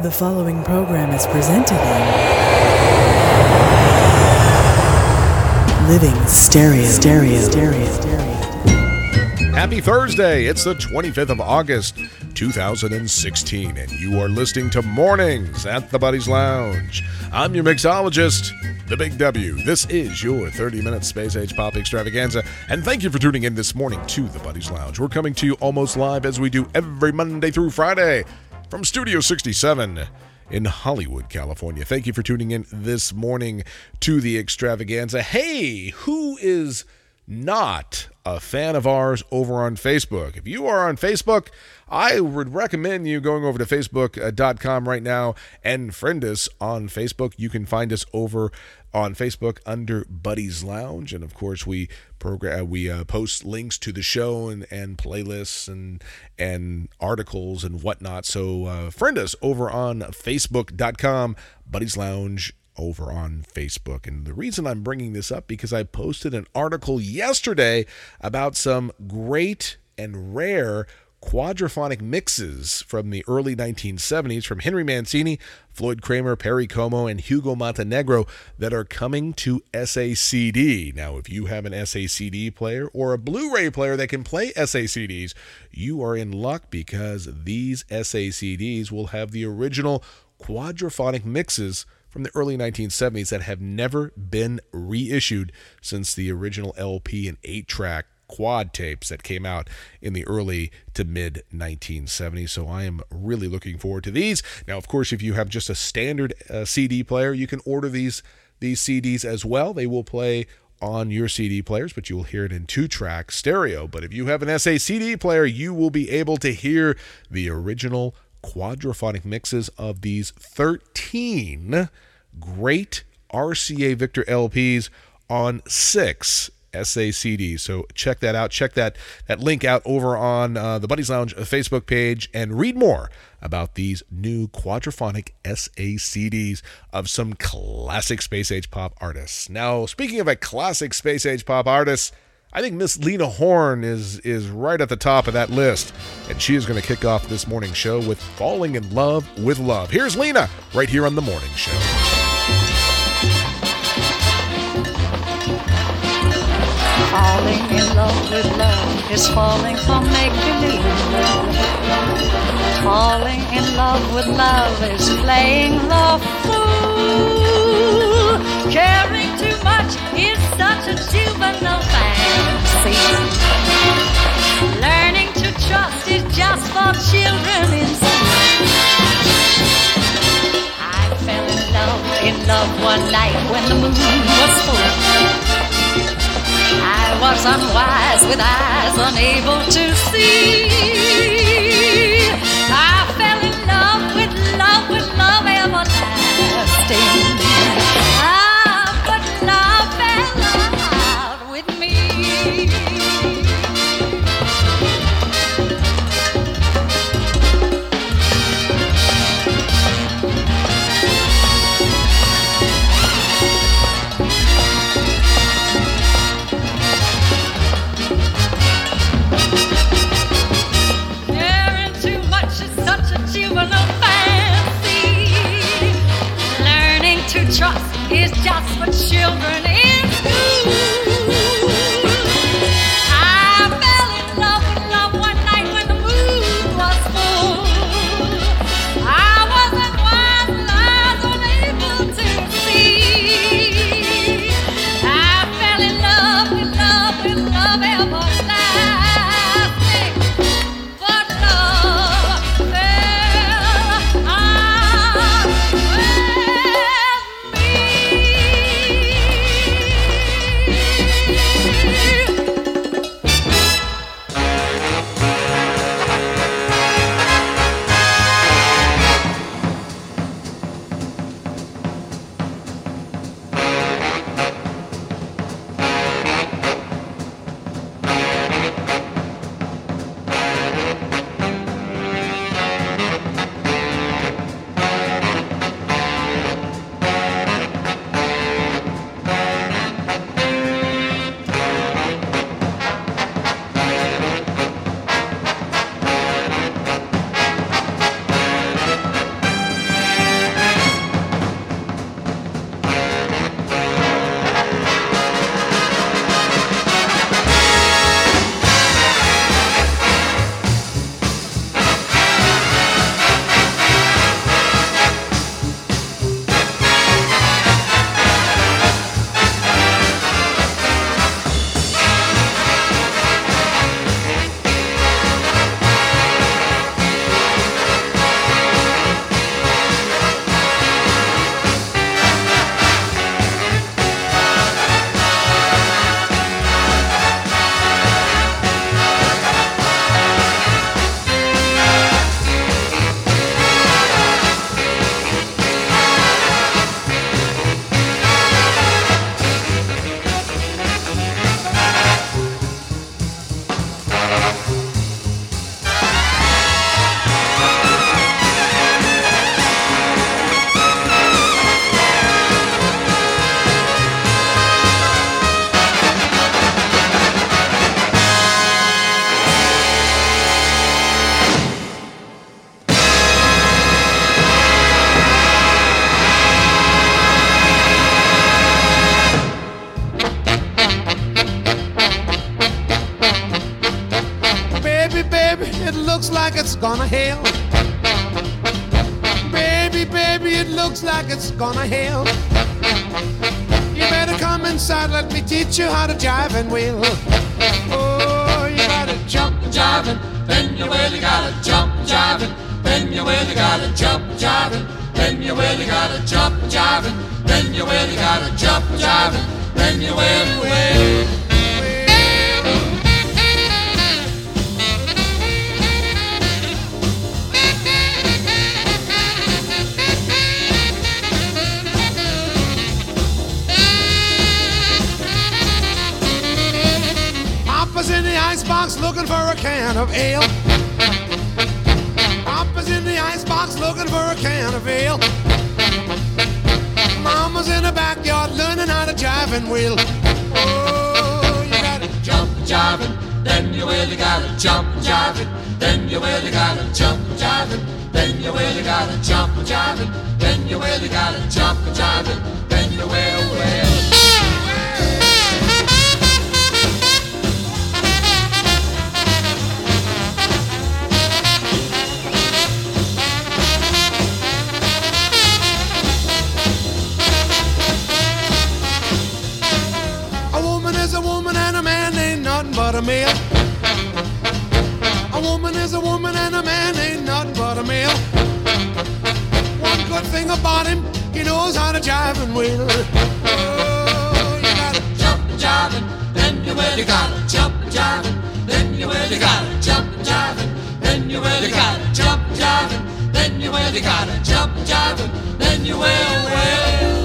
The following program is presented in Living Stereo. Stereo. Stereo. Happy Thursday. It's the 25th of August, 2016, and you are listening to Mornings at the Buddies Lounge. I'm your mixologist, the Big W. This is your 30 minute space age pop extravaganza, and thank you for tuning in this morning to the Buddies Lounge. We're coming to you almost live as we do every Monday through Friday from Studio 67 in Hollywood, California. Thank you for tuning in this morning to the extravaganza. Hey, who is not a fan of ours over on Facebook. If you are on Facebook, I would recommend you going over to facebook.com uh, right now and friend us on Facebook. You can find us over on Facebook under Buddies Lounge, and of course we program we uh, post links to the show and, and playlists and and articles and whatnot. So uh, friend us over on Facebook.com Buddies Lounge over on Facebook. And the reason I'm bringing this up because I posted an article yesterday about some great and rare quadraphonic mixes from the early 1970s from Henry Mancini, Floyd Cramer, Perry Como, and Hugo Montenegro that are coming to SACD. Now, if you have an SACD player or a Blu ray player that can play SACDs, you are in luck because these SACDs will have the original quadraphonic mixes from the early 1970s that have never been reissued since the original LP and 8 track quad tapes that came out in the early to mid 1970s. So I am really looking forward to these. Now, of course, if you have just a standard uh, CD player, you can order these these CDs as well. They will play on your CD players, but you will hear it in two track stereo. But if you have an SACD player, you will be able to hear the original quadraphonic mixes of these 13 great RCA Victor LPs on six SACD. So check that out. Check that that link out over on uh, the Buddies Lounge Facebook page and read more about these new quadraphonic SACDs of some classic space age pop artists. Now, speaking of a classic space age pop artist, I think Miss Lena Horne is is right at the top of that list, and she is going to kick off this morning show with "Falling in Love with Love." Here's Lena right here on the morning show. Falling in love with love is falling for make believe. Falling in love with love is playing the fool. Caring too much is such a juvenile fantasy. Learning to trust is just for children in school. I fell in love, in love one night when the moon was full. Was unwise with eyes unable to see. Is just for children in jump jiving, then you really gotta jump jiving, then you really gotta jump jiving, then you will, will. Is a woman and a man ain't nothing but a male. One good thing about him, he knows how to jive and wheel. Oh, you gotta jump jiving, then you really gotta jump jiving, then you really gotta jump jiving, then you really gotta jump jiving, then you really gotta jump jiving, then you will, will.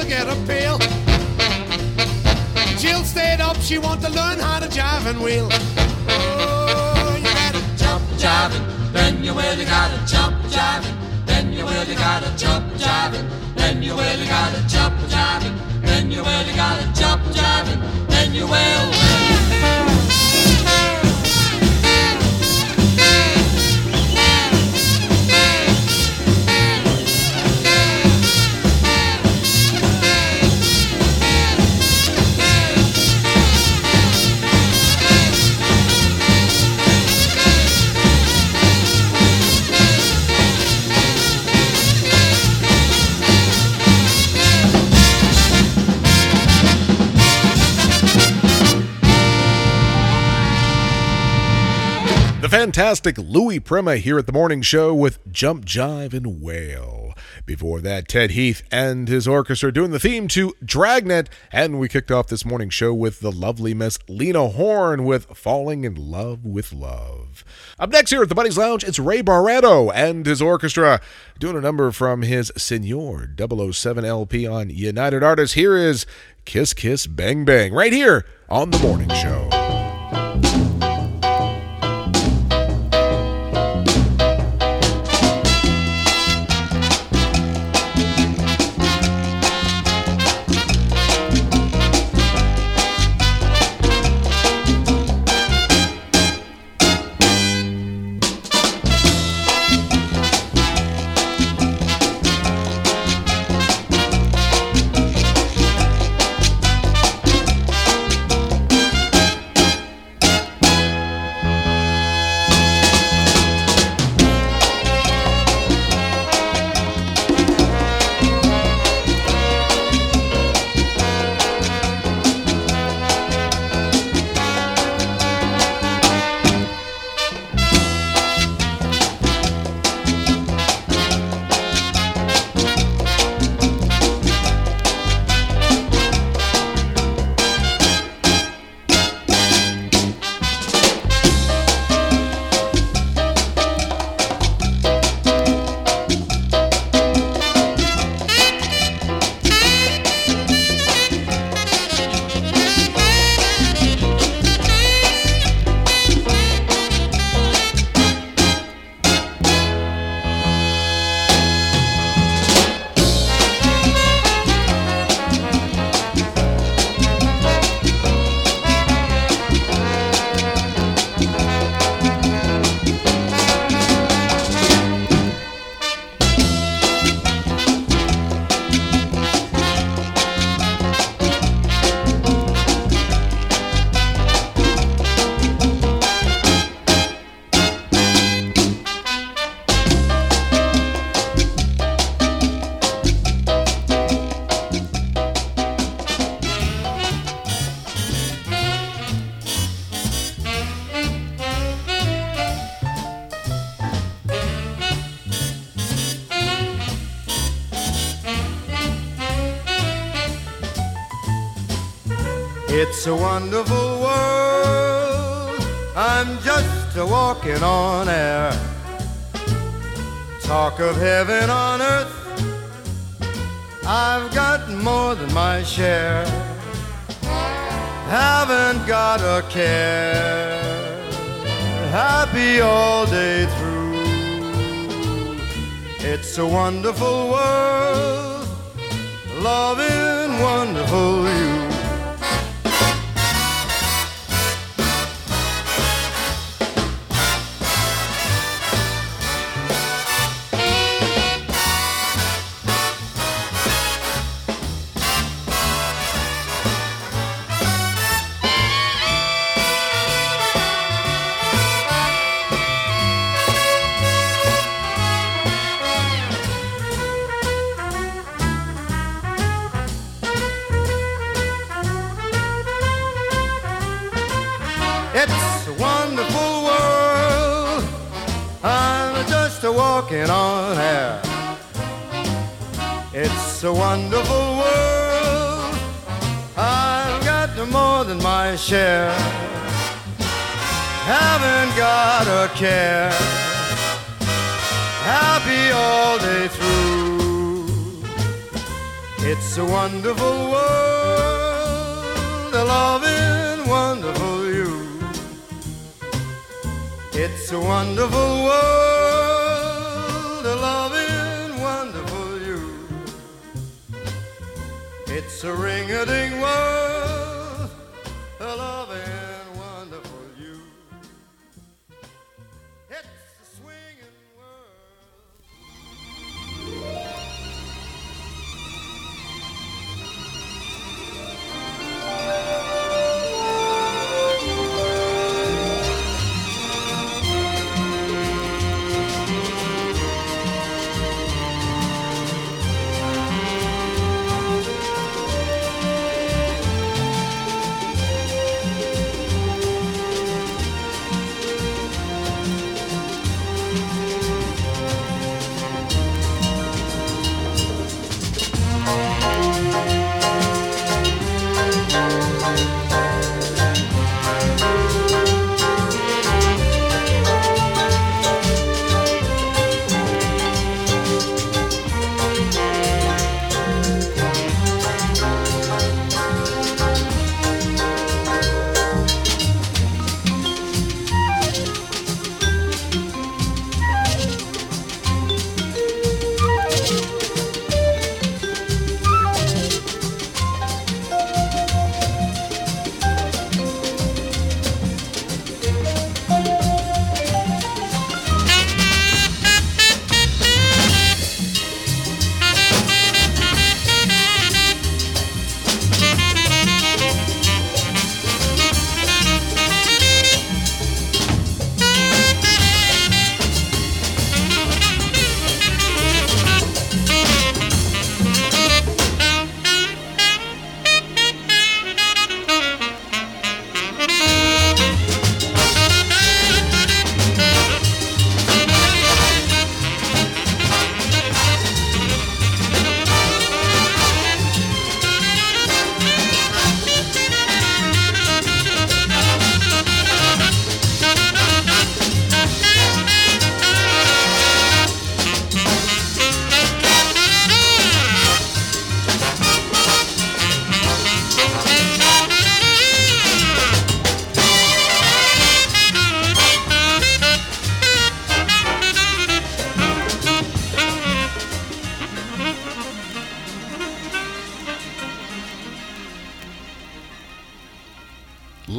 To get a pail. Jill stayed up, she wanted to learn how to jive and wheel. Oh, you gotta jump jiving, then you really gotta jump jiving, then you really gotta jump jiving, then you really gotta jump jiving, then you really gotta jump jiving, then you will. Fantastic Louis Prima here at the morning show with Jump Jive and Wail. Before that, Ted Heath and his orchestra doing the theme to Dragnet. And we kicked off this morning show with the lovely Miss Lena Horne with Falling in Love with Love. Up next here at the Buddies Lounge, it's Ray Barretto and his orchestra doing a number from his Senor 007 LP on United Artists. Here is Kiss Kiss Bang Bang right here on the morning show.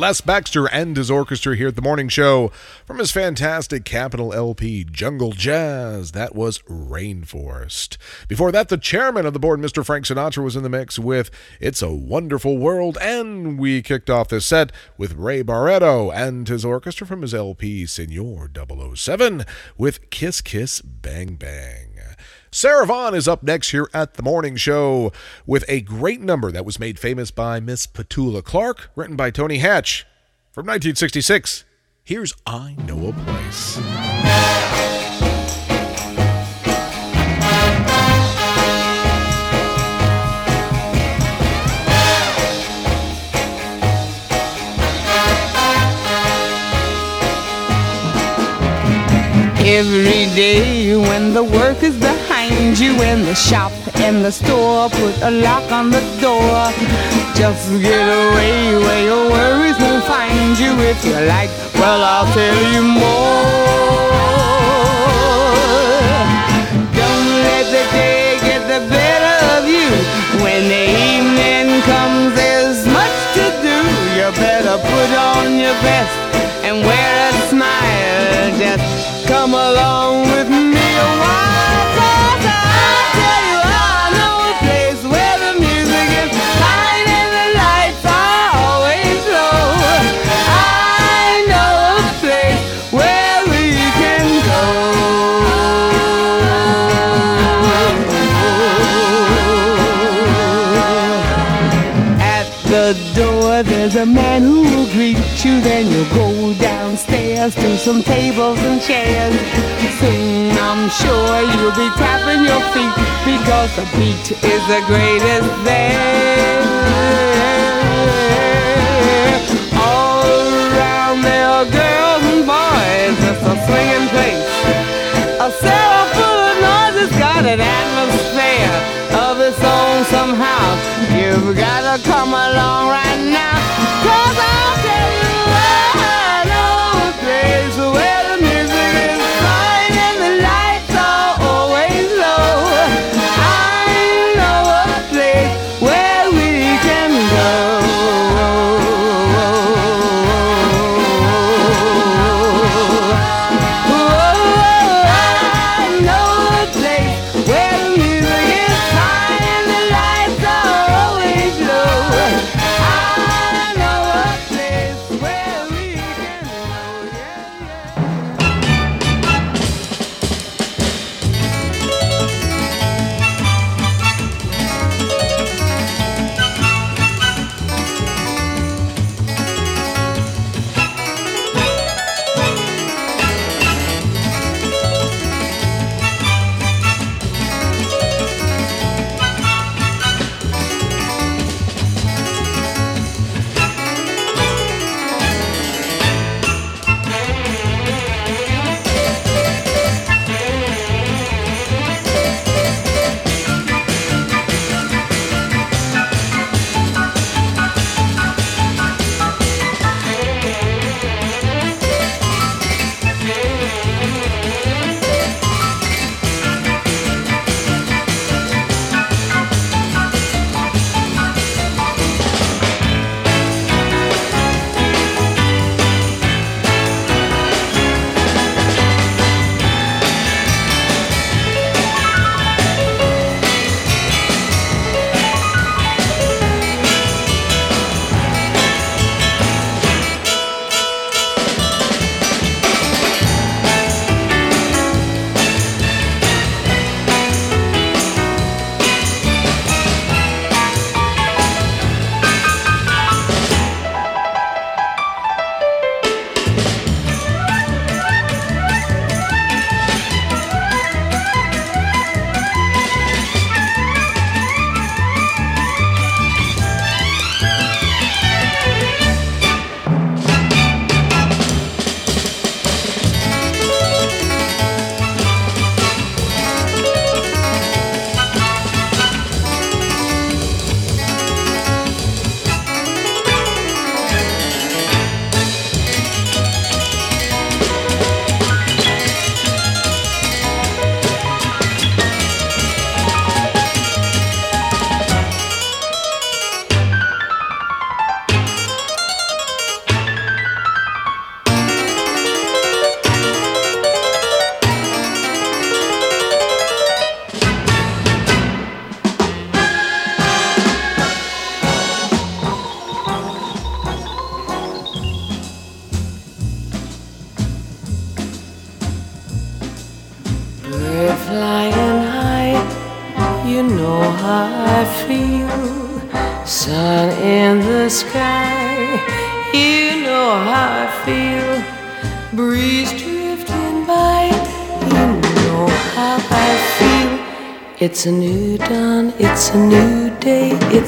Les Baxter and his orchestra here at the morning show from his fantastic Capitol LP Jungle Jazz. That was Rainforest. Before that, the chairman of the board, Mr. Frank Sinatra, was in the mix with It's a Wonderful World. And we kicked off this set with Ray Barretto and his orchestra from his LP Senor 007 with Kiss Kiss Bang Bang. Sarah Vaughan is up next here at the morning show with a great number that was made famous by Miss Petula Clark, written by Tony Hatch from 1966. Here's I Know a Place. Every day when the work is done behind you in the shop in the store. Put a lock on the door. Just get away where your worries won't find you. If you like well i'll tell you more. Don't let the day get the better of you. When the evening comes there's much to do. You better put on your best and wear a smile. Just come along with me a while you Then you'll go downstairs to some tables and chairs Soon I'm sure you'll be tapping your feet Because the beat is the greatest there All around there are girls and boys It's a swinging place a cell full of noise has got an atmosphere of its own somehow. You've gotta come along right now. Cause I'll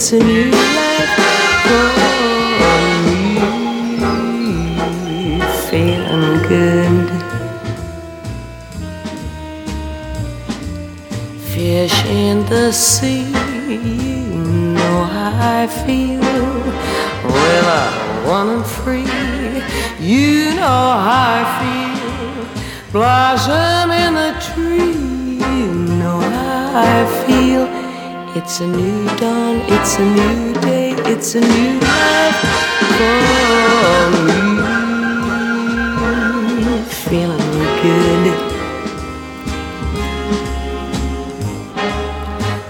It's a new life for me, oh, feeling good. Fish in the sea, you know how I feel. Well, I wanna free, you know how I feel. Blossom in the tree, you know how I feel. It's a new dawn. It's a new day. It's a new life for me. Feeling good.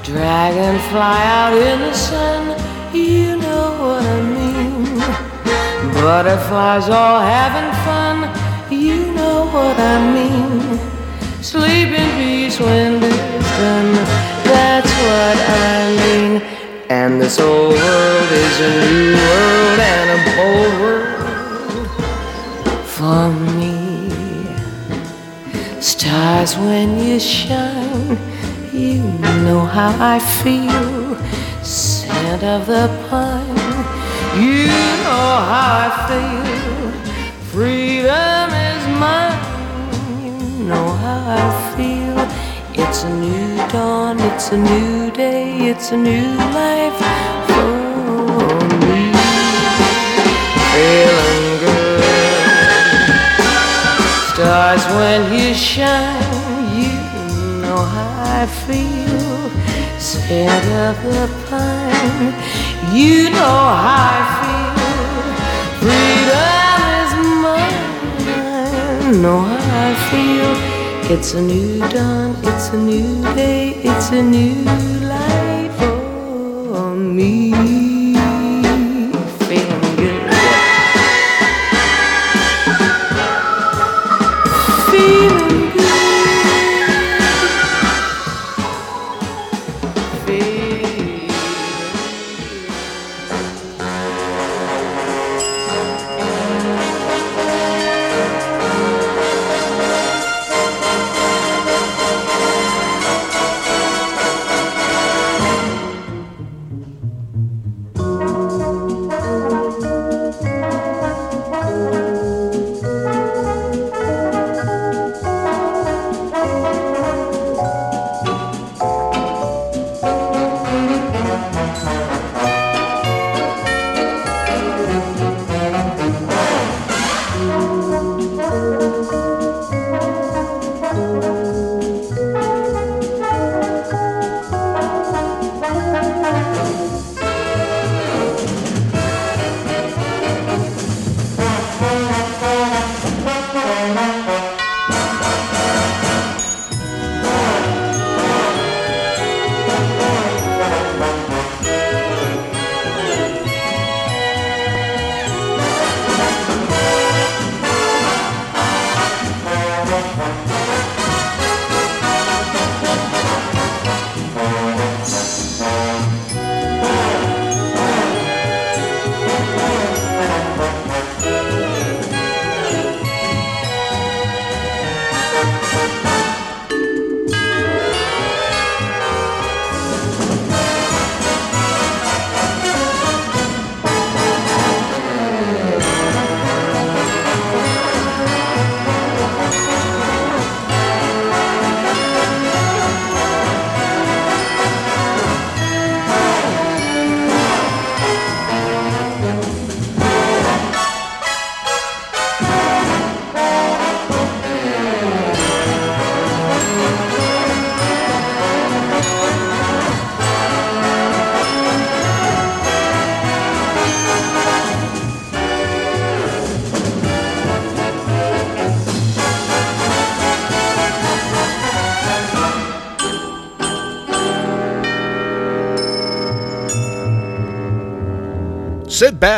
Dragonfly out in the sun, you know what I mean. Butterflies all having fun, you know what I mean. Sleep in peace when it's done, that's what I mean. And this old world is a new world and a bold world for me. Stars when you shine you know how I feel, scent of the pine. You know how I feel, freedom is mine. You know how I feel. It's a new dawn, it's a new day, it's a new life for me. Feeling good. Stars when you shine, you know how I feel, scent of the pine. You know how I feel, freedom is mine. Know how I feel. It's a new dawn, it's a new day, it's a new life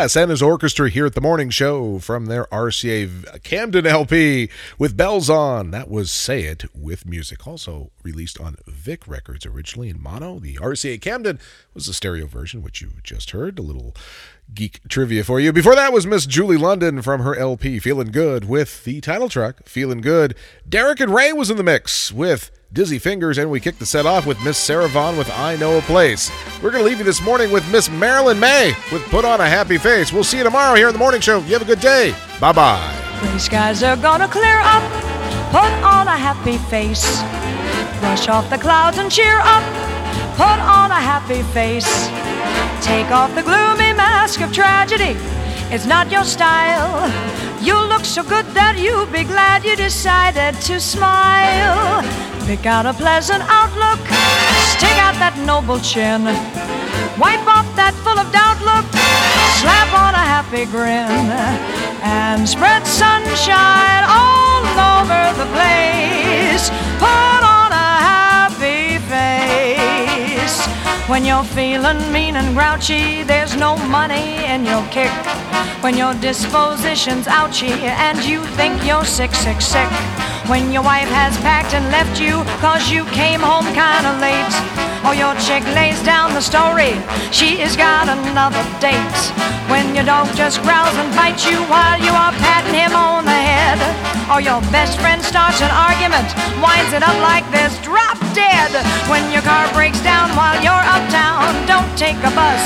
Bass and his orchestra here at the morning show from their RCA Camden LP with bells on. That was Say It with Music, also released on Vik Records originally in mono. The RCA Camden was the stereo version, which you just heard. A little geek trivia for you. Before that was Miss Julie London from her LP Feeling Good with the title track Feeling Good. Derek and Ray was in the mix with Dizzy Fingers, and we kick the set off with Miss Sarah Vaughan with I Know a Place. We're going to leave you this morning with Miss Marilyn Maye with Put On a Happy Face. We'll see you tomorrow here in the morning show. You have a good day. Bye bye. Gray skies are gonna clear up. Put on a happy face. Brush off the clouds and cheer up. Put on a happy face. Take off the gloomy mask of tragedy. It's not your style. You look so good that you'll be glad you decided to smile. Pick out a pleasant outlook. Stick out that noble chin. Wipe off that full of doubt look. Slap on a happy grin. And spread sunshine all over the place. Put on a happy face. When you're feeling mean and grouchy, there's no money in your kick. When your disposition's ouchy and you think you're sick, sick, sick. When your wife has packed and left you cause you came home kinda late. Or your chick lays down the story, she has got another date. When your dog just growls and bites you while you are patting him on the head. Or your best friend starts an argument, winds it up like this, drop dead. When your car breaks down while you're uptown, don't take a bus.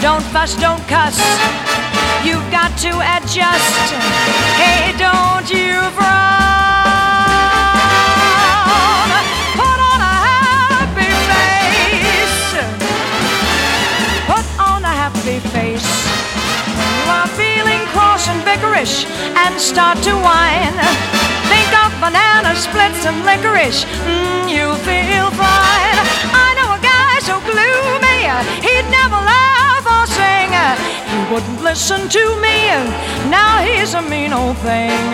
Don't fuss, don't cuss. You've got to adjust. Hey, don't you frown. Put on a happy face. Put on a happy face. You are feeling cross and bickerish and start to whine, think of banana splits and licorice. Mm, you feel fine. I know a guy so gloomy, he'd never sing. He wouldn't listen to me. And now he's a mean old thing.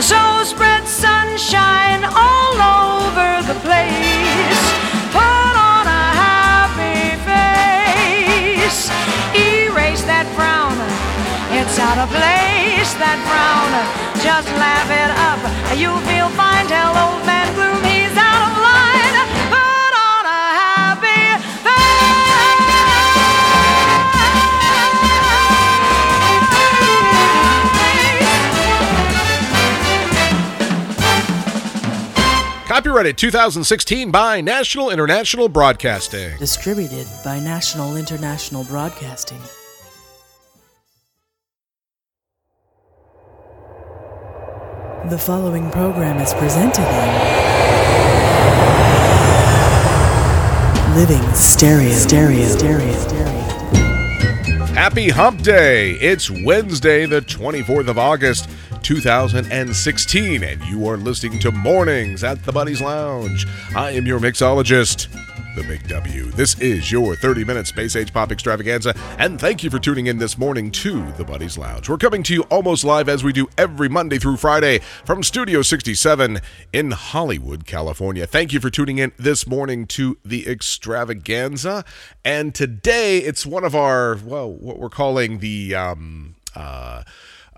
So spread sunshine all over the place. Put on a happy face. Erase that frown. It's out of place, that frown. Just laugh it up. You'll feel fine. Tell old man Gloom he's out of line. Copyrighted 2016 by National International Broadcasting. Distributed by National International Broadcasting. The following program is presented in Living Stereo. Stereo. Stereo. Stereo. Happy Hump Day! It's Wednesday, the 24th of August, 2016, and you are listening to Mornings at the Buddies Lounge. I am your mixologist, the Big W. This is your 30 minute space age pop extravaganza, and thank you for tuning in this morning to the Buddies Lounge. We're coming to you almost live as we do every Monday through Friday from Studio 67 in Hollywood, California. Thank you for tuning in this morning to the extravaganza, and today it's one of our, well, what we're calling the, um, uh,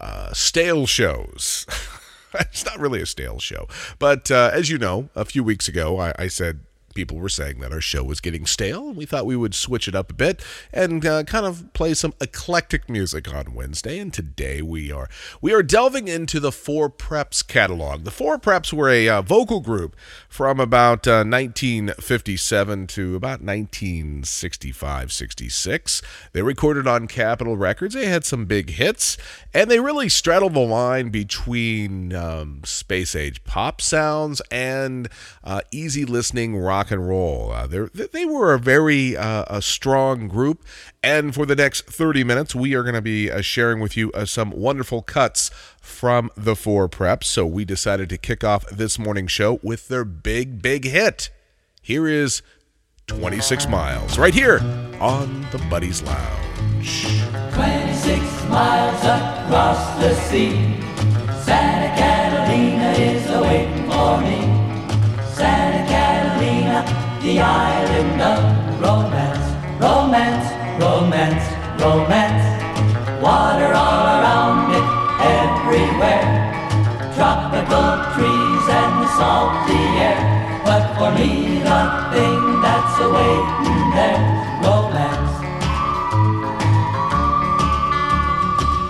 uh, stale shows. it's not really a stale show. But uh, as you know, a few weeks ago, I, I said people were saying that our show was getting stale, and we thought we would switch it up a bit and uh, kind of play some eclectic music on Wednesday. And today we are we are delving into the Four Preps catalog. The Four Preps were a uh, vocal group from about uh, 1957 to about 1965, 66. They recorded on Capitol Records. They had some big hits, and they really straddled the line between um, space age pop sounds and uh, easy listening rock and roll. Uh, they were a very uh, a strong group, and for the next 30 minutes, we are going to be uh, sharing with you uh, some wonderful cuts from the Four Preps. So we decided to kick off this morning show with their big, big hit. Here is 26 Miles, right here on the Buddies Lounge. 26 miles across the sea. Santa Catalina is awaiting for me. Santa the island of romance. Romance, romance, romance. Water all around it, everywhere. Tropical trees and the salty air. But for me, the thing that's awaiting there, romance.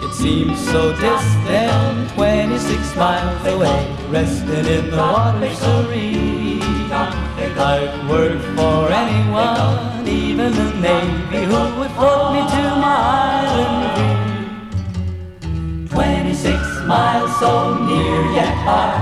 It seems so distant, 26 miles away, resting in the water serene. I'd work for anyone, even the Navy, who would float me to my island. 26 miles so near yet far.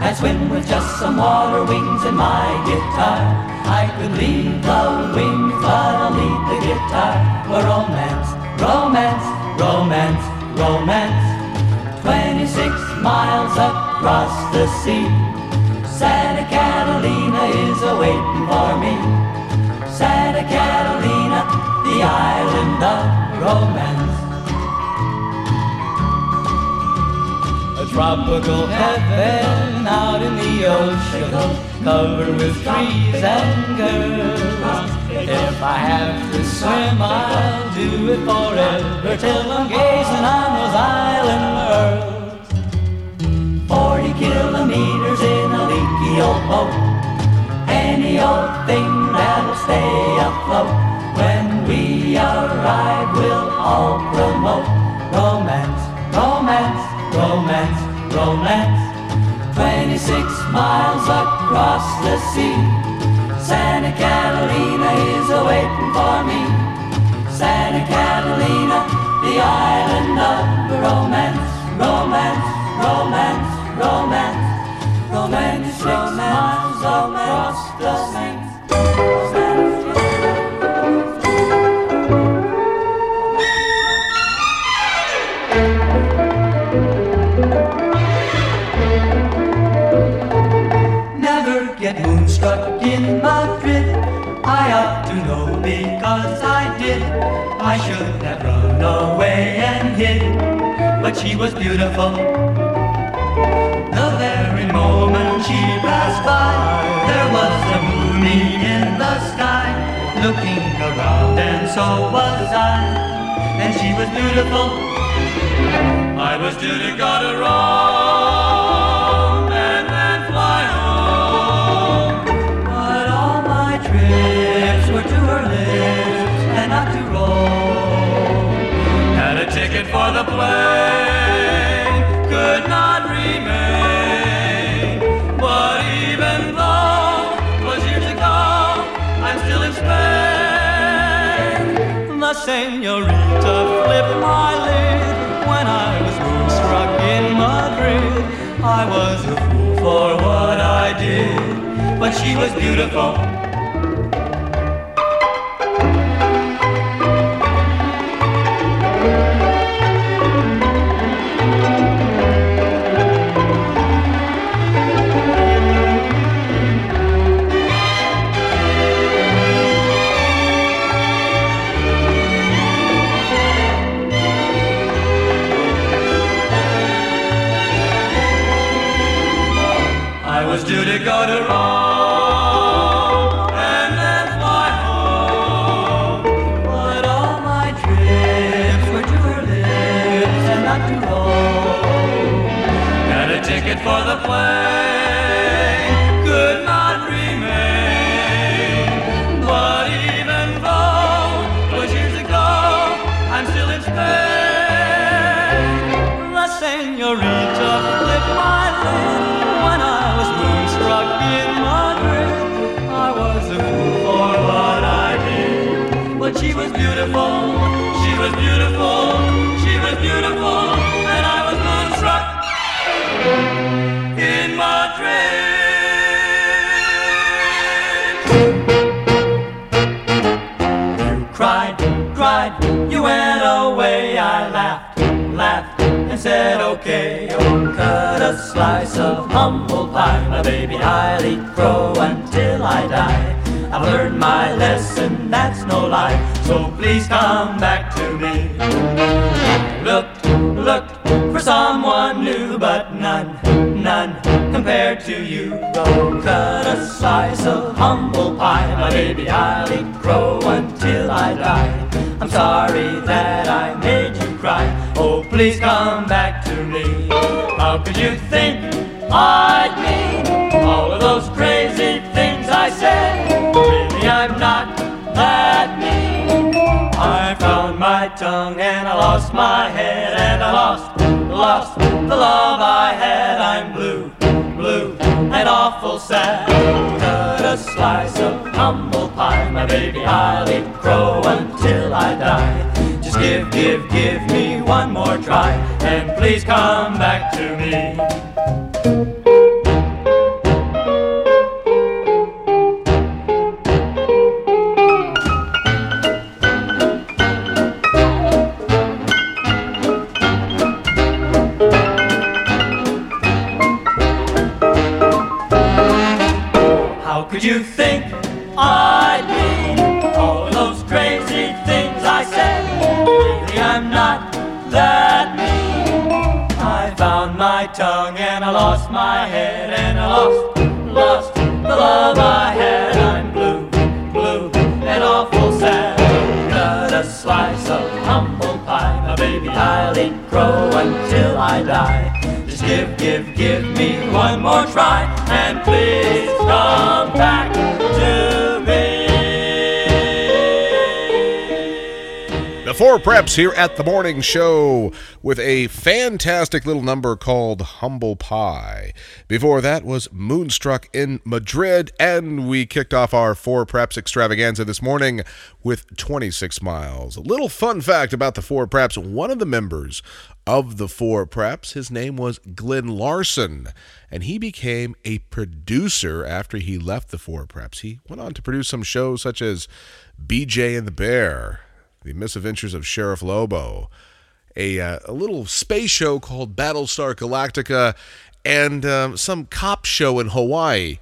I swim with just some water wings and my guitar. I could lead the wings, but I'll lead the guitar. A romance, romance, romance, romance. 26 miles across the sea. Santa Catalina is awaiting for me. Santa Catalina, the island of romance. A tropical heaven out in the ocean, covered with trees and girls. If I have to swim, I'll do it forever till I'm gazing on those island worlds. Boat, any old thing that'll stay afloat. When we arrive, we'll all promote romance, romance, romance, romance. 26 miles across the sea. Santa Catalina is awaiting for me. Santa Catalina, the island of romance, romance, romance, romance, romance, romance, miles across the sea. Never get moonstruck in Madrid. I ought to know because I did. I should have run away and hid, but she was beautiful. The moment she passed by, there was a mooney in the sky, looking around, and so was I. And she was beautiful. I was due to go to Rome and then fly home. But all my trips were to her lips and not to Rome. Had a ticket for the plane, The senorita flipped my lid when I was moonstruck in Madrid. I was a fool for what I did, but she was beautiful. But she was beautiful. She was beautiful. She was beautiful, and I was moonstruck in cried, cried, you went away. I laughed, laughed, and said, okay. Oh, cut a slice of humble pie, my baby. I'll eat crow until I die. I've learned my lesson, that's no lie. So please come back to me. Looked, looked for someone new, but none, none compared to you. Go cut a slice of humble pie, my baby. I'll eat crow until I die. I'm sorry that I made you cry. Oh, please come back to me. How could you think I'd mean all of those crazy tongue and I lost my head and I lost, lost the love I had. I'm blue, blue and awful sad. Cut a slice of humble pie, my baby. I'll eat crow until I die. Just give, give, give me one more try, and please come back to me. Four Preps here at the morning show with a fantastic little number called Humble Pie. Before that was Moonstruck in Madrid, and we kicked off our Four Preps extravaganza this morning with 26 Miles. A little fun fact about the Four Preps one of the members of the Four Preps, his name was Glen Larson, and he became a producer after he left the Four Preps. He went on to produce some shows such as BJ and the Bear. The Misadventures of Sheriff Lobo, a, uh, a little space show called Battlestar Galactica, and um, some cop show in Hawaii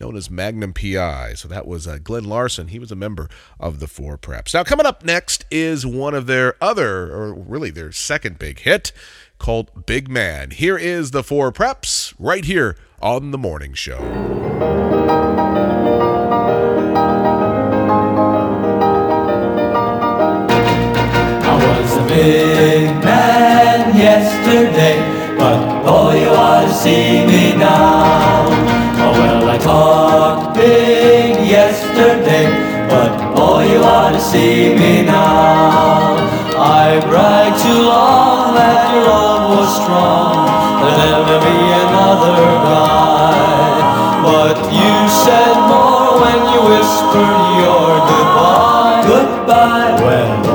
known as Magnum PI. So that was uh, Glen Larson. He was a member of the Four Preps. Now, coming up next is one of their other, or really their second big hit called Big Man. Here is the Four Preps right here on The Morning Show. Yesterday, but boy, you ought to see me now. Oh, well, I talked big yesterday, but boy, you ought to see me now. I bragged too long that your love was strong, there'll never be another guy. But you said more when you whispered your goodbye. Goodbye, well,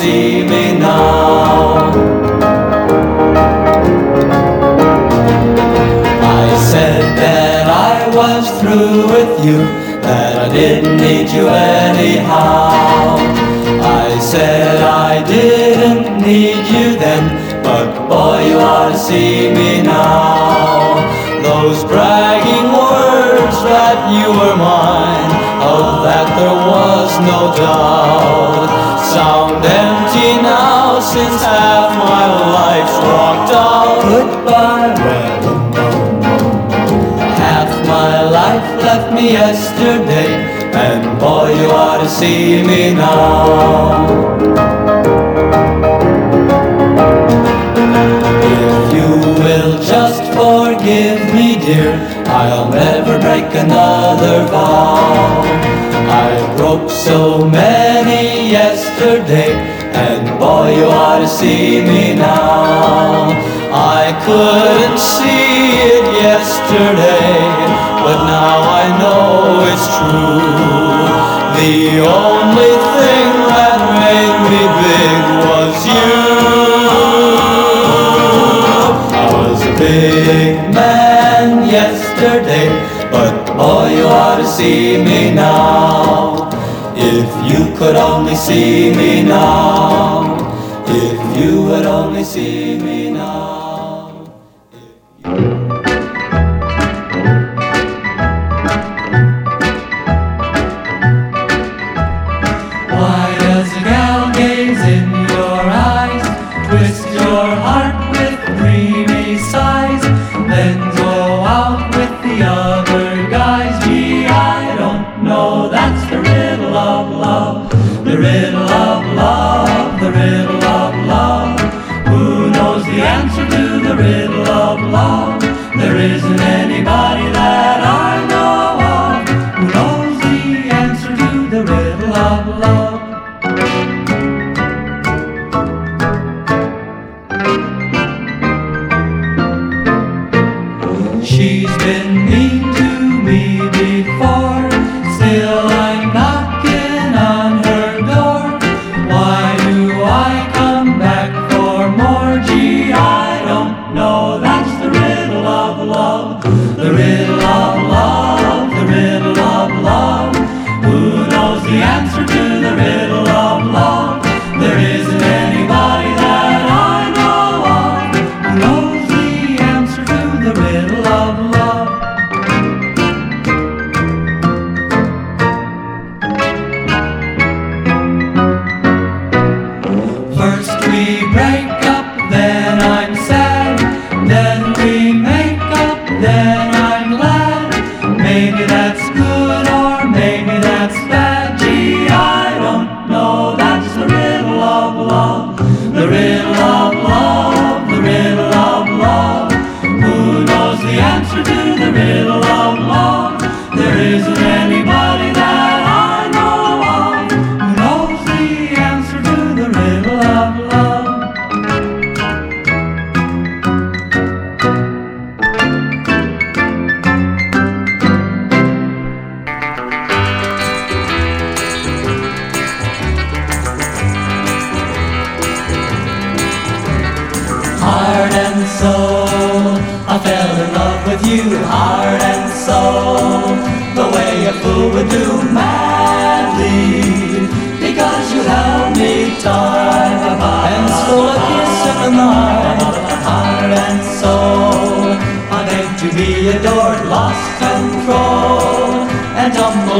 see me now. I said that I was through with you, that I didn't need you anyhow. I said I didn't need you then, but boy, you ought to see me now. Those bragging words that you were mine, of that there was no doubt, sound empty now since half my life's rocked out. Goodbye, well, half my life left me yesterday, and boy, you ought to see me now. If you will just forgive me, dear, I'll never break another vow. I broke so many yesterday, and boy, you ought to see me now. I couldn't see it yesterday, but now I know it's true. The only thing that made me big was you. I was a big yesterday, but boy, you ought to see me now. If you could only see me now, if you would only see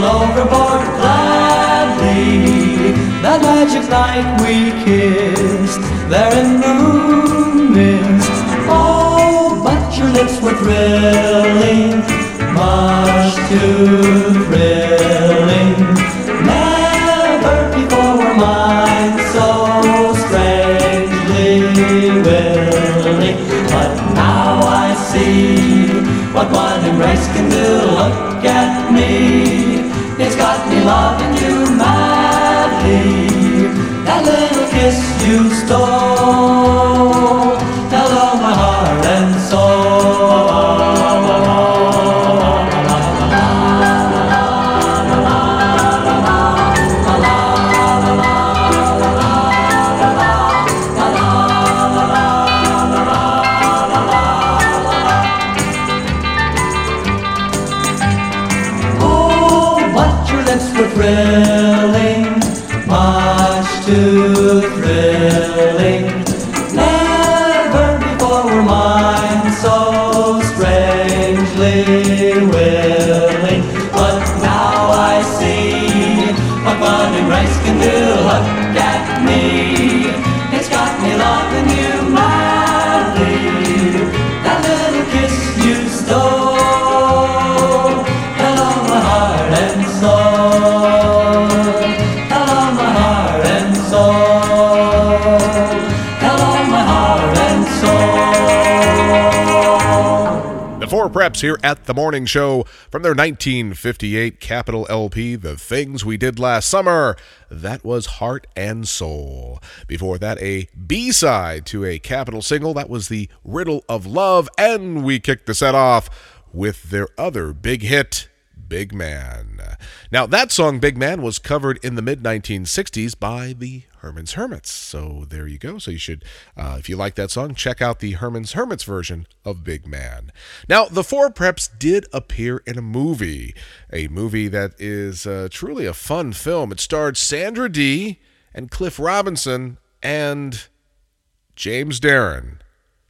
tumbled overboard gladly. That magic night we kissed, there in the moon mist. Oh, but your lips were thrilling, much too thrilling. Here at the morning show from their 1958 Capitol LP, The Things We Did Last Summer. That was Heart and Soul. Before that, a B side to a Capitol single. That was The Riddle of Love. And we kicked the set off with their other big hit, Big Man. Now, that song, Big Man, was covered in the mid 1960s by the Herman's Hermits. So there you go. So you should, uh, if you like that song, check out the Herman's Hermits version of Big Man. Now, the Four Preps did appear in a movie, a movie that is uh, truly a fun film. It starred Sandra Dee and Cliff Robinson and James Darren.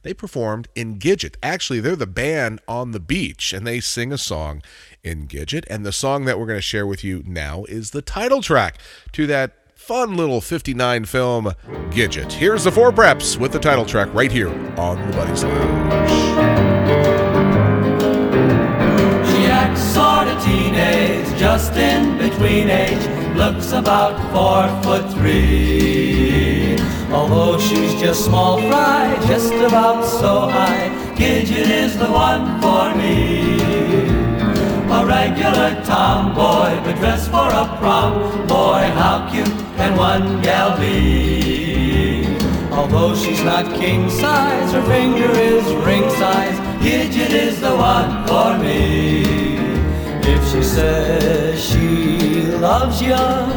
They performed in Gidget. Actually, they're the band on the beach, and they sing a song in Gidget. And the song that we're going to share with you now is the title track to that fun little 59 film, Gidget. Here's the Four Preps with the title track right here on the Buddies Lounge. She acts sort of teenage, just in between age, looks about four foot three. Although she's just small fry, just about so high, Gidget is the one for me. A regular tomboy, but dressed for a prom. Boy, how cute can one gal be? Although she's not king size, her finger is ring size. Gidget is the one for me. If she says she loves ya,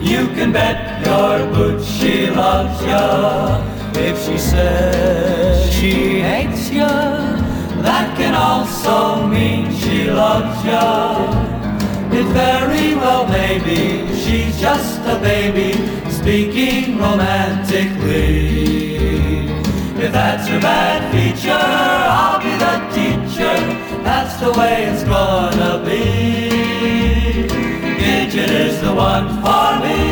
you can bet your boots she loves ya. If she says she hates ya, that can also mean she loves you. It very well may be she's just a baby speaking romantically. If that's her bad feature, I'll be the teacher. That's the way it's gonna be. Gidget is the one for me.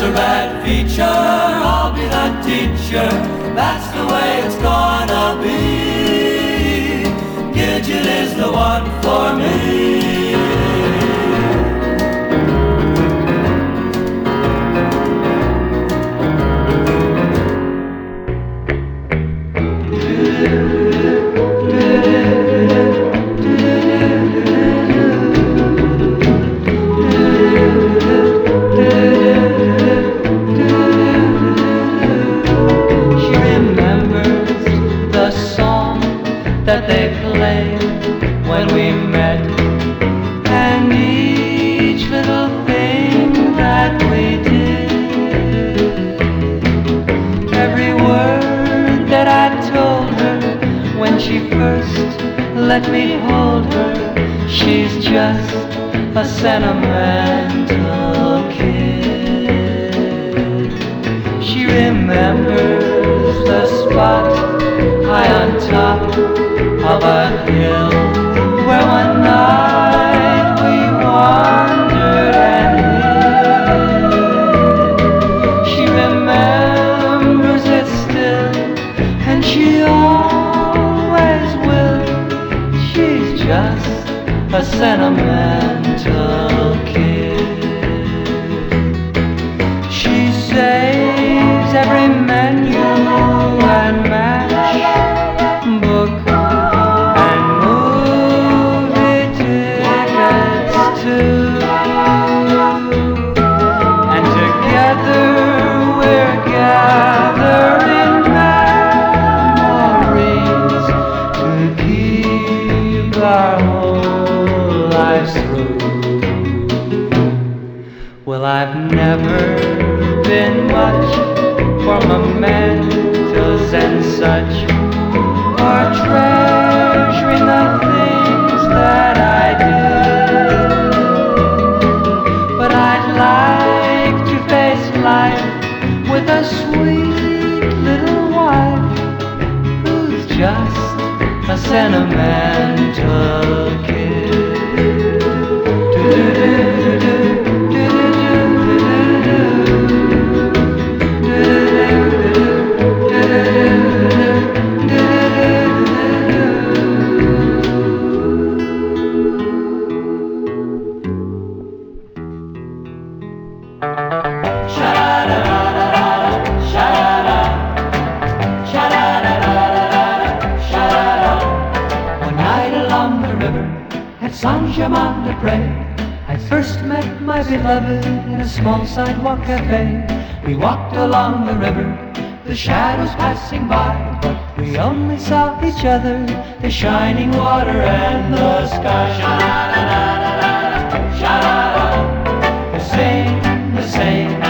That's her bad feature, I'll be the teacher. That's the way it's gonna be. Gidget is the one for me. that they played when we met. And each little thing that we did, every word that I told her when she first let me hold her, she's just a sentimental kid. She remembers the spot high on top of a hill where one night we wandered and hid. She remembers it still, and she always will. She's just a sentimental sentimental small sidewalk cafe. We walked along the river, the shadows passing by, but we only saw each other, the shining water and the sky. Sha-da-da-da-da-da, sha-da-da. The same, the same.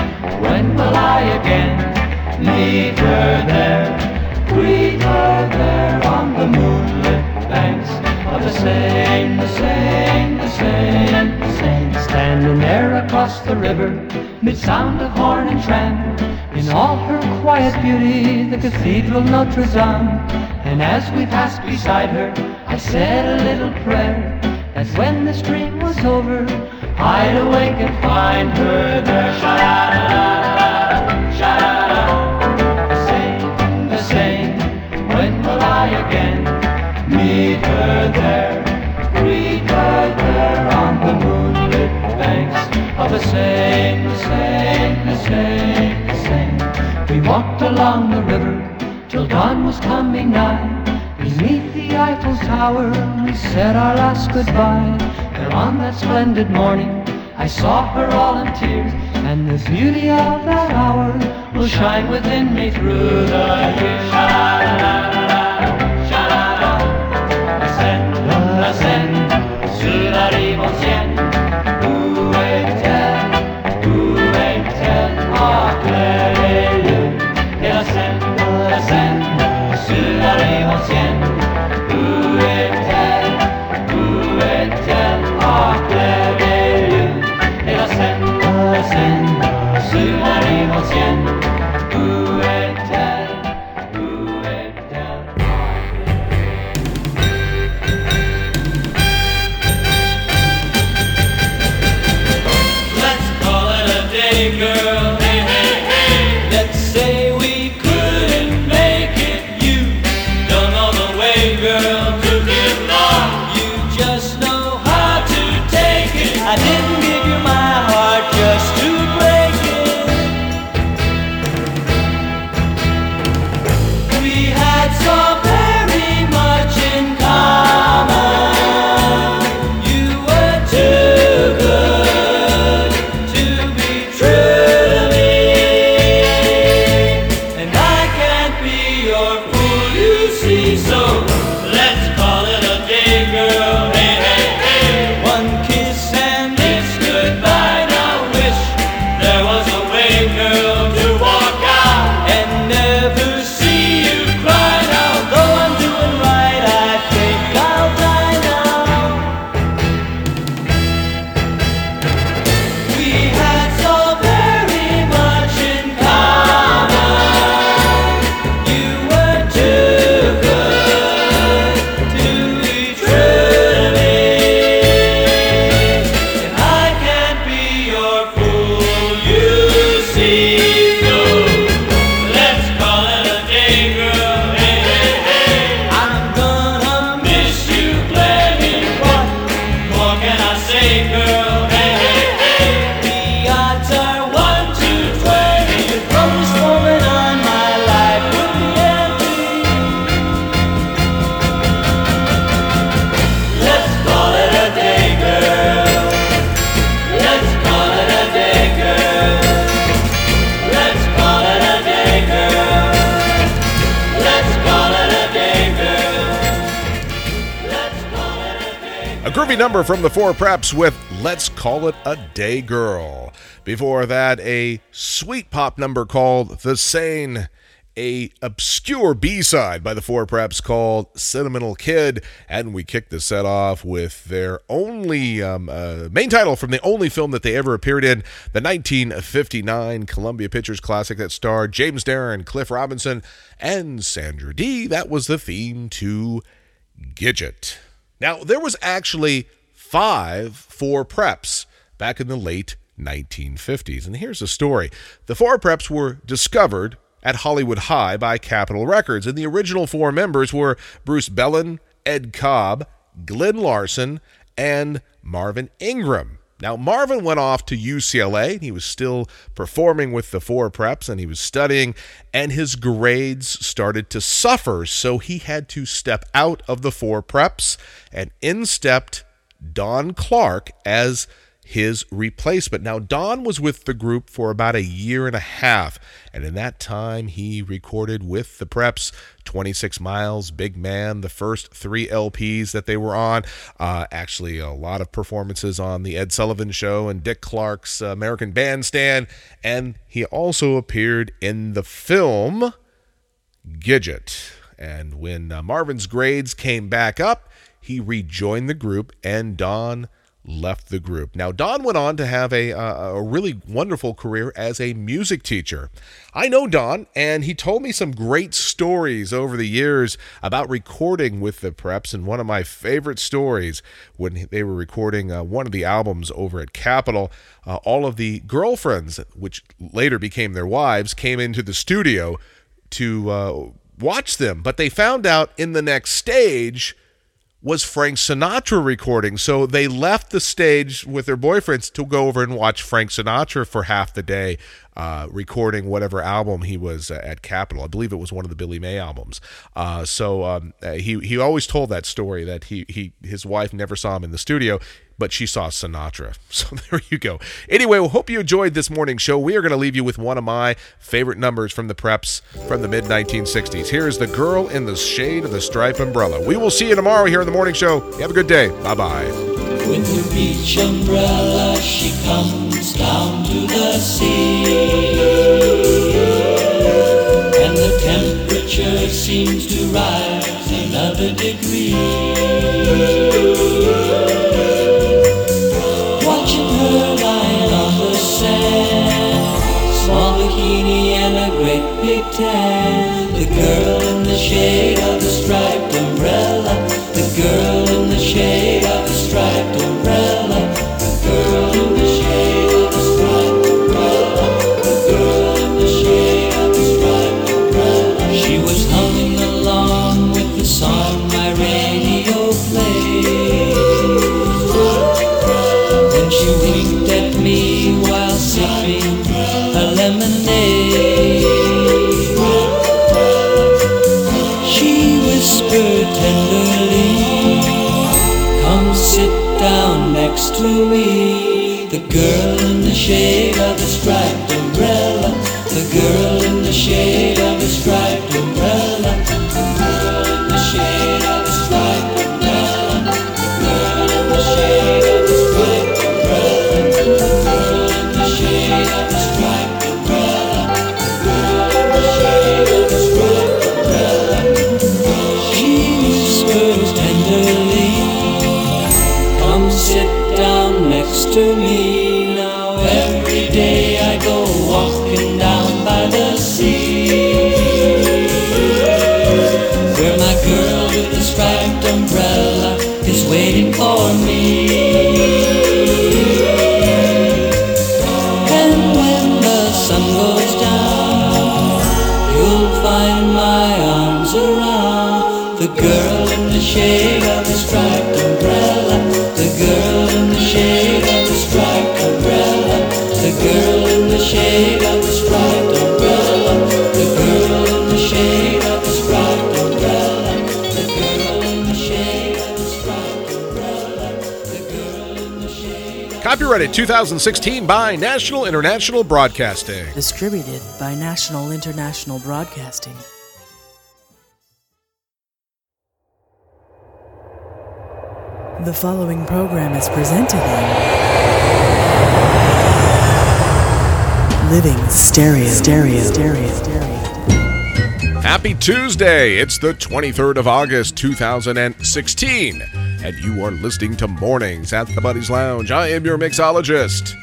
When will I again meet her there? Greet her there on the moonlit banks of the Seine, the Seine, the Seine, the Seine. Standing there across the river, mid sound of horn and tram, in all her quiet beauty, the cathedral Notre Dame. And as we passed beside her, I said a little prayer that when the stream was over, I'd awake and find her there. Sha-da-da-da-da, the Seine, the Seine, the Seine, the Seine. We walked along the river till dawn was coming nigh. Beneath the Eiffel Tower, we said our last goodbye. And on that splendid morning, I saw her all in tears, and the beauty of that hour will shine within me through the years. Preps with Let's Call It a Day Girl. Before that, a sweet pop number called The Seine. A obscure B-side by the Four Preps called Sentimental Kid. And we kicked the set off with their only um, uh, main title from the only film that they ever appeared in, the 1959 Columbia Pictures classic that starred James Darren, Cliff Robinson, and Sandra Dee. That was the theme to Gidget. Now, there was actually five four preps back in the late 1950s. And here's the story. The four preps were discovered at Hollywood High by Capitol Records, and the original four members were Bruce Belland, Ed Cobb, Glen Larson, and Marvin Ingram. Now, Marvin went off to UCLA. He was still performing with the four preps and he was studying, and his grades started to suffer. So he had to step out of the four preps, and in stepped Don Clark as his replacement. Now, Don was with the group for about a year and a half, and in that time, he recorded with the Preps 26 Miles, Big Man, the first three LPs that they were on. Uh, actually, a lot of performances on The Ed Sullivan Show and Dick Clark's American Bandstand, and he also appeared in the film Gidget. And when uh, Marvin's grades came back up, he rejoined the group, and Don left the group. Now, Don went on to have a, uh, a really wonderful career as a music teacher. I know Don, and he told me some great stories over the years about recording with the Preps. And one of my favorite stories when they were recording uh, one of the albums over at Capitol, uh, all of the girlfriends, which later became their wives, came into the studio to uh, watch them. But they found out in the next stage was Frank Sinatra recording. So they left the stage with their boyfriends to go over and watch Frank Sinatra for half the day, uh, recording whatever album he was uh, at Capitol. I believe it was one of the Billy May albums. Uh, so um, uh, he he always told that story that he he his wife never saw him in the studio but she saw Sinatra. So there you go. Anyway, we hope you enjoyed this morning's show. We are going to leave you with one of my favorite numbers from the preps from the mid 1960s. Here's The Girl in the Shade of the Striped Umbrella. We will see you tomorrow here in the morning show. Have a good day. Bye bye. With beach umbrella, she comes down to the sea. And the temperature seems to rise another degree. Big The girl in the shade of the striped umbrella. The girl in the shade to me now. Every day I go walking down by the sea, where my girl with the striped umbrella is waiting for me. And when the sun goes down, you'll find my arms around the girl in the shade of the striped Copyrighted 2016 by National International Broadcasting. Distributed by National International Broadcasting. The following program is presented in Living Stereo. Stereo. Stereo. Stereo. Happy Tuesday! It's the 23rd of August, 2016, and you are listening to Mornings at the Buddies Lounge. I am your mixologist,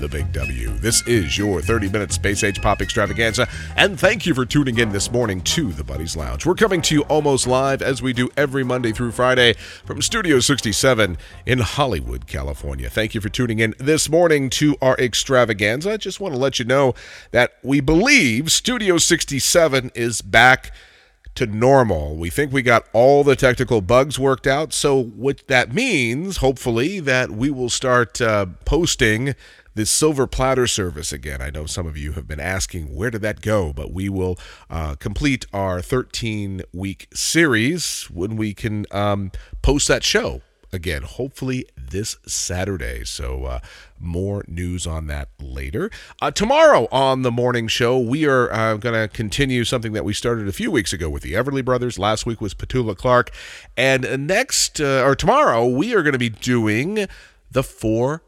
the Big W. This is your 30 minute space age pop extravaganza, and thank you for tuning in this morning to the Buddies Lounge. We're coming to you almost live as we do every Monday through Friday from Studio 67 in Hollywood, California. Thank you for tuning in this morning to our extravaganza. I just want to let you know that we believe Studio 67 is back to normal. We think we got all the technical bugs worked out. So, what that means, hopefully, that we will start uh, posting this silver platter service again. I know some of you have been asking where did that go, but we will uh, complete our 13 week series when we can um, post that show again, hopefully this Saturday. So, uh, more news on that later. Uh, tomorrow on the morning show, we are uh, going to continue something that we started a few weeks ago with the Everly Brothers. Last week was Petula Clark. And next, uh, or tomorrow, we are going to be doing the four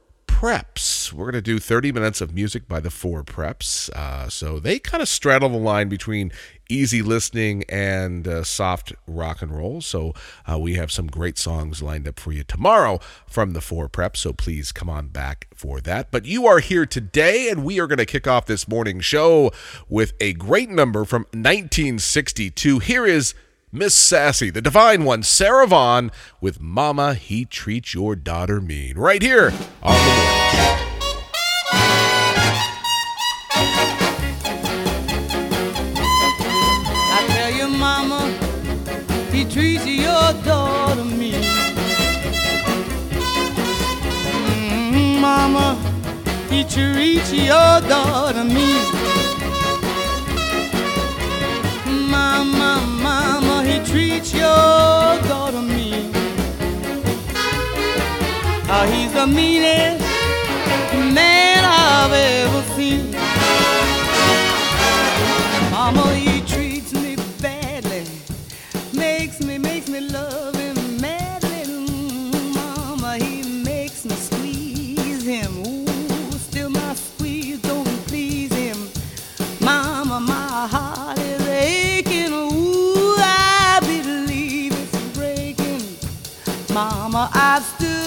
preps. We're going to do 30 minutes of music by the four preps. Uh, so they kind of straddle the line between easy listening and uh, soft rock and roll. So uh, we have some great songs lined up for you tomorrow from the four preps. So please come on back for that. But you are here today, and we are going to kick off this morning show with a great number from 1962. Here is Miss Sassy, the divine one, Sarah Vaughan, with Mama, He Treats Your Daughter Mean, right here on the morning. I tell you, mama, he treats your daughter mean. Mm, mama, he treats your daughter mean. Treats your daughter mean. Oh, he's the meanest man I've ever seen. I've stood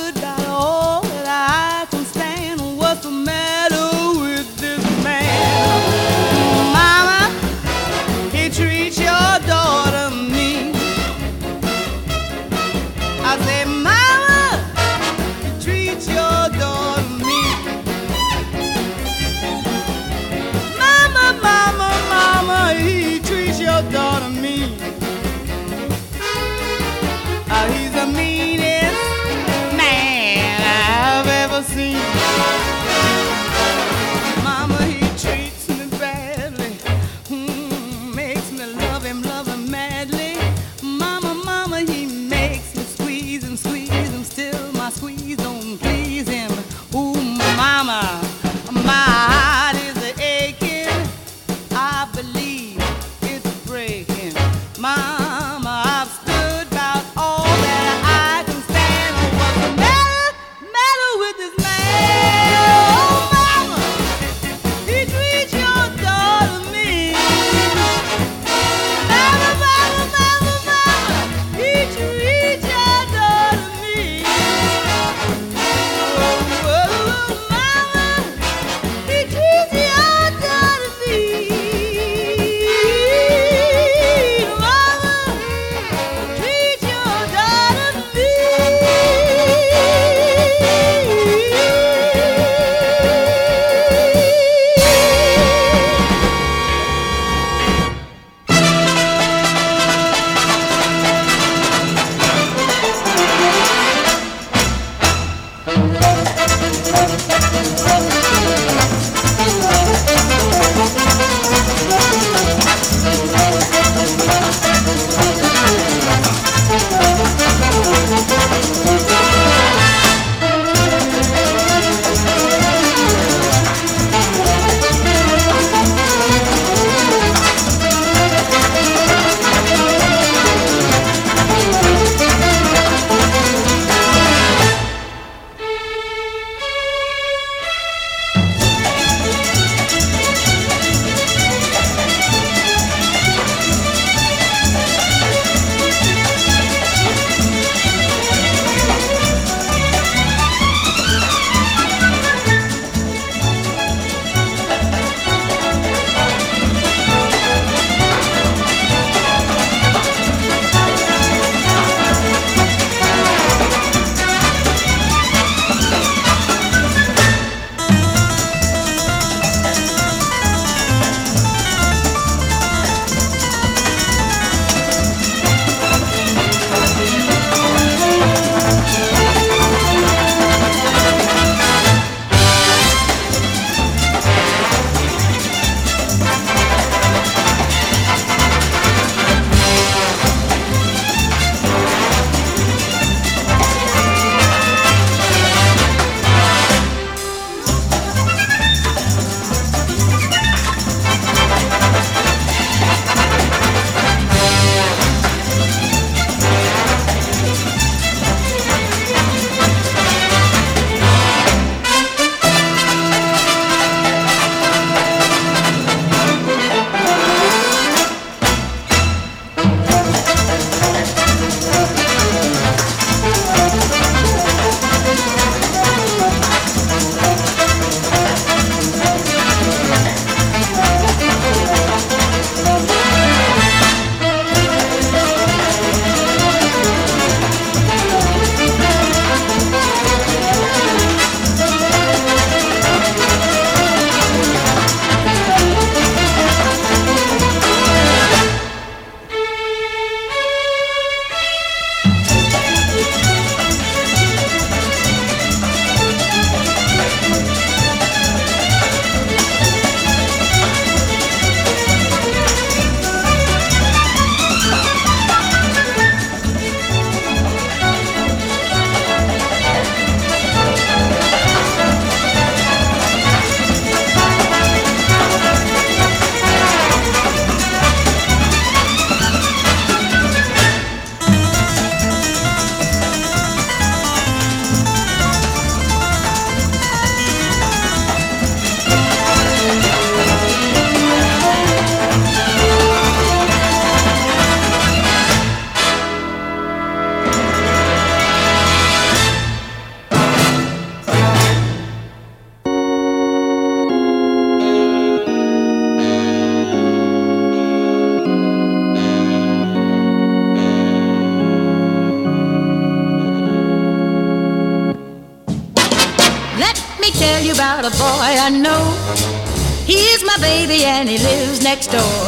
and he lives next door.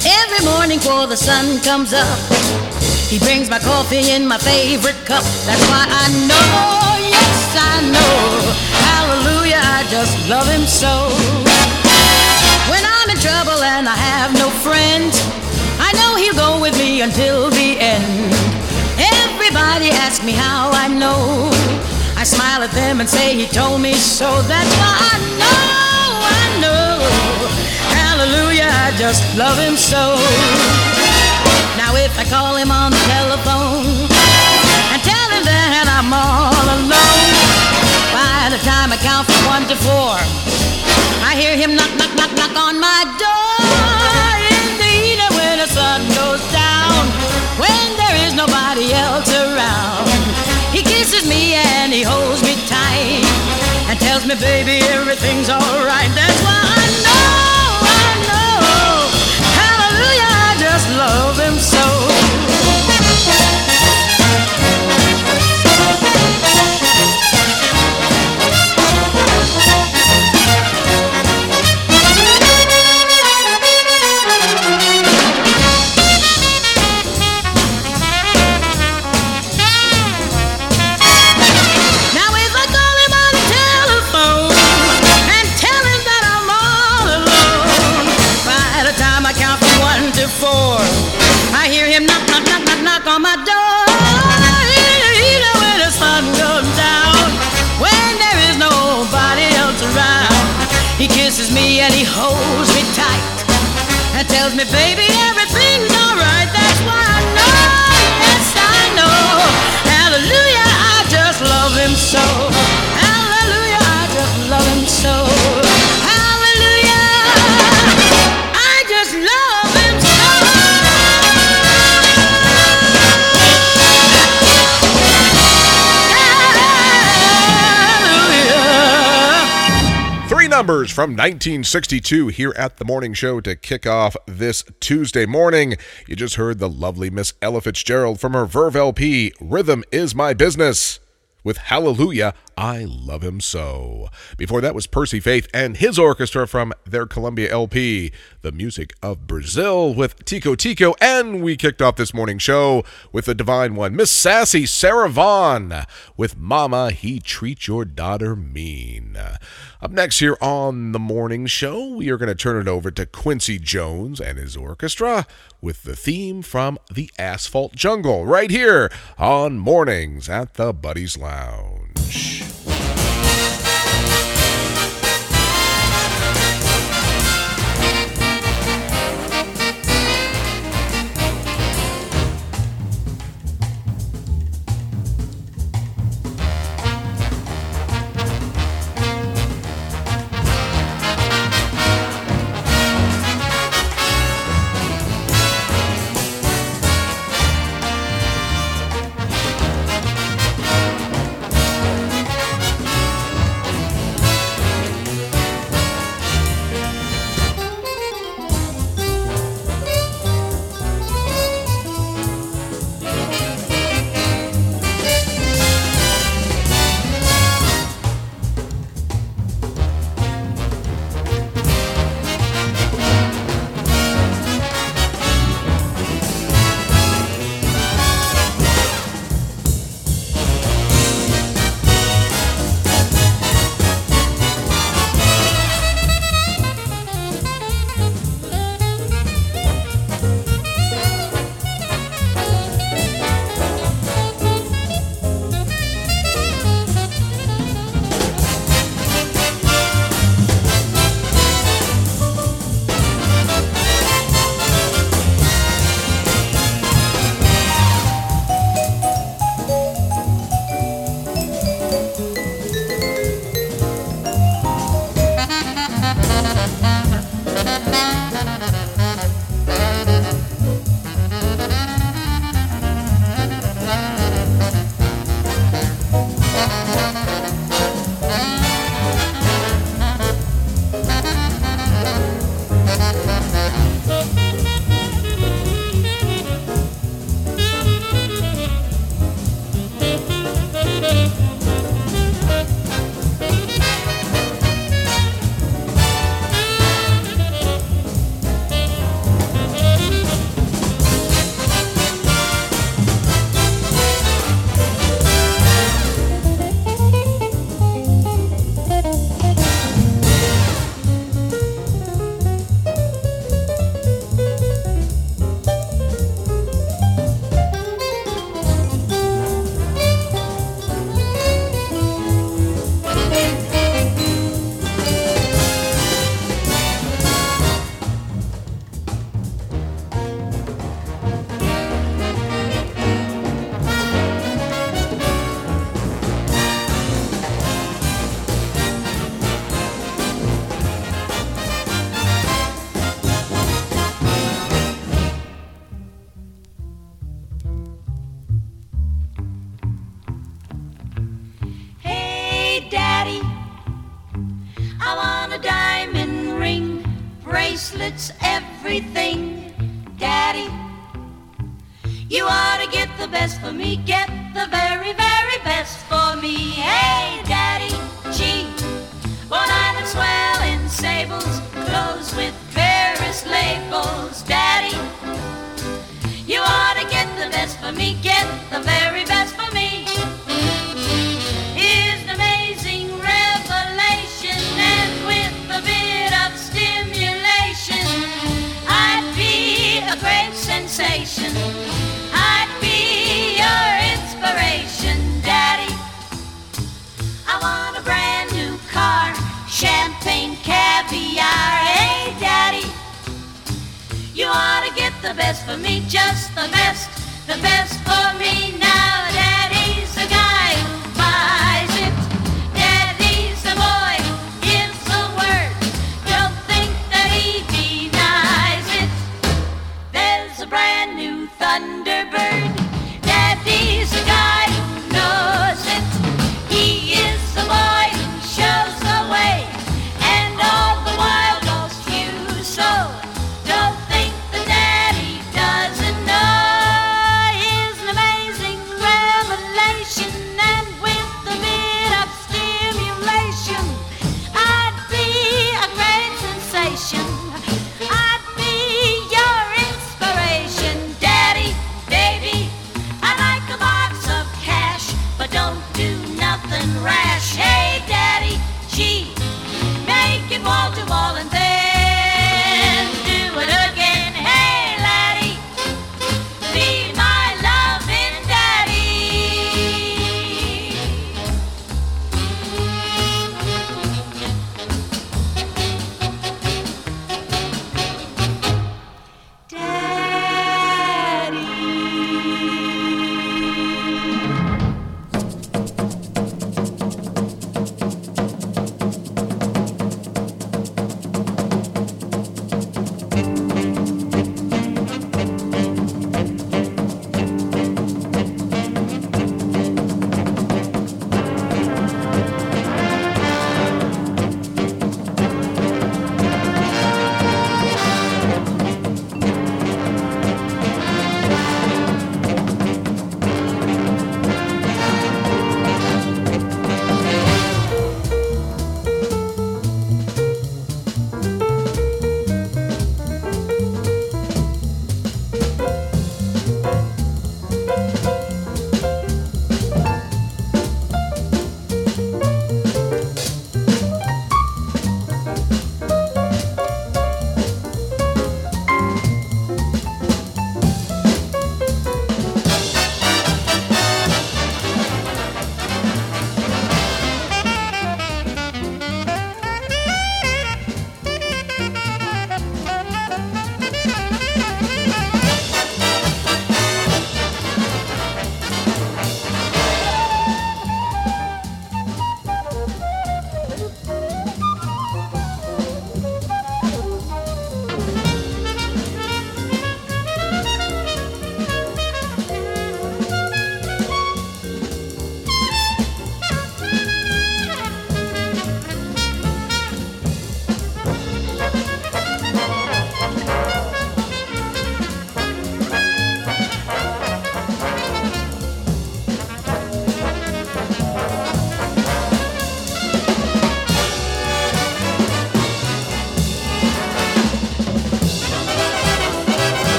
Every morning before the sun comes up, he brings my coffee in my favorite cup. That's why I know, yes, I know. Hallelujah, I just love him so. When I'm in trouble and I have no friends, I know he'll go with me until the end. Everybody asks me how I know. I smile at them and say he told me so. That's why I know, I know. Hallelujah, I just love him so. Now if I call him on the telephone and tell him that I'm all alone, by the time I count from one to four, I hear him knock, knock, knock, knock on my door in the evening when the sun goes down, when there is nobody else around. He kisses me and he holds me tight and tells me, baby, everything's alright. That's why I just love him so. Holds me tight and tells me, baby, everything's alright. That's why I know, yes I know. Hallelujah, I just love him so. Numbers from 1962 here at the morning show to kick off this Tuesday morning. You just heard the lovely Miss Ella Fitzgerald from her Verve LP, Rhythm is My Business. With Hallelujah, I Love Him So. Before that was Percy Faith and his orchestra from their Columbia LP, The Music of Brazil with Tico Tico. And we kicked off this morning show with the divine one, Miss Sassy Sarah Vaughan with Mama, He Treat Your Daughter Mean. Up next here on the morning show, we are going to turn it over to Quincy Jones and his orchestra with the theme from The Asphalt Jungle right here on Mornings at the Buddies Lounge.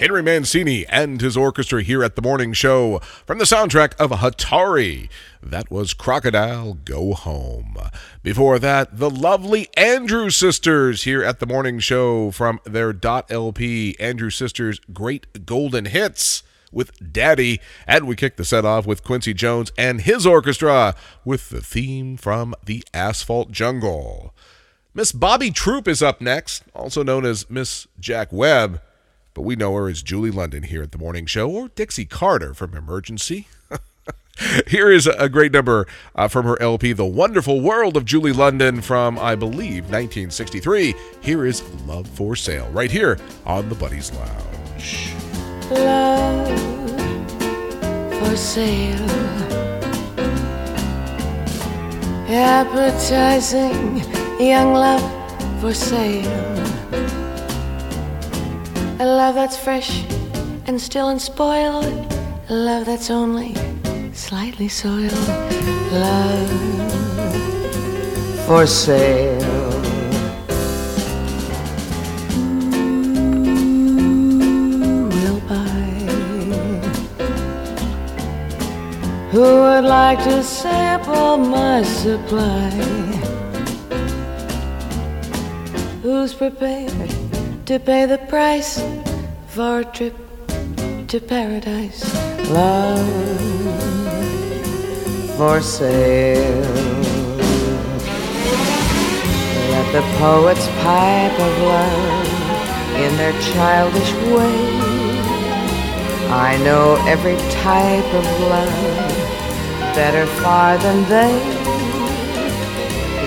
Henry Mancini and his orchestra here at the morning show from the soundtrack of Hatari. That was Crocodile Go Home. Before that, the lovely Andrews Sisters here at the morning show from their Dot LP, Andrews Sisters Great Golden Hits with Daddy. And we kick the set off with Quincy Jones and his orchestra with the theme from the Asphalt Jungle. Miss Bobby Troup is up next, also known as Miss Jack Webb but we know her as Julie London here at the morning show, or Dixie Carter from Emergency. here is a great number uh, from her LP, The Wonderful World of Julie London, from, I believe, 1963. Here is Love for Sale, right here on the Buddies Lounge. Love for sale. Appetizing young love for sale. A love that's fresh and still unspoiled. A love that's only slightly soiled. Love for sale. Mm, buy? Who would like to sample my supply? Who's prepared? To pay the price for a trip to paradise. Love for sale. Let the poets pipe of love in their childish way. I know every type of love better far than they.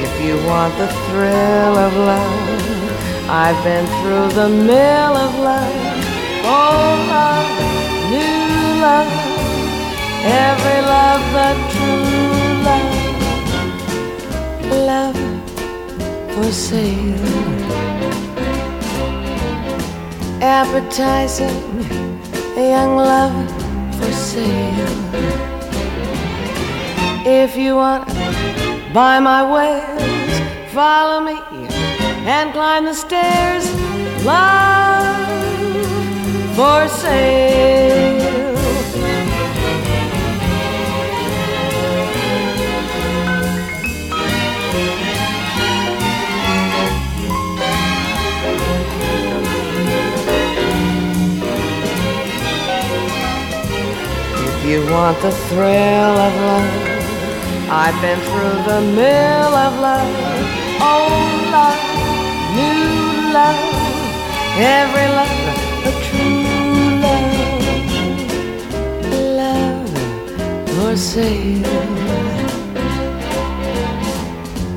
If you want the thrill of love, I've been through the mill of love, old love, new love, every love but true love, love for sale, appetizing young love for sale. If you want buy my wares, follow me and climb the stairs. Love for sale. If you want the thrill of love, I've been through the mill of love. Oh, love, every love a true love, love for sale,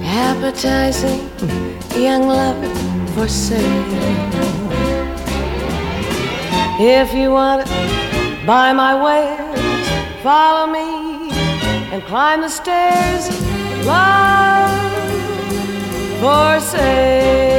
appetizing young love for sale. If you want it, buy my wares, follow me and climb the stairs. Love for sale.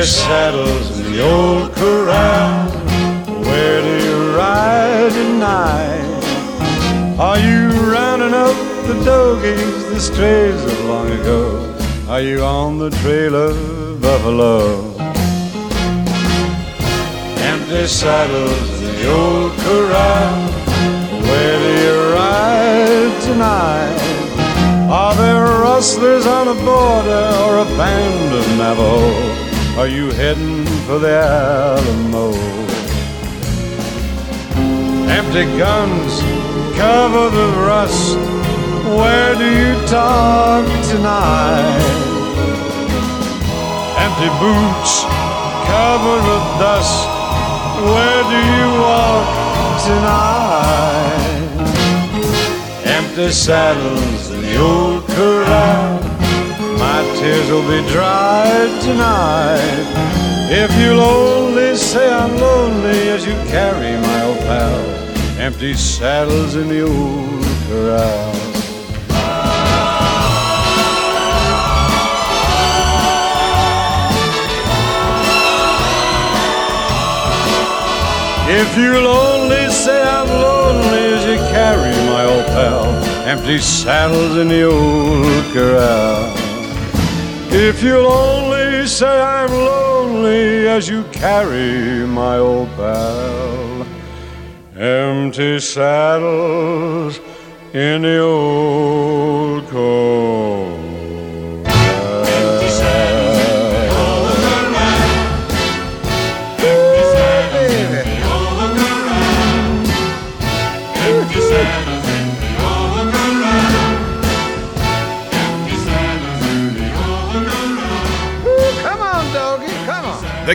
Empty saddles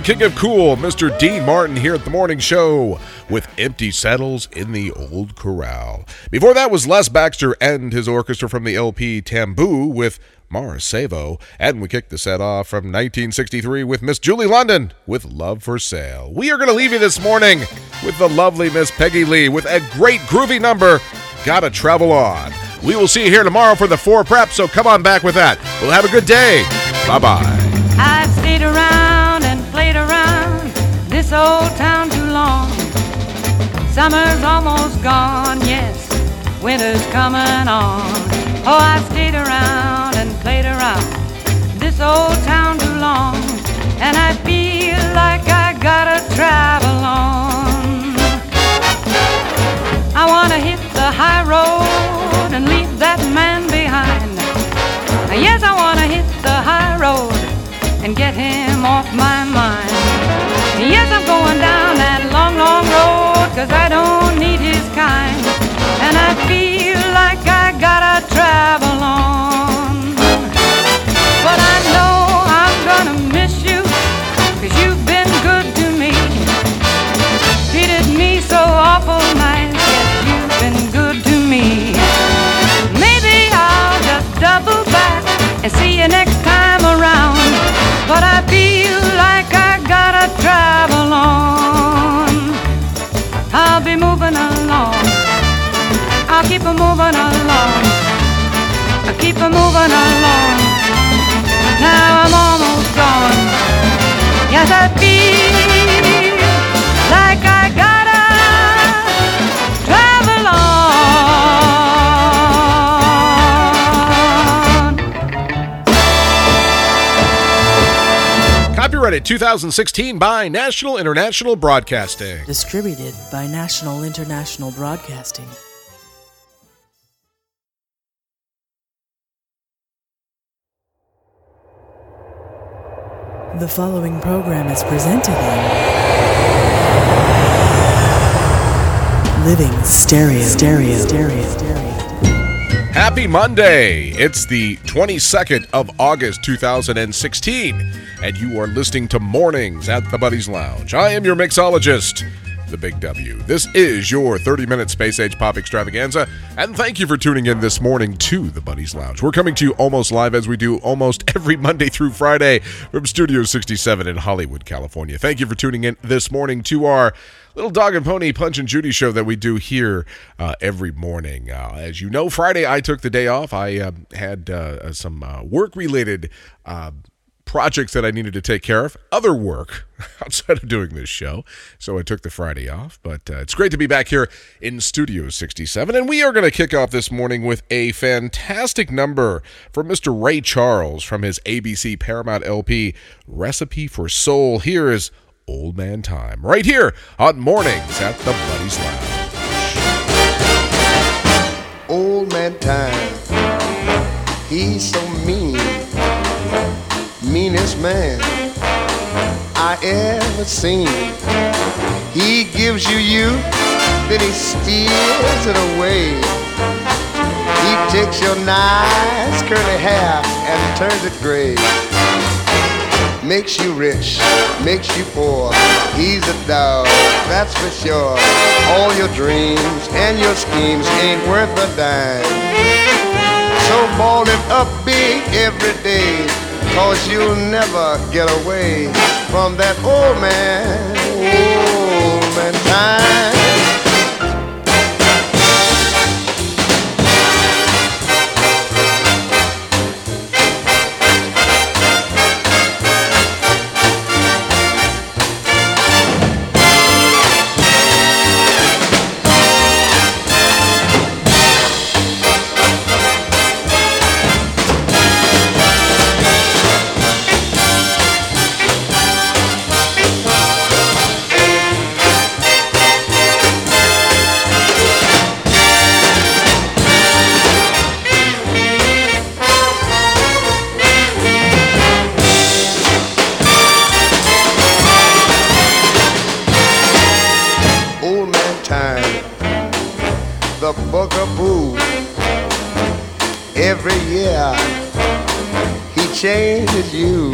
King of Cool, Mr. Dean Martin, here at the morning show with Empty Saddles in the Old Corral. Before that was Les Baxter and his orchestra from the LP Tamboo with Mara. And we kicked the set off from 1963 with Miss Julie London with Love for Sale. We are going to leave you this morning with the lovely Miss Peggy Lee with a great groovy number, Gotta Travel On. We will see you here tomorrow for the four prep, so come on back with that. We'll have a good day. Bye bye. Old town too long. Summer's almost gone, yes, winter's coming on. Oh, I've stayed around and played around this old town too long, and I feel like I gotta travel on. I wanna hit the high road and leave that man behind. Yes, I wanna hit the high road and get him off my mind. Yes, I'm going down that long, long road, cause I don't need his kind. And I feel like I gotta travel on. But I know I'm gonna miss travel on. I'll be moving along. I'll keep a moving along. I'll keep a moving along. Now I'm almost gone. Yes, I feel Copyrighted 2016 by National International Broadcasting. Distributed by National International Broadcasting. The following program is presented in Living Stereo. Stereo. Stereo. Stereo. Happy Monday! It's the 22nd of August 2016, and you are listening to Mornings at the Buddies Lounge. I am your mixologist, the Big W. This is your 30 minute space age pop extravaganza, and thank you for tuning in this morning to the Buddies Lounge. We're coming to you almost live as we do almost every Monday through Friday from Studio 67 in Hollywood, California. Thank you for tuning in this morning to our little dog and pony punch and Judy show that we do here uh, every morning. Uh, as you know, Friday I took the day off. I uh, had uh, some uh, work related projects that I needed to take care of, other work outside of doing this show. So I took the Friday off. But uh, it's great to be back here in Studio 67. And we are going to kick off this morning with a fantastic number from Mr. Ray Charles from his ABC Paramount LP, Recipe for Soul. Here is Old Man Time, right here on Mornings at the Buddies Lounge. Old Man Time, he's so mean meanest man I ever seen. He gives you you, then he steals it away. He takes your nice curly hair and turns it gray. Makes you rich, makes you poor. He's a dog, that's for sure. All your dreams and your schemes ain't worth a dime. So ball it up big every day Cause you'll never get away from that old man, old man time. Changes you.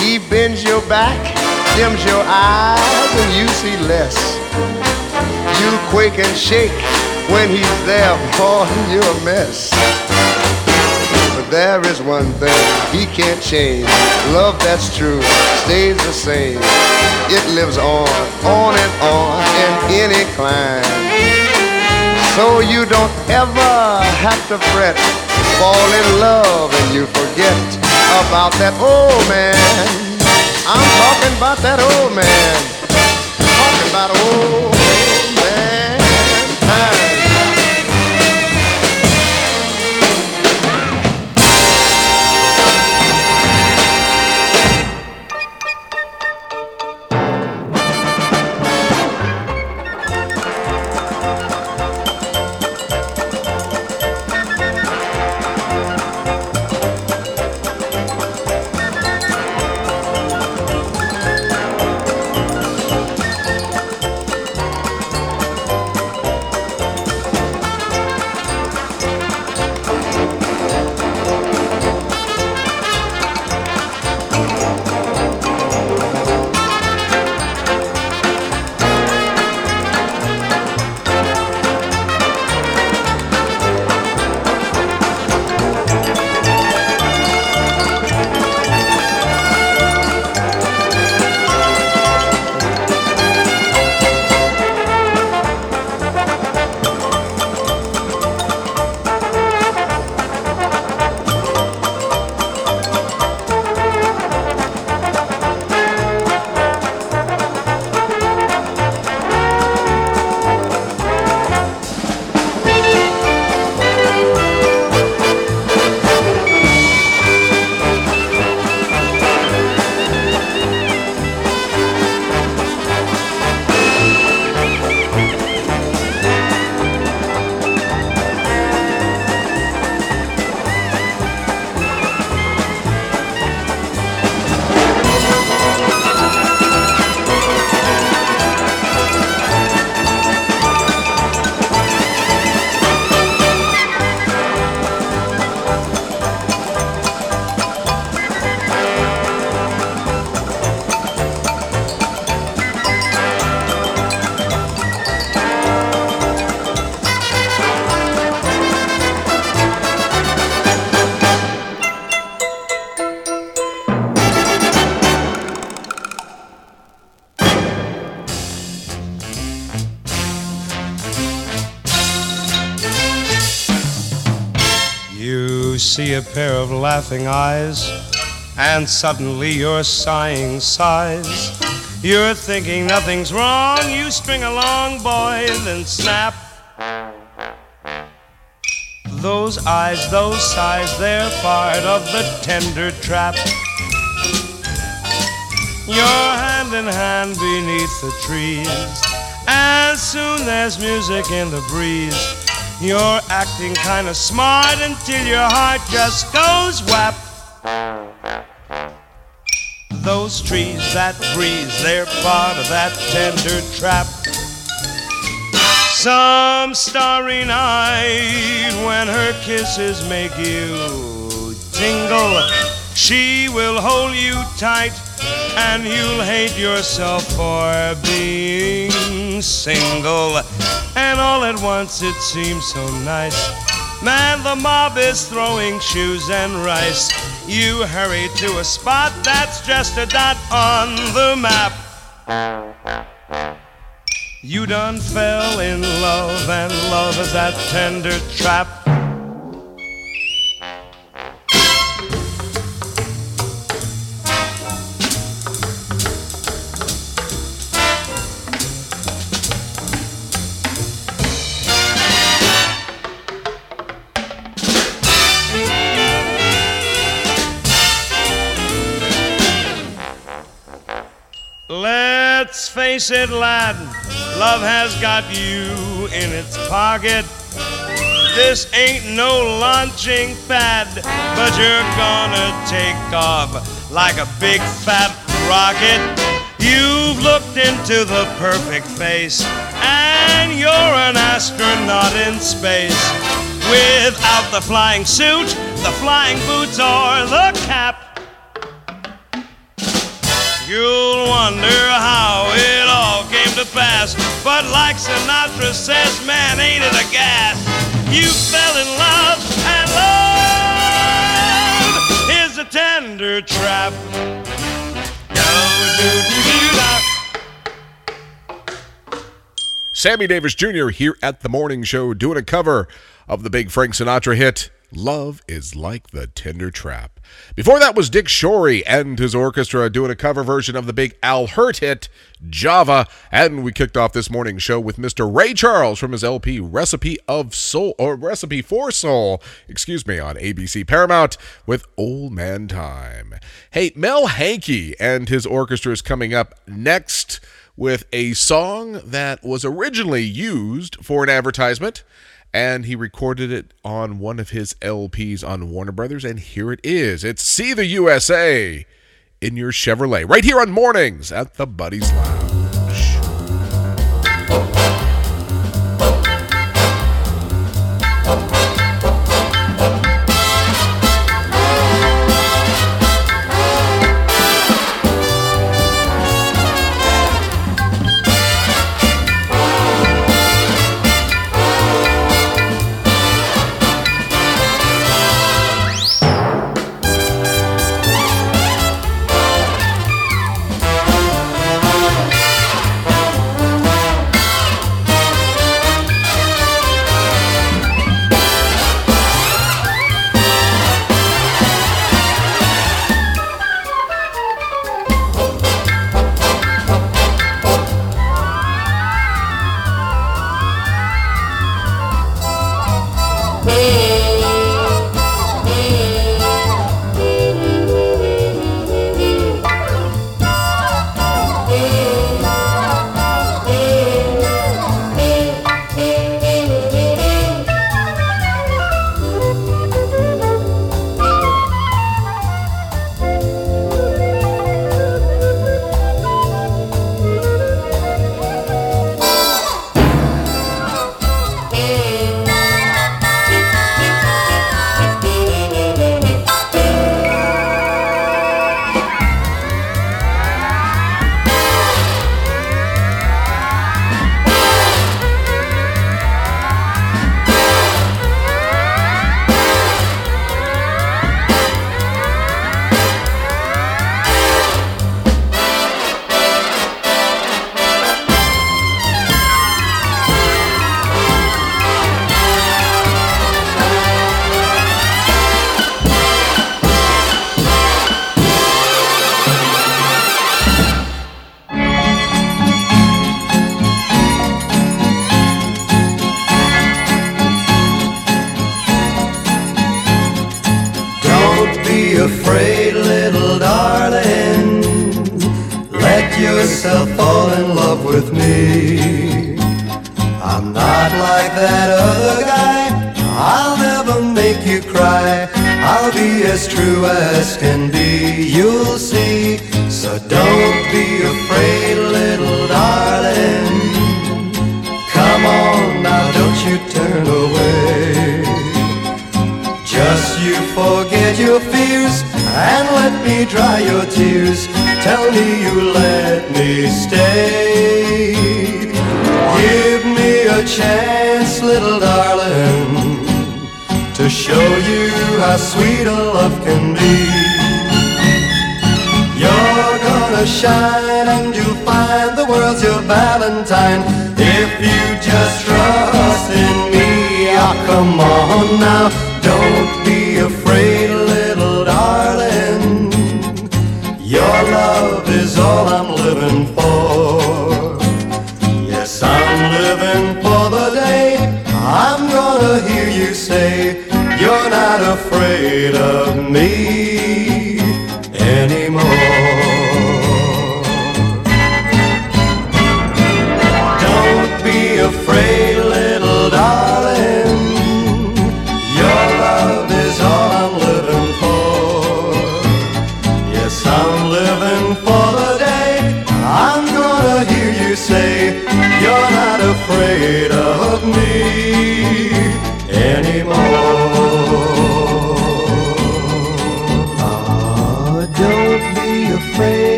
He bends your back, dims your eyes, and you see less. You quake and shake when he's there, boy, you're a mess. But there is one thing he can't change. Love that's true stays the same. It lives on, on and on in any clime. So you don't ever have to fret fall in love and you forget about that old man. I'm talking about that old man. Talking about old man time. A pair of laughing eyes and suddenly you're sighing sighs. You're thinking nothing's wrong, you string along, boy, then snap. Those eyes, those sighs, they're part of the tender trap. You're hand in hand beneath the trees. As soon as music in the breeze, you're acting kinda smart until your heart just goes whap. Those trees, that breeze, they're part of that tender trap. Some starry night when her kisses make you tingle, she will hold you tight and you'll hate yourself for being single. And all at once it seems so nice. Man, the mob is throwing shoes and rice. You hurry to a spot that's just a dot on the map. You done fell in love, and love is that tender trap. It, lad, love has got you in its pocket. This ain't no launching pad, but you're gonna take off like a big fat rocket. You've looked into the perfect face, and you're an astronaut in space. Without the flying suit, the flying boots, or the cap. You'll wonder how it pass. But like Sinatra says, man, ain't it a gas? You fell in love, and love is a tender trap. Sammy Davis Jr. here at the morning show doing a cover of the big Frank Sinatra hit, Love is Like the Tender Trap. Before that was Dick Schory and his orchestra doing a cover version of the big Al Hirt hit, Java. And we kicked off this morning's show with Mr. Ray Charles from his LP Recipe of Soul, or Recipe for Soul, excuse me, on ABC Paramount with Old Man Time. Hey, Mel Henke and his orchestra is coming up next with a song that was originally used for an advertisement and he recorded it on one of his LPs on Warner Brothers and here it is. It's See the USA in your Chevrolet right here on Mornings at the Buddies Lounge.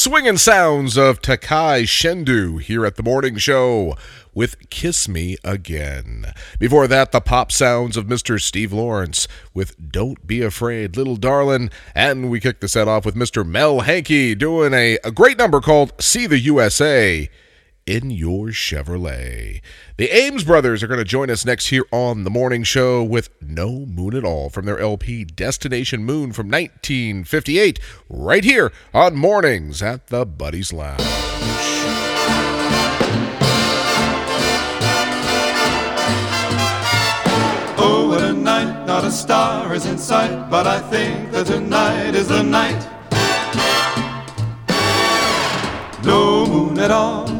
swinging sounds of Tak Shindo here at the morning show with Kiss Me Again. Before that, the pop sounds of Mr. Steve Lawrence with Don't Be Afraid, Little Darlin'. And we kicked the set off with Mr. Mel Henke doing a, a great number called See the USA in your Chevrolet. The Ames brothers are going to join us next here on the morning show with No Moon at All from their LP Destination Moon from 1958, right here on Mornings at the Buddies Lounge. Oh, not a star is in sight, but I think that tonight is the night. No moon at all,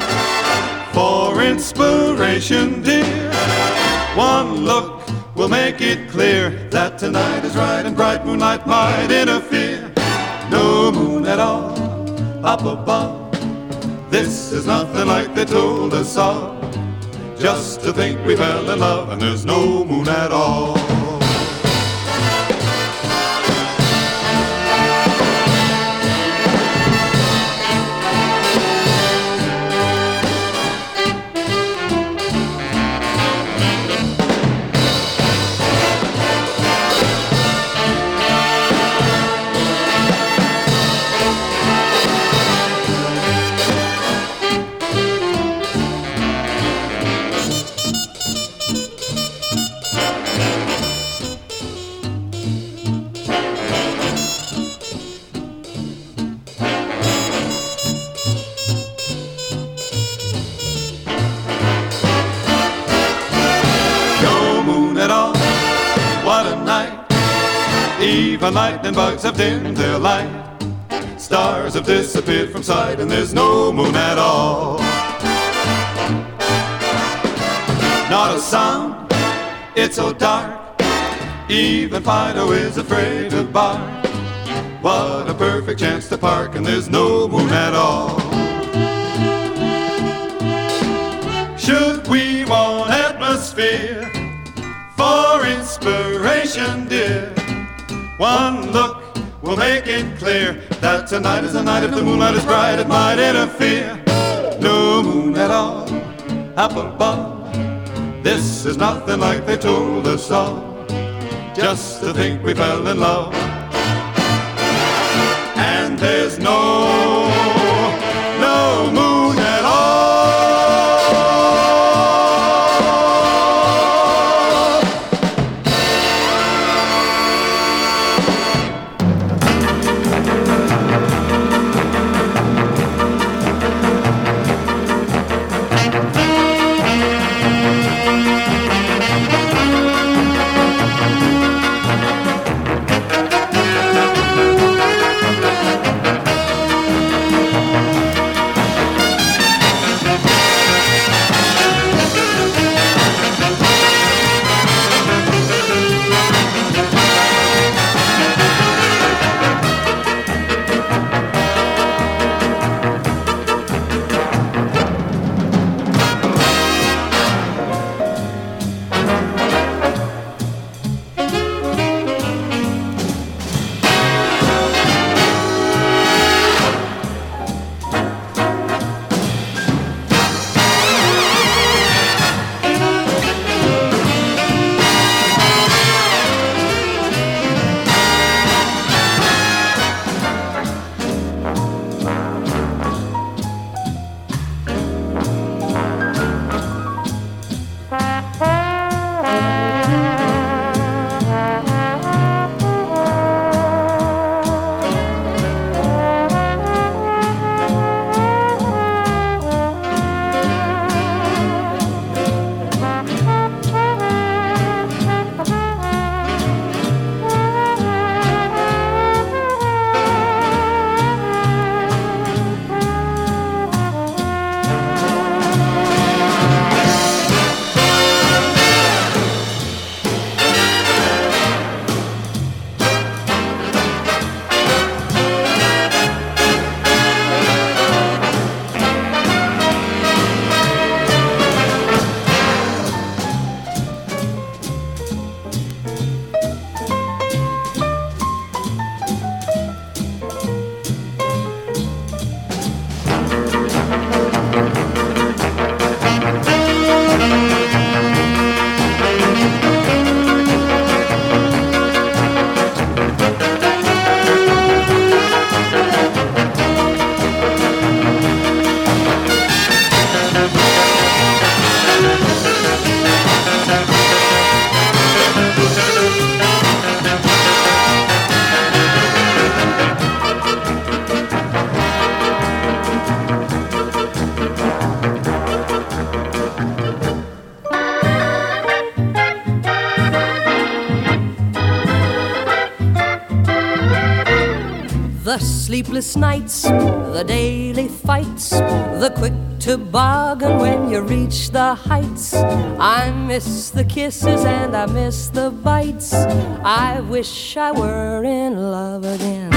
for inspiration, dear? One look will make it clear that tonight is right and bright moonlight might interfere. No moon at all up above. This is nothing like they told us of. Just to think we fell in love and there's no moon at all. Even lightning bugs have dimmed their light. Stars have disappeared from sight, and there's no moon at all. Not a sound, it's so dark. Even Fido is afraid to bark. What a perfect chance to park, and there's no moon at all. Should we want atmosphere for inspiration, dear? One look will make it clear that tonight is the night if the moonlight is bright, it might interfere. No moon at all up above. This is nothing like they told us of. Just to think we fell in love. And there's no sleepless nights, the daily fights, the quick toboggan when you reach the heights. I miss the kisses and I miss the bites. I wish I were in love again.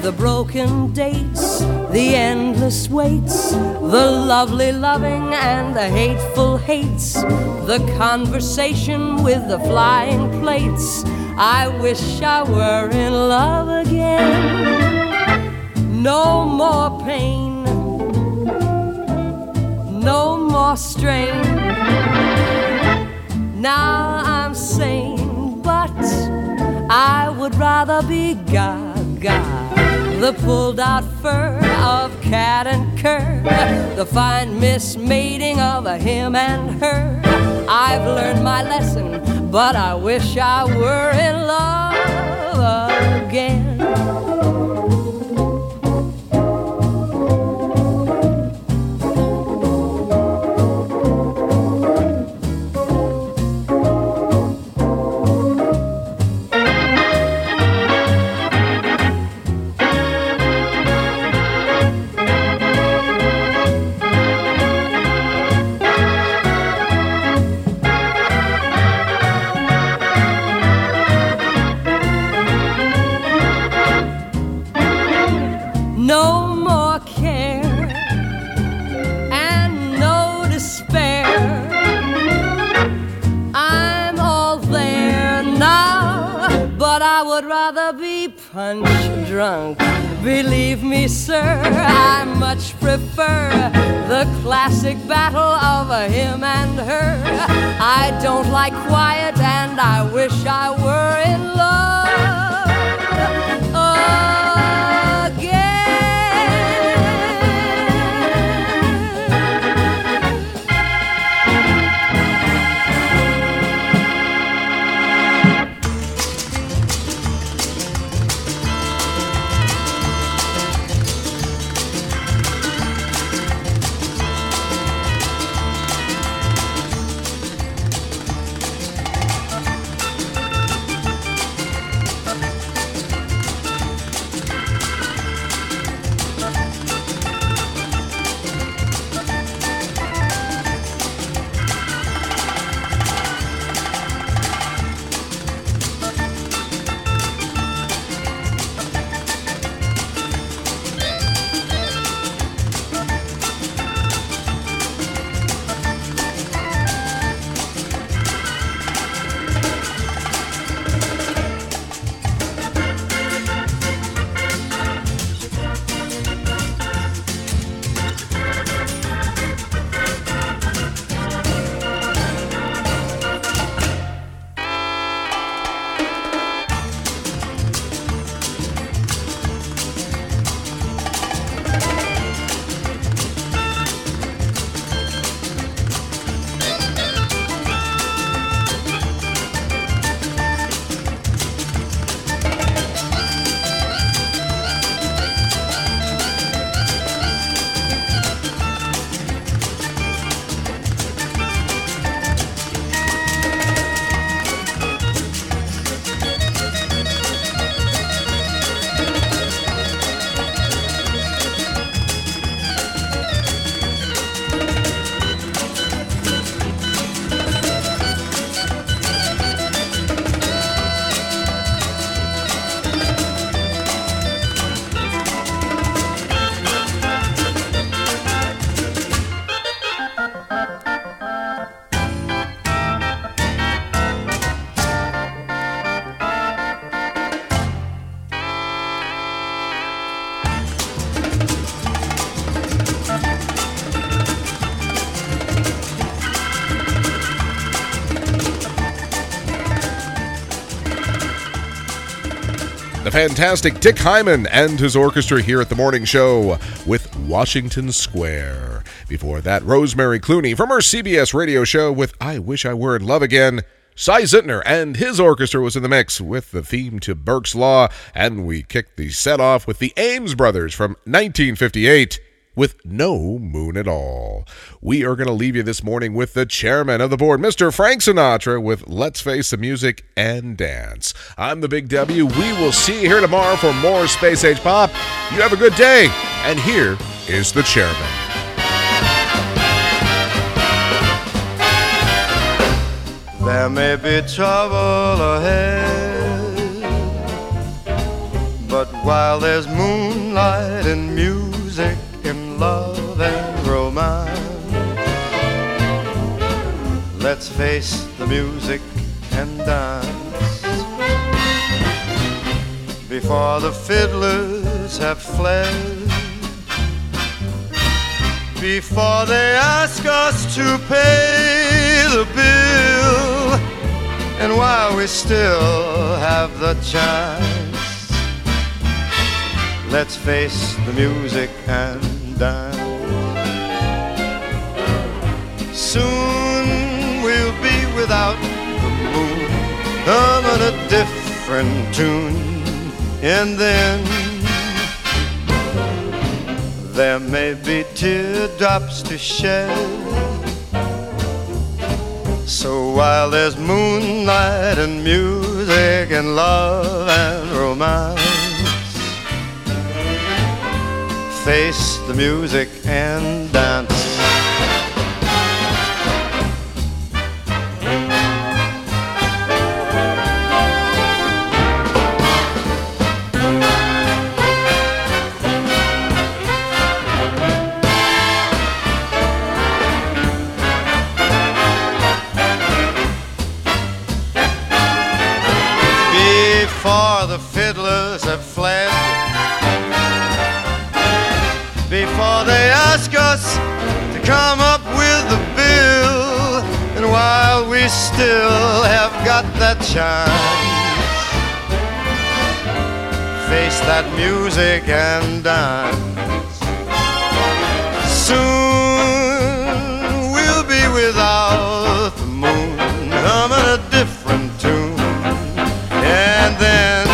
The broken dates, the endless waits, the lovely loving and the hateful hates, the conversation with the flying plates. I wish I were in love again. No more pain, no more strain. Now I'm sane, but I would rather be gaga. The pulled out fur of cat and cur, the fine mismating of a him and her. I've learned my lesson, but I wish I were in love again. Punch drunk. Believe me, sir, I much prefer the classic battle of a him and her. I don't like quiet, and I wish I were in love fantastic Dick Hyman and his orchestra here at the morning show with Washington Square. Before that, Rosemary Clooney from her CBS radio show with I Wish I Were in Love Again. Si Zentner and his orchestra was in the mix with the theme to Burke's Law, and we kicked the set off with the Ames Brothers from 1958. with No Moon at All. We are going to leave you this morning with the chairman of the board, Mr. Frank Sinatra, with Let's Face the Music and Dance. I'm the Big W. We will see you here tomorrow for more Space Age Pop. You have a good day. And here is the chairman. There may be trouble ahead, but while there's moonlight and music and love let's face the music and dance. Before the fiddlers have fled, before they ask us to pay the bill. And while we still have the chance, let's face the music and dance. Without the moon, humming a different tune, and then there may be teardrops to shed. So while there's moonlight and music and love and romance, face the music and dance. Still have got that chance, face that music and dance. Soon we'll be without the moon, humming a different tune. And then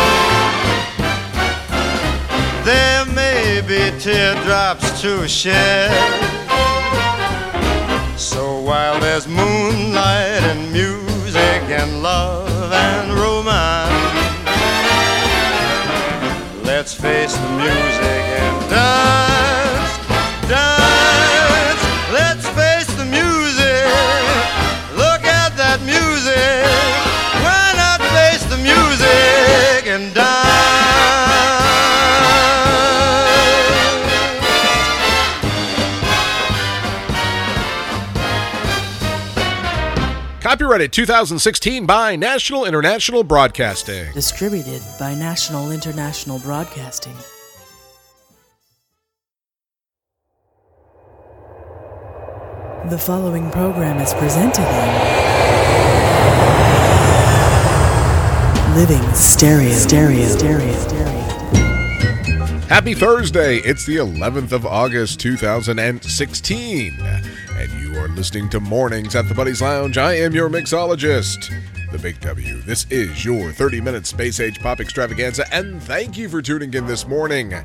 there may be teardrops to shed. So while there's moonlight and music and love and romance, let's face the music and dance, dance. Copyrighted 2016 by National International Broadcasting. Distributed by National International Broadcasting. The following program is presented in Living Stereo Stereo Stereo Stereo. Happy Thursday. It's the 11th of August 2016. Listening to Mornings at the Buddies Lounge. I am your mixologist, the Big W. This is your 30 minute space age pop extravaganza. And thank you for tuning in this morning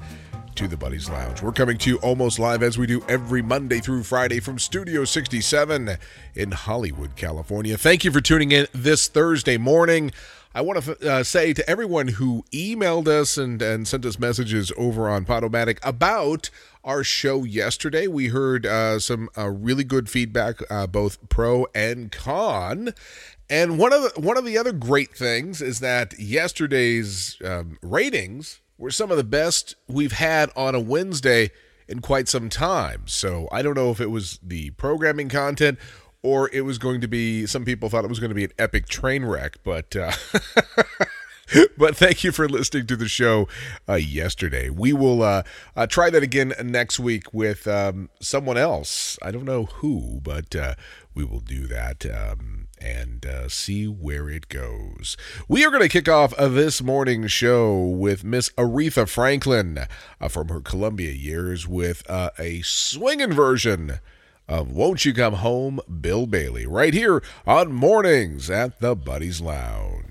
to the Buddies Lounge. We're coming to you almost live as we do every Monday through Friday from Studio 67 in Hollywood, California. Thank you for tuning in this Thursday morning. I want to uh, say to everyone who emailed us and, and sent us messages over on Podomatic about our show yesterday. We heard uh, some uh, really good feedback, uh, both pro and con. And one of the, one of the other great things is that yesterday's um, ratings were some of the best we've had on a Wednesday in quite some time. So I don't know if it was the programming content or it was going to be some people thought it was going to be an epic train wreck but uh, but thank you for listening to the show uh, yesterday we will uh, uh, try that again next week with um, someone else i don't know who but uh, we will do that um, and uh, see where it goes. We are going to kick off this morning's show with Miss Aretha Franklin uh, from her Columbia years with a swinging version of Won't You Come Home, Bill Bailey, right here on Mornings at the Buddies Lounge.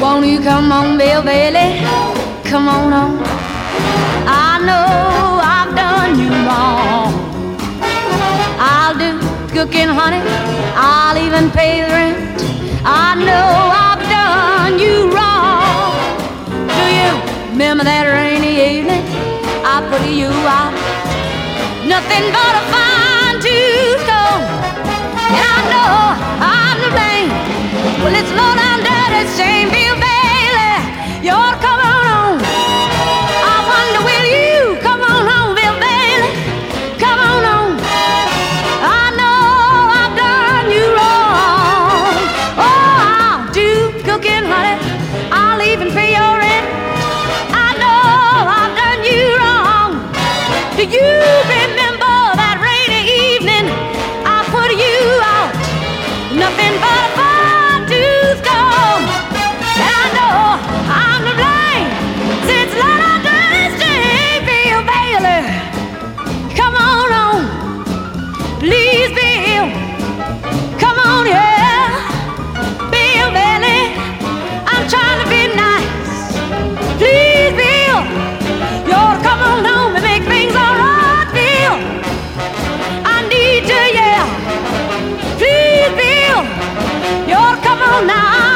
Won't you come on, Bill Bailey? Come on on. I know I've done you wrong. I'll do cooking, honey. I'll even pay the rent. I know I've done you wrong. Do you remember that rainy evening? I put you out. Nothing but a fine tooth comb. And I know I'm to blame. Well, it's Lord I'm down dirty now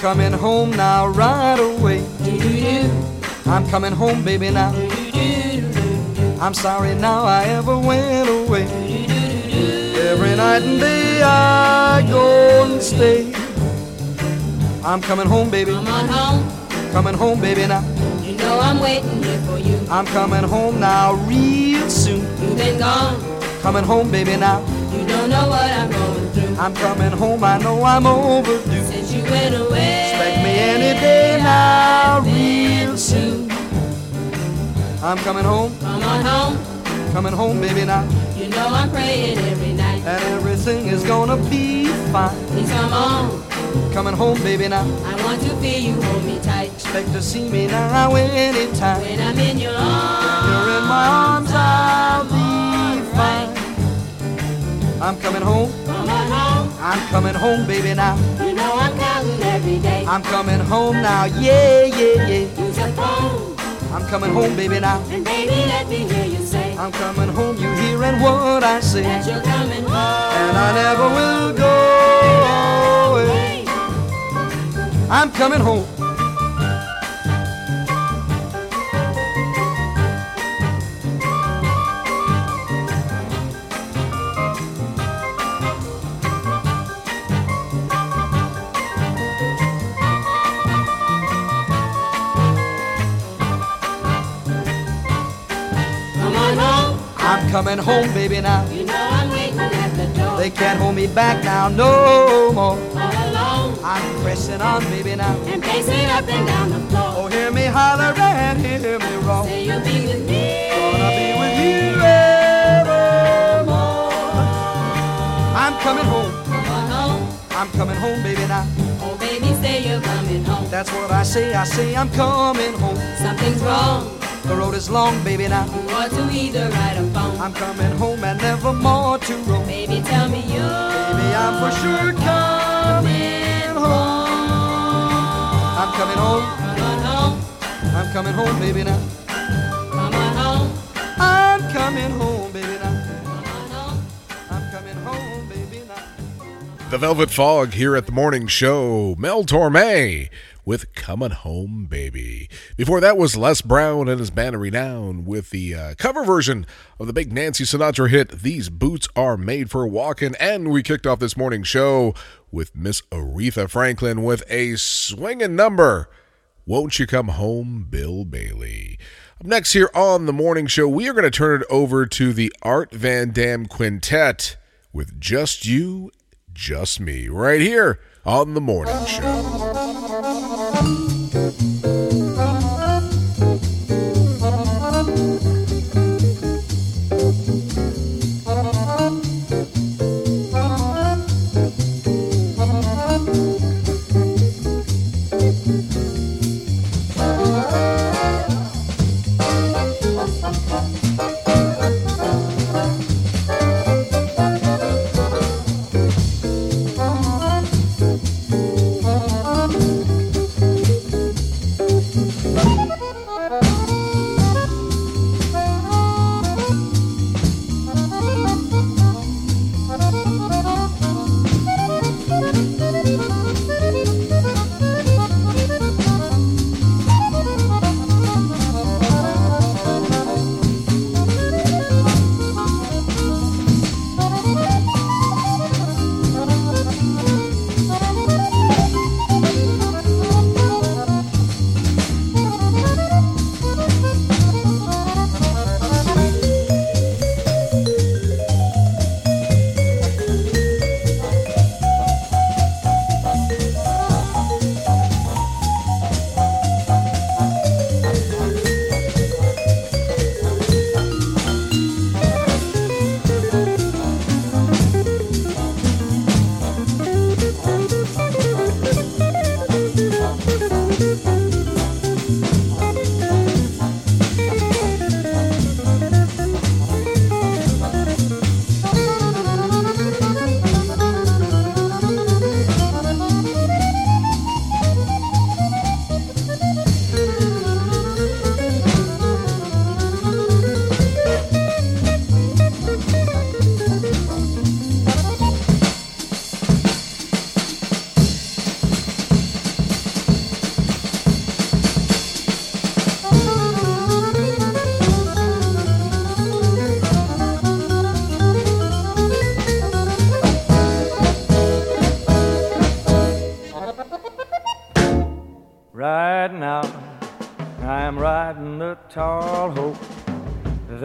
coming home now, right away. I'm coming home, baby, now. I'm sorry now I ever went away. Every night and day I go and stay. I'm coming home, baby. Come on home. Coming home, baby, now. You know I'm waiting here for you. I'm coming home now, real soon. You've been gone. Coming home, baby, now. I'm coming home, I know I'm overdue. Since you went away. Expect me any day now, real soon. I'm coming home. Come on home. Coming home, baby, now. You know I'm praying every night. And everything is gonna be fine. Please come on. Coming home, baby, now. I want to feel you hold me tight. Expect to see me now anytime. When I'm in your arms. You're in my arms, I'll be fine. I'm coming home. Come on home. I'm coming home, baby, now. You know I'm counting every day. I'm coming home now, yeah, yeah, yeah. Use your phone. I'm coming home, baby, now. And baby, let me hear you say. I'm coming home, you hearing what I say. That you're coming home. And I never will go away. I'm coming home. Coming home, baby, now. You know I'm waiting at the door. They can't hold me back now, no more. All alone. I'm pressing on, baby, now. And pacing up and down the floor. Oh, hear me holler and hear me roar. Say you'll be with me. Gonna be with you evermore. I'm coming home. Come on home. I'm coming home, baby, now. Oh, baby, say you're coming home. That's what I say. I say I'm coming home. Something's wrong. The road is long, baby, now. You ought to either write a phone. I'm coming home and never more to roam. Baby, tell me you. Baby, I'm for sure coming home. I'm coming home. Come on home. I'm coming home, baby, now. Come on home. I'm coming home, baby, now. Come on home. I'm coming home, baby, now. The Velvet Fog here at the morning show. Mel Torme with Coming Home Baby. Before that was Les Brown and his band of renown with the uh, cover version of the big Nancy Sinatra hit These Boots Are Made for Walking. And we kicked off this morning show with Miss Aretha Franklin with a swinging number. Won't You Come Home, Bill Bailey? Up next here on the morning show, we are going to turn it over to the Art Van Damme Quintet with Just You, Just Me, right here on the morning show. Thank you.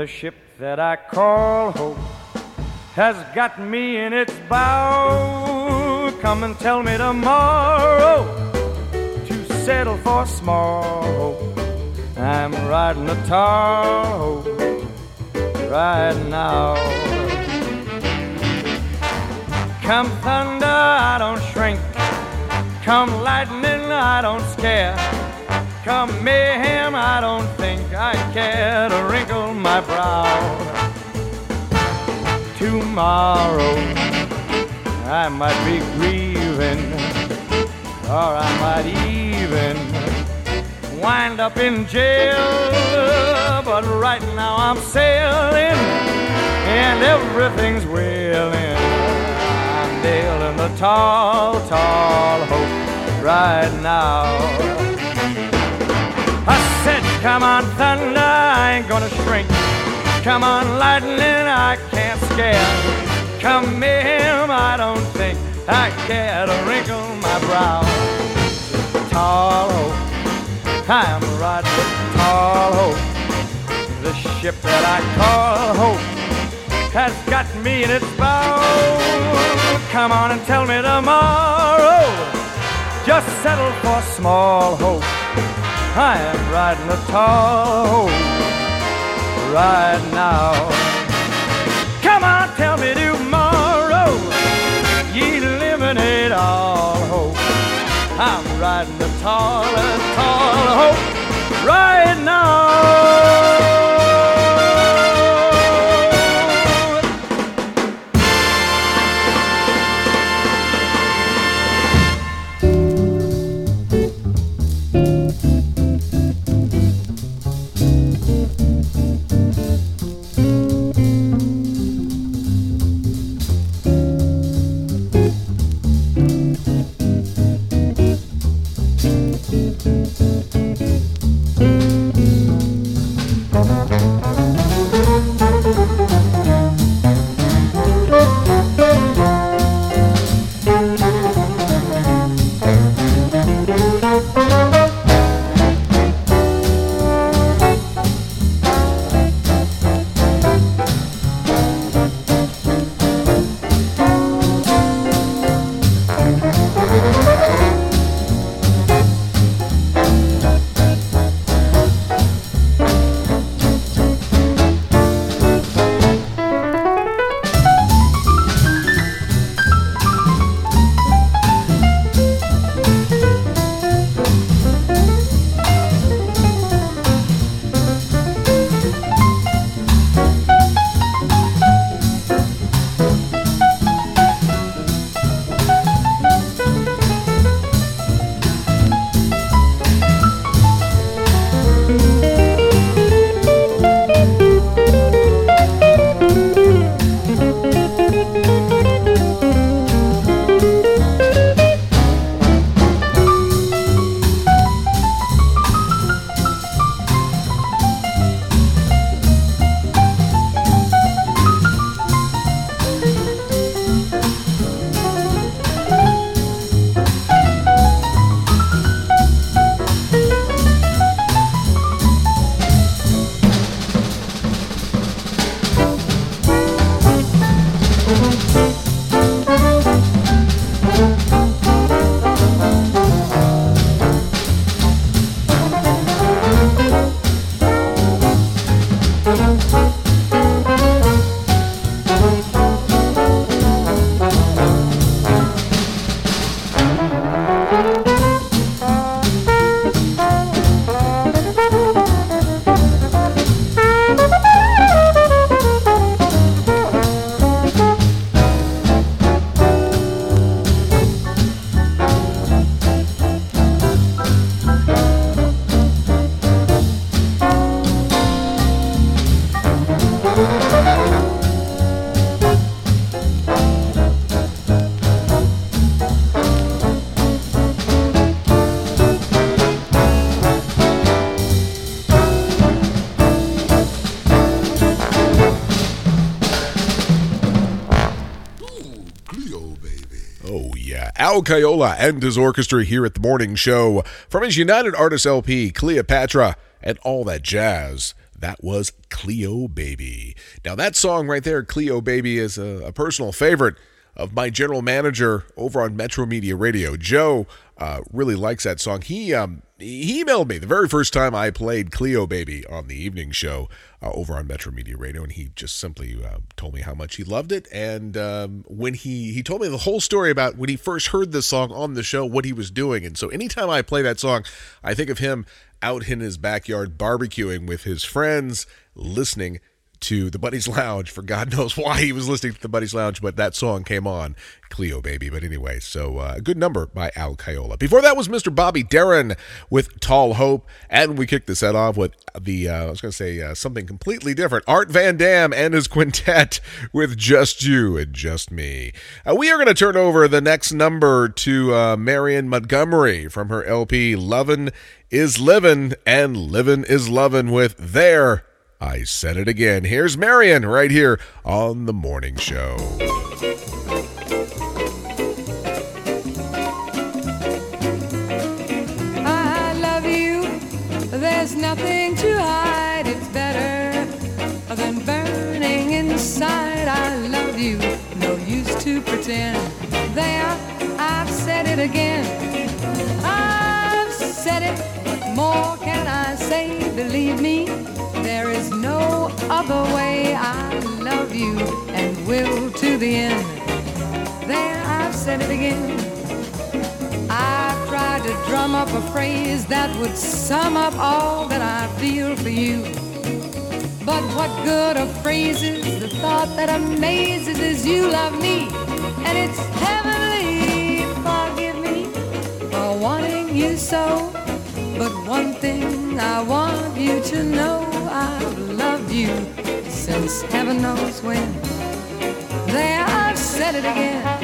The ship that I call hope has got me in its bow. Come and tell me tomorrow to settle for small hope. I'm riding a tall hope right now. Come thunder, I don't shrink. Come lightning, I don't scare. Come mayhem, I don't think I care to wrinkle my brow. Tomorrow, I might be grieving, or I might even wind up in jail. But right now I'm sailing, and everything's wailing. I'm nailing the tall, tall hope right now. I said, come on, thunder, I ain't gonna shrink. Come on, lightning, I can't scare. Come mayhem, I don't think I care to wrinkle my brow. Tall hope, I'm riding with tall hope. The ship that I call hope has got me in its bow. Come on and tell me tomorrow. Just settle for small hope. I am riding a tall hope right now. Come on, tell me tomorrow. You eliminate all hope. I'm riding the tall, tall hope right now. Yeah. Al Caiola and his orchestra here at the morning show from his United Artists LP, Cleopatra, and all that jazz. That was Cleo Baby. Now, that song right there, Cleo Baby, is a, a personal favorite of my general manager over on Metro Media Radio. Joe uh, really likes that song. He um, he emailed me the very first time I played Cleo Baby on the evening show uh, over on Metro Media Radio, and he just simply uh, told me how much he loved it. And um, when he he told me the whole story about when he first heard this song on the show, what he was doing. And so anytime I play that song, I think of him out in his backyard barbecuing with his friends, listening to the Buddies Lounge for God knows why he was listening to the Buddies Lounge, but that song came on, Cleo Baby. But anyway, so uh, good number by Al Caiola. Before that was Mr. Bobby Darin with Tall Hope, and we kicked the set off with the uh, I was going to say uh, something completely different. Art Van Damme and his quintet with Just You and Just Me. Uh, we are going to turn over the next number to uh, Marion Montgomery from her LP Lovin' is Livin' and Livin' is Lovin' with There. I said it again. Here's Marion right here on the morning show. I love you. There's nothing to hide. It's better than burning inside. I love you. No use to pretend. There, I've said it again. I've said it. More can I say? Believe me, there is no other way. I love you and will to the end. There, I've said it again. I tried to drum up a phrase that would sum up all that I feel for you. But what good are phrases? The thought that amazes is you love me, and it's heavenly. Forgive me for wanting you so. But one thing I want you to know I've loved you since heaven knows when. There, I've said it again.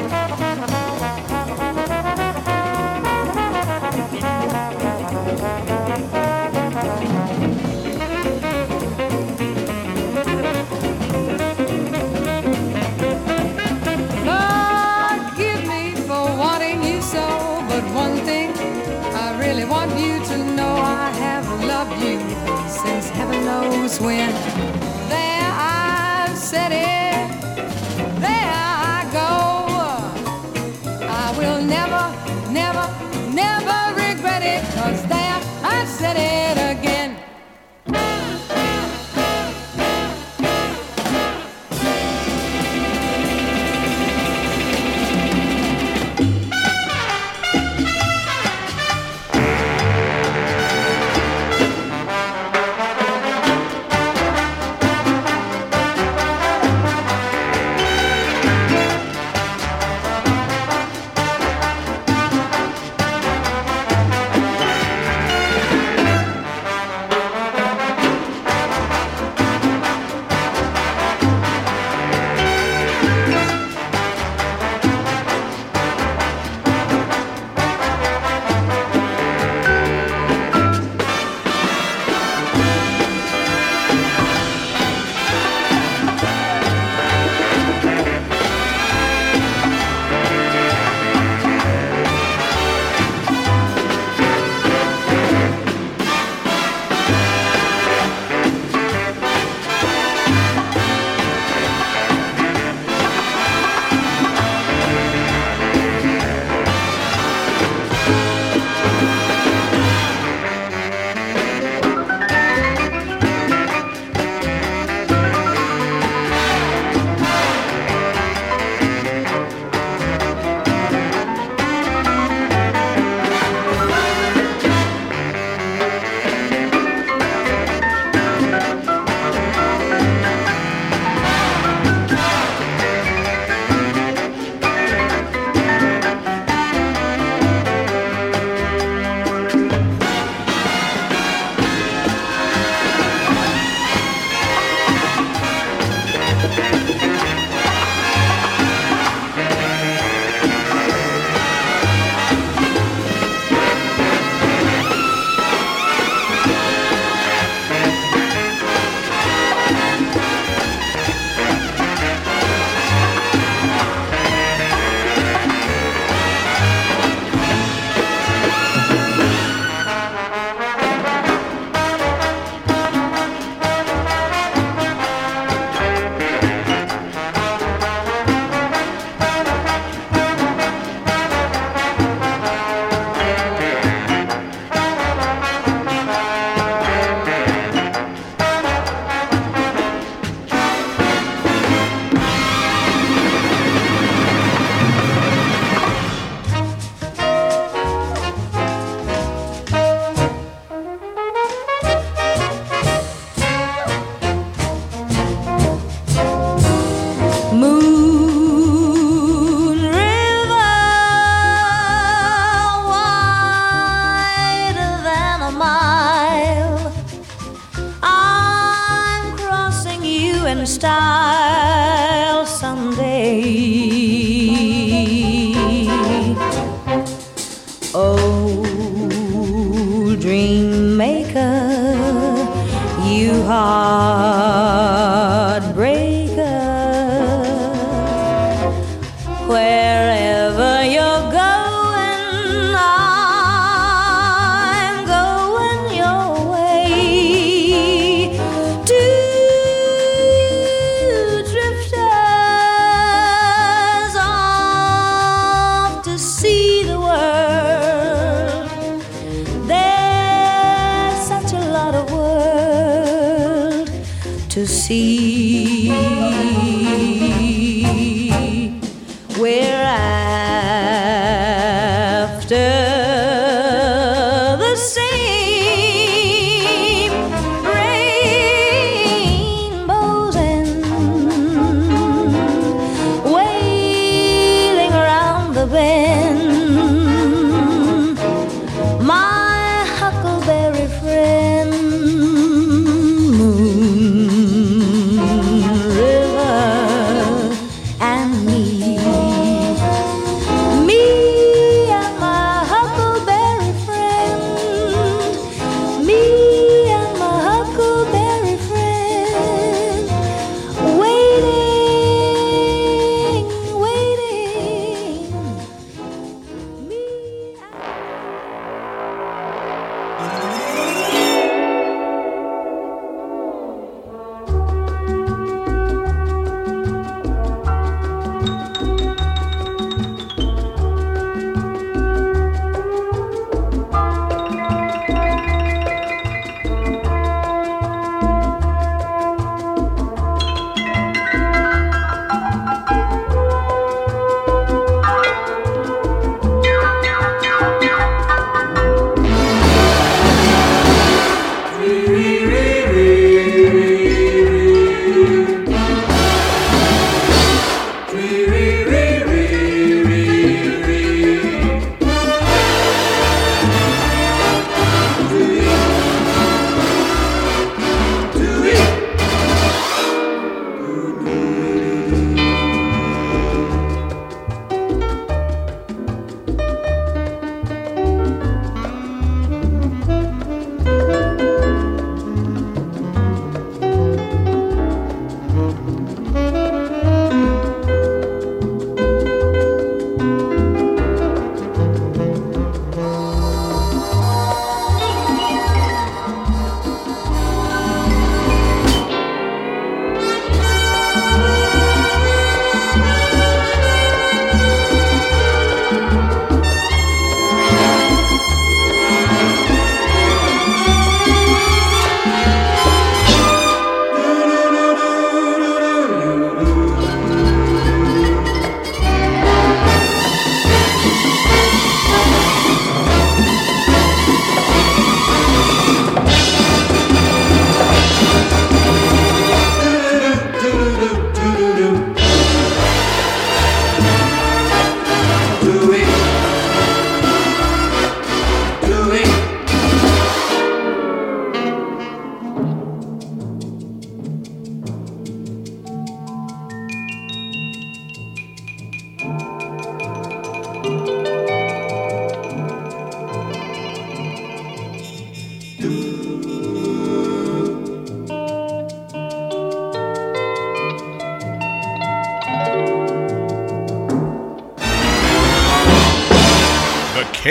Knows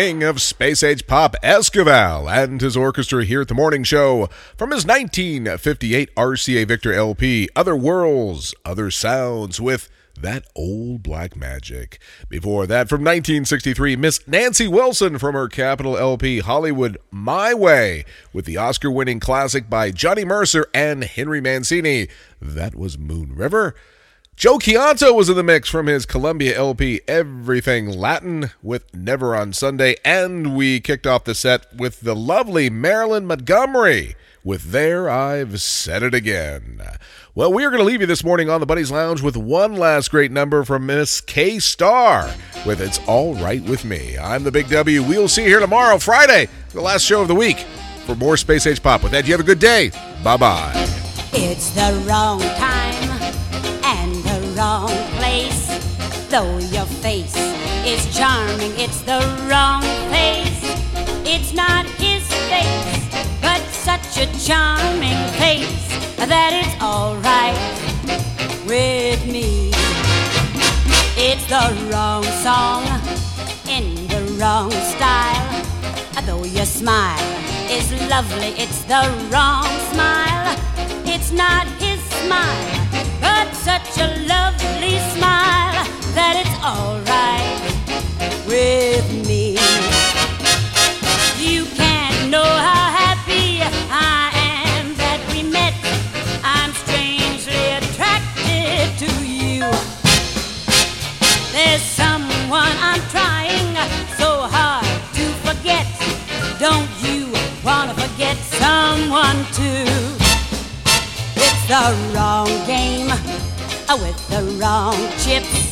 king of space age pop, Esquivel, and his orchestra here at the morning show from his 1958 RCA Victor LP, Other Worlds, Other Sounds, with that old black magic. Before that, from 1963, Miss Nancy Wilson from her Capitol LP, Hollywood My Way, with the Oscar winning classic by Johnny Mercer and Henry Mancini. That was Moon River. Joe Chianto was in the mix from his Columbia LP Everything Latin with Never on Sunday, and we kicked off the set with the lovely Marilyn Montgomery with There I've Said It Again. Well, we are going to leave you this morning on the Buddies Lounge with one last great number from Miss Kay Starr with It's All Right With Me. I'm the Big W. We'll see you here tomorrow, Friday, the last show of the week, for more Space Age Pop. With that, you have a good day. Bye bye. It's the wrong time wrong place. Though your face is charming, it's the wrong face. It's not his face, but such a charming face that it's alright with me. It's the wrong song in the wrong style. Though your smile is lovely, it's the wrong smile. It's not his smile, but such a lovely smile that it's alright with me. You can't know how happy I am that we met. I'm strangely attracted to you. There's someone I'm trying so hard to forget. Don't you wanna forget someone too? The wrong game uh, with the wrong chips.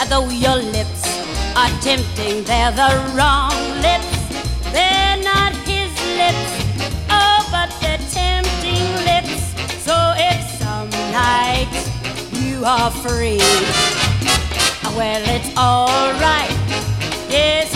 Uh, Though your lips are tempting, they're the wrong lips. They're not his lips, oh, but they're tempting lips. So if some night you are free, uh, well, it's alright. Yes,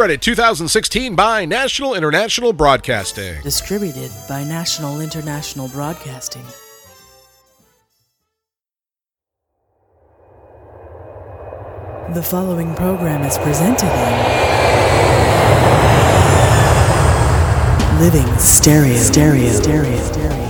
Copyrighted 2016 by National International Broadcasting. Distributed by National International Broadcasting. The following program is presented in Living Stereo. Stereo. Stereo. Stereo.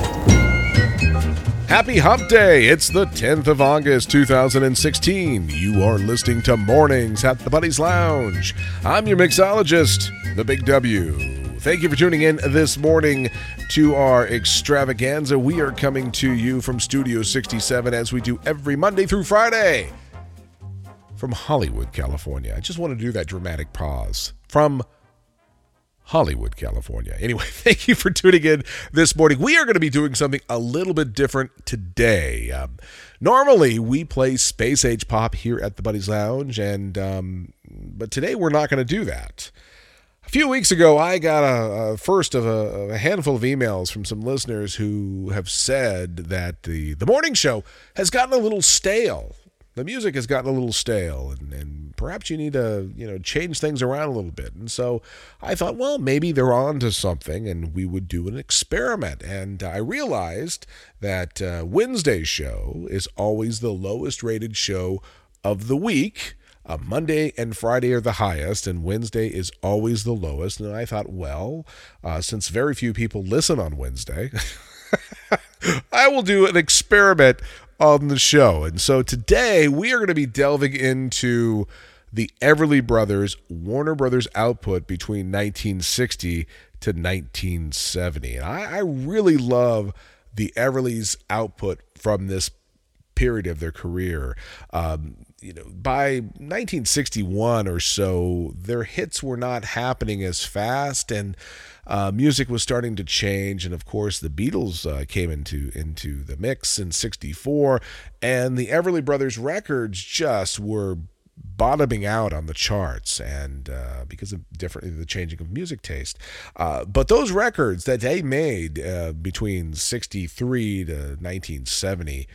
Happy Hump Day! It's the 10th of August, 2016. You are listening to Mornings at the Buddies Lounge. I'm your mixologist, the Big W. Thank you for tuning in this morning to our extravaganza. We are coming to you from Studio 67 as we do every Monday through Friday from Hollywood, California. I just want to do that dramatic pause. From Hollywood, California. Anyway, thank you for tuning in this morning. We are going to be doing something a little bit different today. Um, normally, we play space age pop here at the Buddies Lounge, and um, but today we're not going to do that. A few weeks ago, I got a, a first of a, a handful of emails from some listeners who have said that the the morning show has gotten a little stale. The music has gotten a little stale, and, and perhaps you need to you know change things around a little bit. And so I thought, well, maybe they're on to something, and we would do an experiment. And I realized that uh, Wednesday's show is always the lowest rated show of the week. Uh, Monday and Friday are the highest, and Wednesday is always the lowest. And I thought, well, uh, since very few people listen on Wednesday, I will do an experiment on the show. And so today we are going to be delving into the Everly Brothers, Warner Brothers output between 1960 to 1970. And I, I really love the Everly's output from this period of their career. Um, you know, by 1961 or so, their hits were not happening as fast, and uh, music was starting to change. And of course, the Beatles uh, came into into the mix in '64, and the Everly Brothers records just were bottoming out on the charts and uh, because of different the changing of music taste uh, but those records that they made uh, between 63 to 1970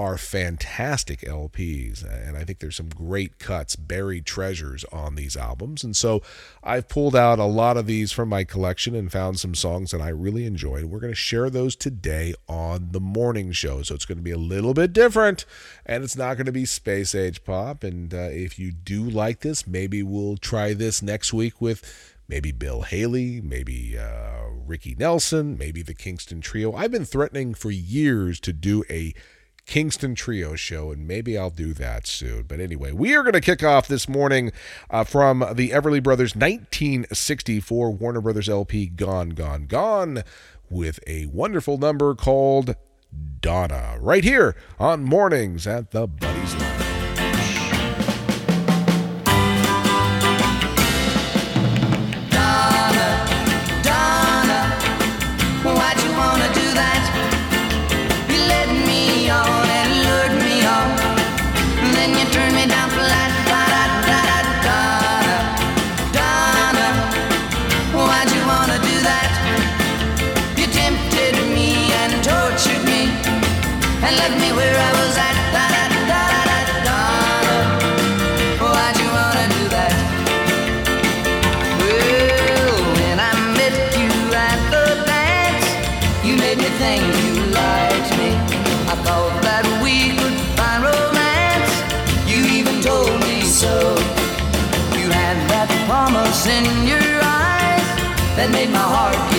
are fantastic LPs, and I think there's some great cuts, buried treasures on these albums. And so I've pulled out a lot of these from my collection and found some songs that I really enjoyed. We're going to share those today on the morning show. So it's going to be a little bit different, and it's not going to be space age pop. And uh, if you do like this, maybe we'll try this next week with maybe Bill Haley, maybe uh, Ricky Nelson, maybe the Kingston Trio. I've been threatening for years to do a Kingston Trio show, and maybe I'll do that soon. But anyway, we are going to kick off this morning uh, from the Everly Brothers 1964 Warner Brothers LP Gone, Gone, Gone with a wonderful number called Donna, right here on Mornings at the Lounge. In your eyes that made my heart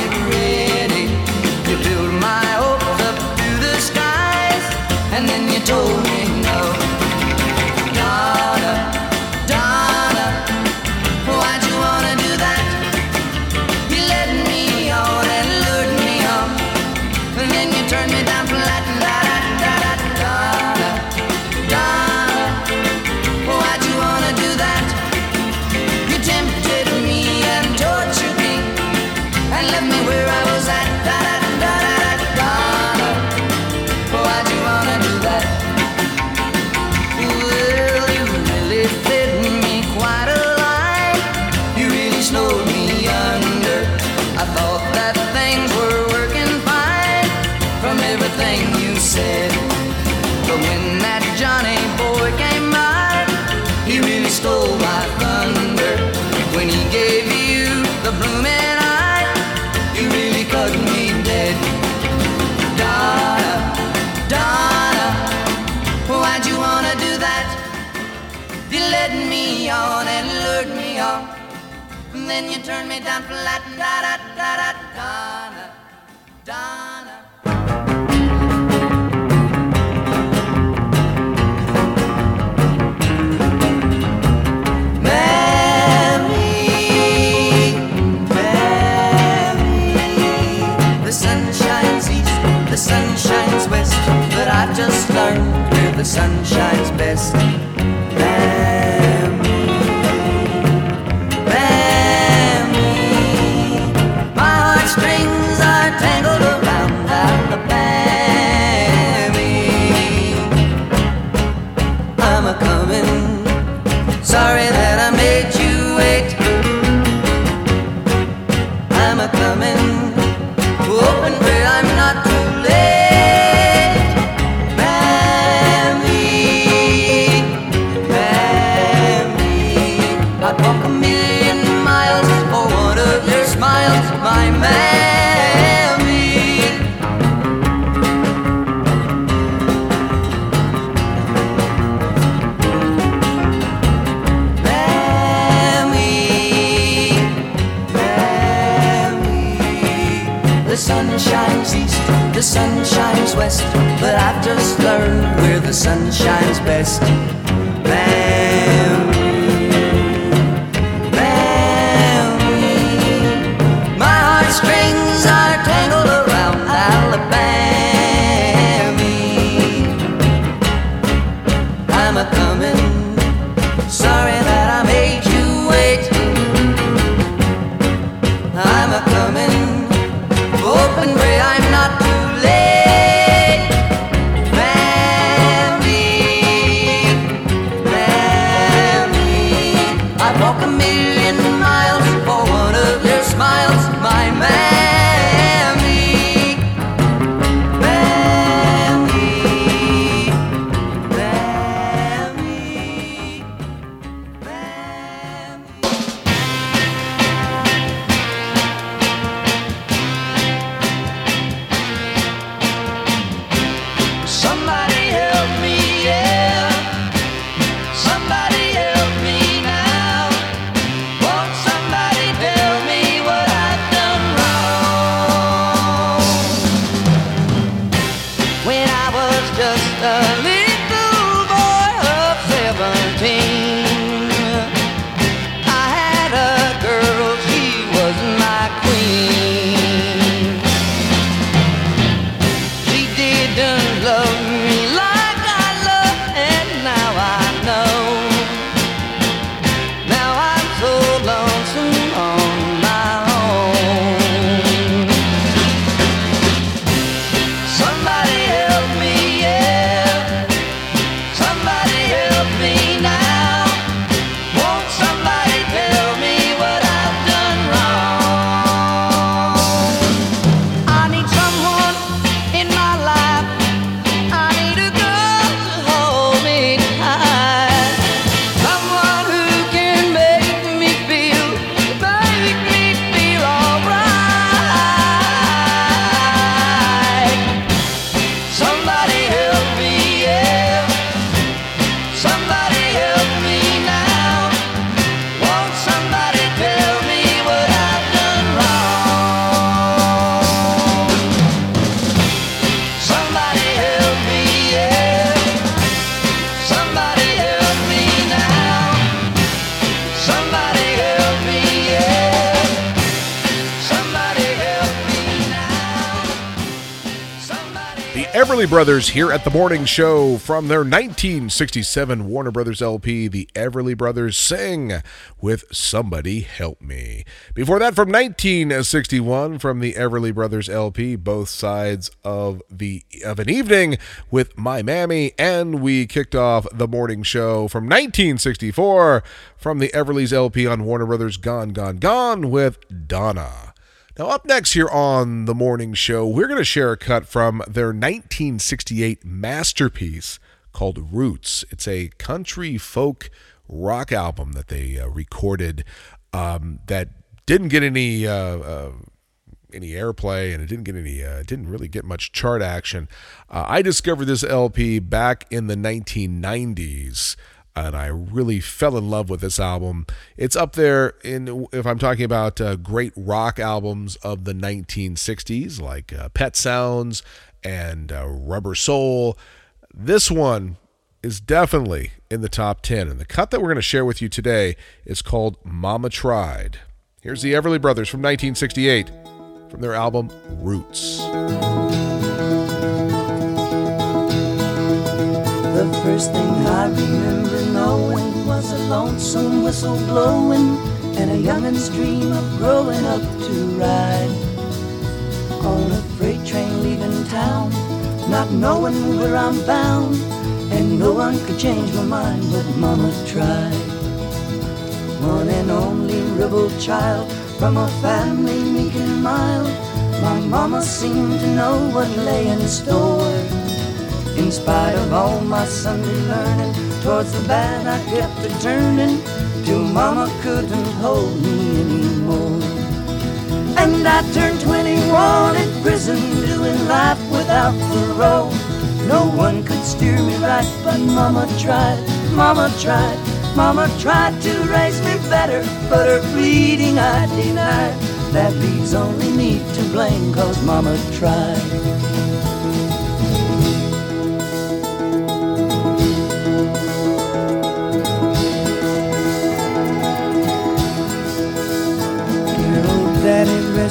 Then you turn me down flat, da da da da, Donna, Donna. Mary, Mary. The sun shines east, the sun shines west, but I just learned where the sun shines best. the sun shines best. Brothers here at the morning show from their 1967 Warner Brothers LP, the Everly Brothers sing with Somebody Help Me. Before that, from 1961, from the Everly Brothers LP, both sides of the of an evening with My Mammy, and we kicked off the morning show from 1964 from the Everly's LP on Warner Brothers Gone Gone Gone with Donna. Now, up next here on the morning show, we're going to share a cut from their 1968 masterpiece called Roots. It's a country folk rock album that they uh, recorded um, that didn't get any uh, uh, any airplay and it didn't get any uh, didn't really get much chart action. Uh, I discovered this LP back in the 1990s and I really fell in love with this album. It's up there in if I'm talking about uh, great rock albums of the 1960s, like uh, Pet Sounds and uh, Rubber Soul. This one is definitely in the top 10, and the cut that we're going to share with you today is called "Mama Tried." Here's the Everly Brothers from 1968 from their album Roots. The first thing I remember lonesome whistle blowing and a youngin's dream of growing up to ride on a freight train leaving town, not knowing where I'm bound, and no one could change my mind, but Mama tried. One and only rebel child from a family meek and mild, my mama seemed to know what lay in store. In spite of all my Sunday learning, towards the bad I kept a turning, till Mama couldn't hold me anymore. And I turned 21 in prison, doing life without parole. No one could steer me right, but Mama tried, Mama tried, Mama tried to raise me better, but her pleading I denied. That leaves only me to blame, cause Mama tried.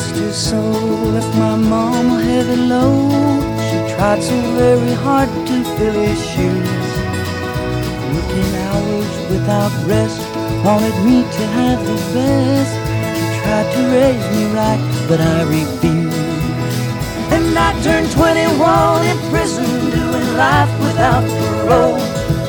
Rest his soul, left my mom heavy load. She tried so very hard to fill his shoes. Working hours without rest, wanted me to have the best. She tried to raise me right, but I refused. And I turned 21 in prison, doing life without parole.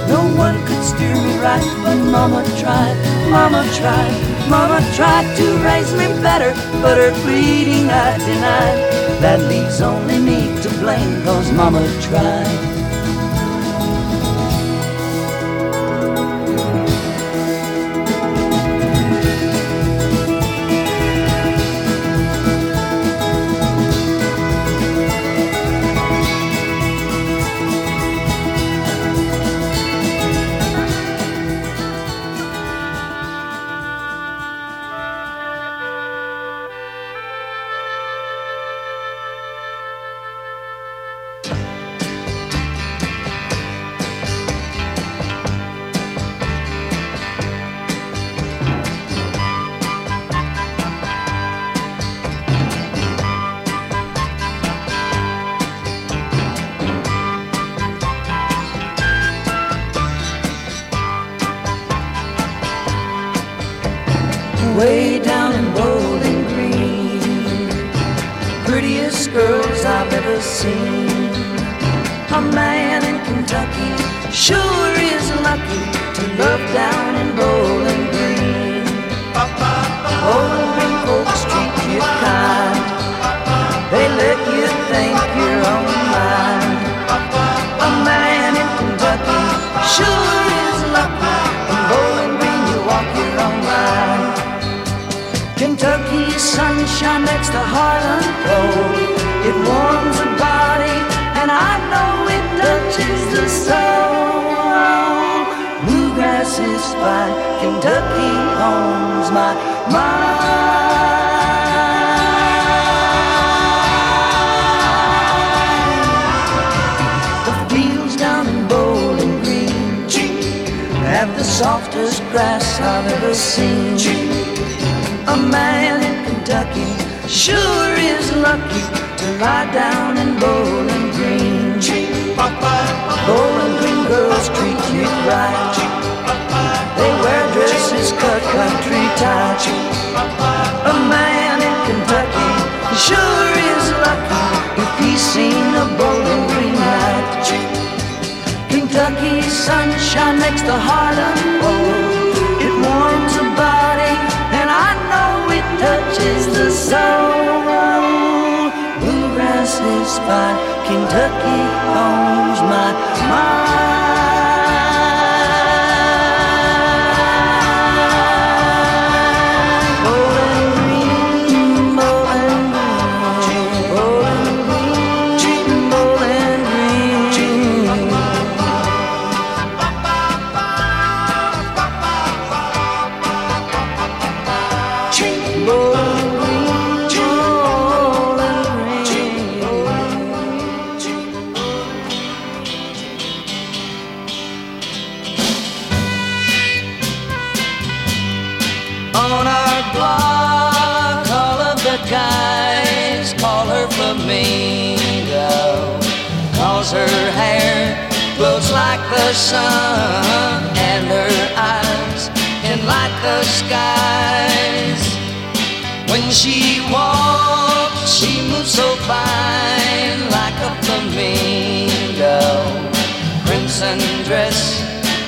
No one could steer me right, but Mama tried, Mama tried, Mama tried to raise me better, but her pleading I denied. That leaves only me to blame, cause Mama tried. Like the sun, and her eyes can light the skies. When she walks, she moves so fine, like a flamingo. Crimson dress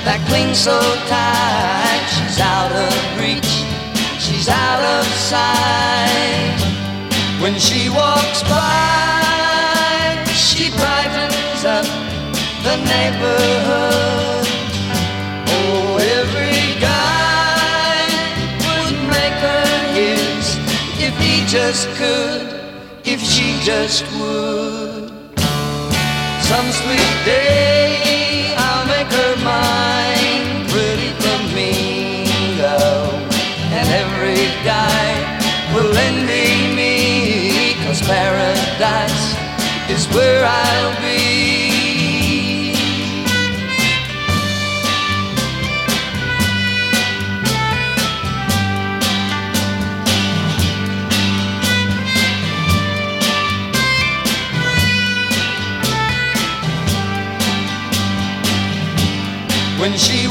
that clings so tight, she's out of reach, she's out of sight. When she walks by, the neighborhood. Oh, every guy would make her his if he just could, if she just would. Some sweet day I'll make her mine, pretty flamingo, and every guy will envy me, cause paradise is where I'll be.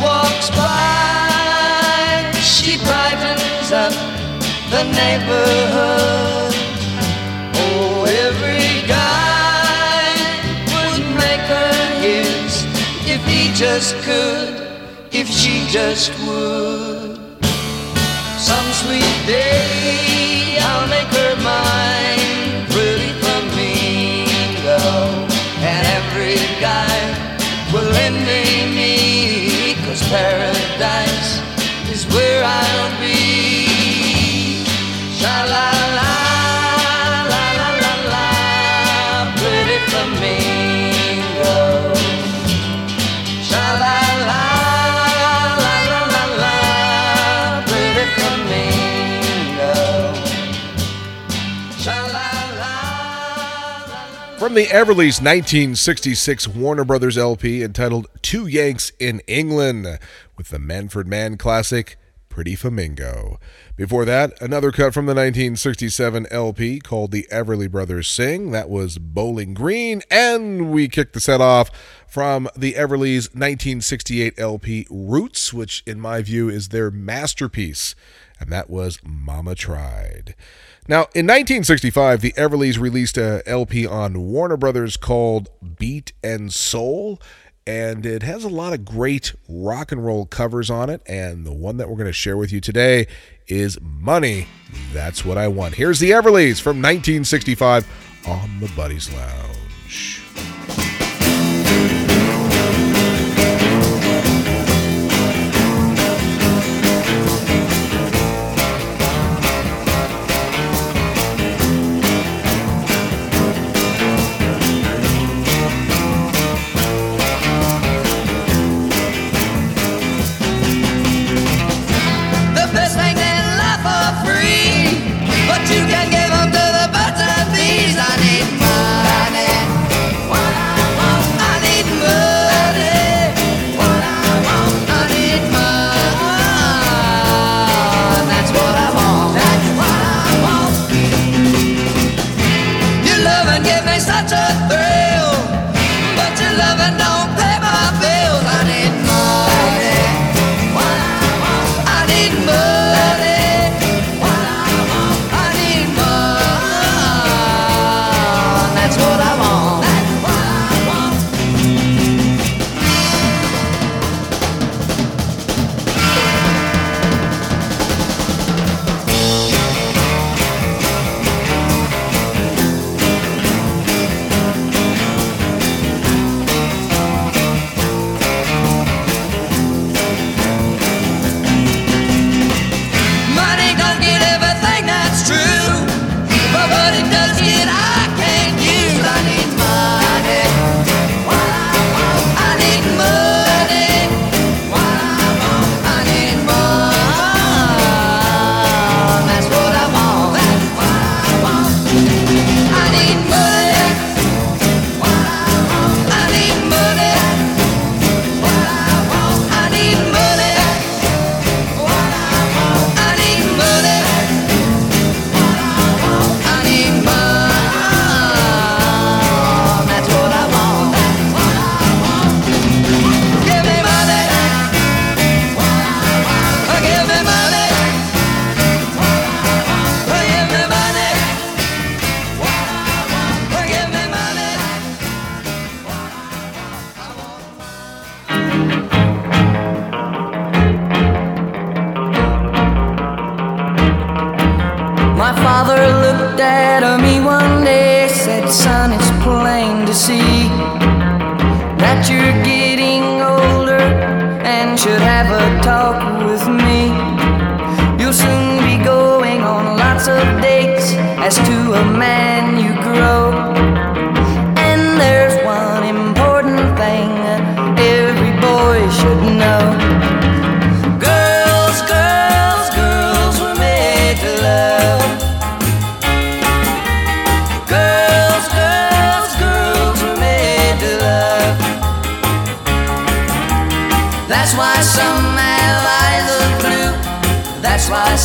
Walks by, she brightens up the neighborhood. Oh, every guy would make her his if he just could, if she just would. Some sweet day I'll make her mine, pretty flamingo, and every guy paradise is where I'll be. Sha la From the Everly's 1966 Warner Brothers LP entitled Two Yanks in England with the Manfred Mann classic Pretty Flamingo. Before that, another cut from the 1967 LP called The Everly Brothers Sing. That was Bowling Green. And we kicked the set off from the Everly's 1968 LP Roots, which in my view is their masterpiece. And that was Mama Tried. Now, in 1965, the Everlys released a LP on Warner Brothers called Beat and Soul, and it has a lot of great rock and roll covers on it. And the one that we're going to share with you today is Money. That's what I want. Here's the Everlys from 1965 on the Buddies Lounge.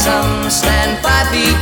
Some stand five feet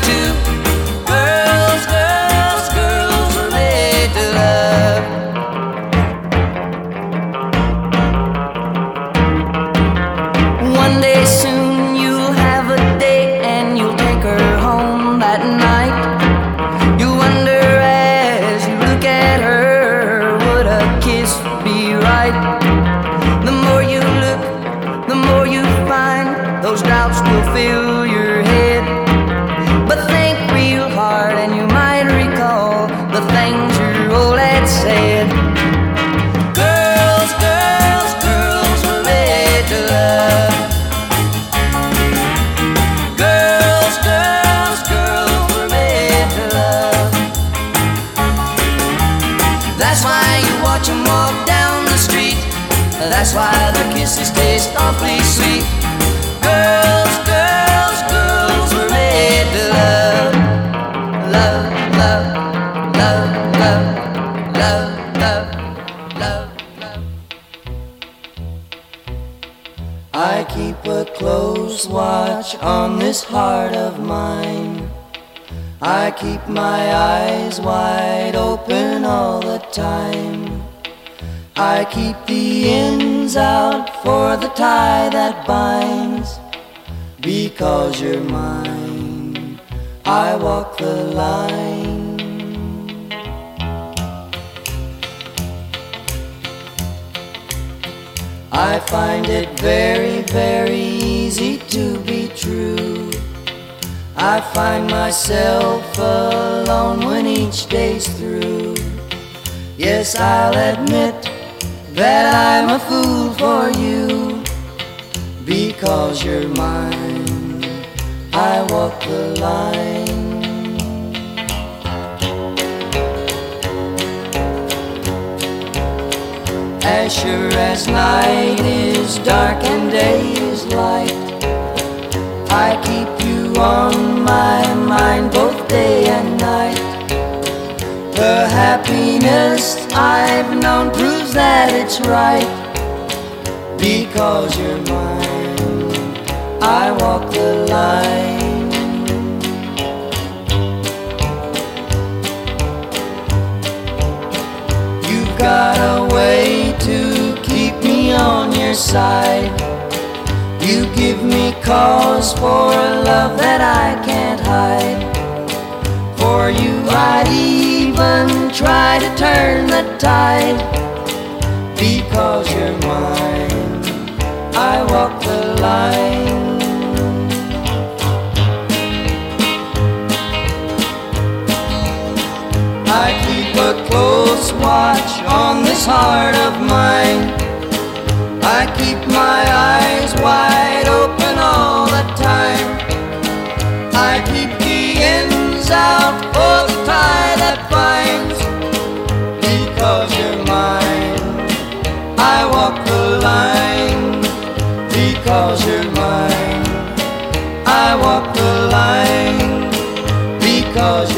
kisses taste awfully sweet. Girls, girls, girls were made to love. Love, love, love, love, love, love, love, love. I keep a close watch on this heart of mine. I keep my eyes wide open all the time. I keep the ends out for the tie that binds. Because you're mine, I walk the line. I find it very, very easy to be true. I find myself alone when each day's through. Yes, I'll admit that I'm a fool for you because you're mine. I walk the line. As sure as night is dark and day is light, I keep you on my mind both day and night. The happiness I've known proves that it's right. Because you're mine, I walk the line. You've got a way to keep me on your side. You give me cause for a love that I can't hide. For you, I'd even try to turn the tide. Because you're mine, I walk the line. I keep a close watch on this heart of mine. I keep my eyes wide open all the time. I keep the ends out for the tie that binds. Because you're mine, I walk the line. Because you're mine, I walk the line. Because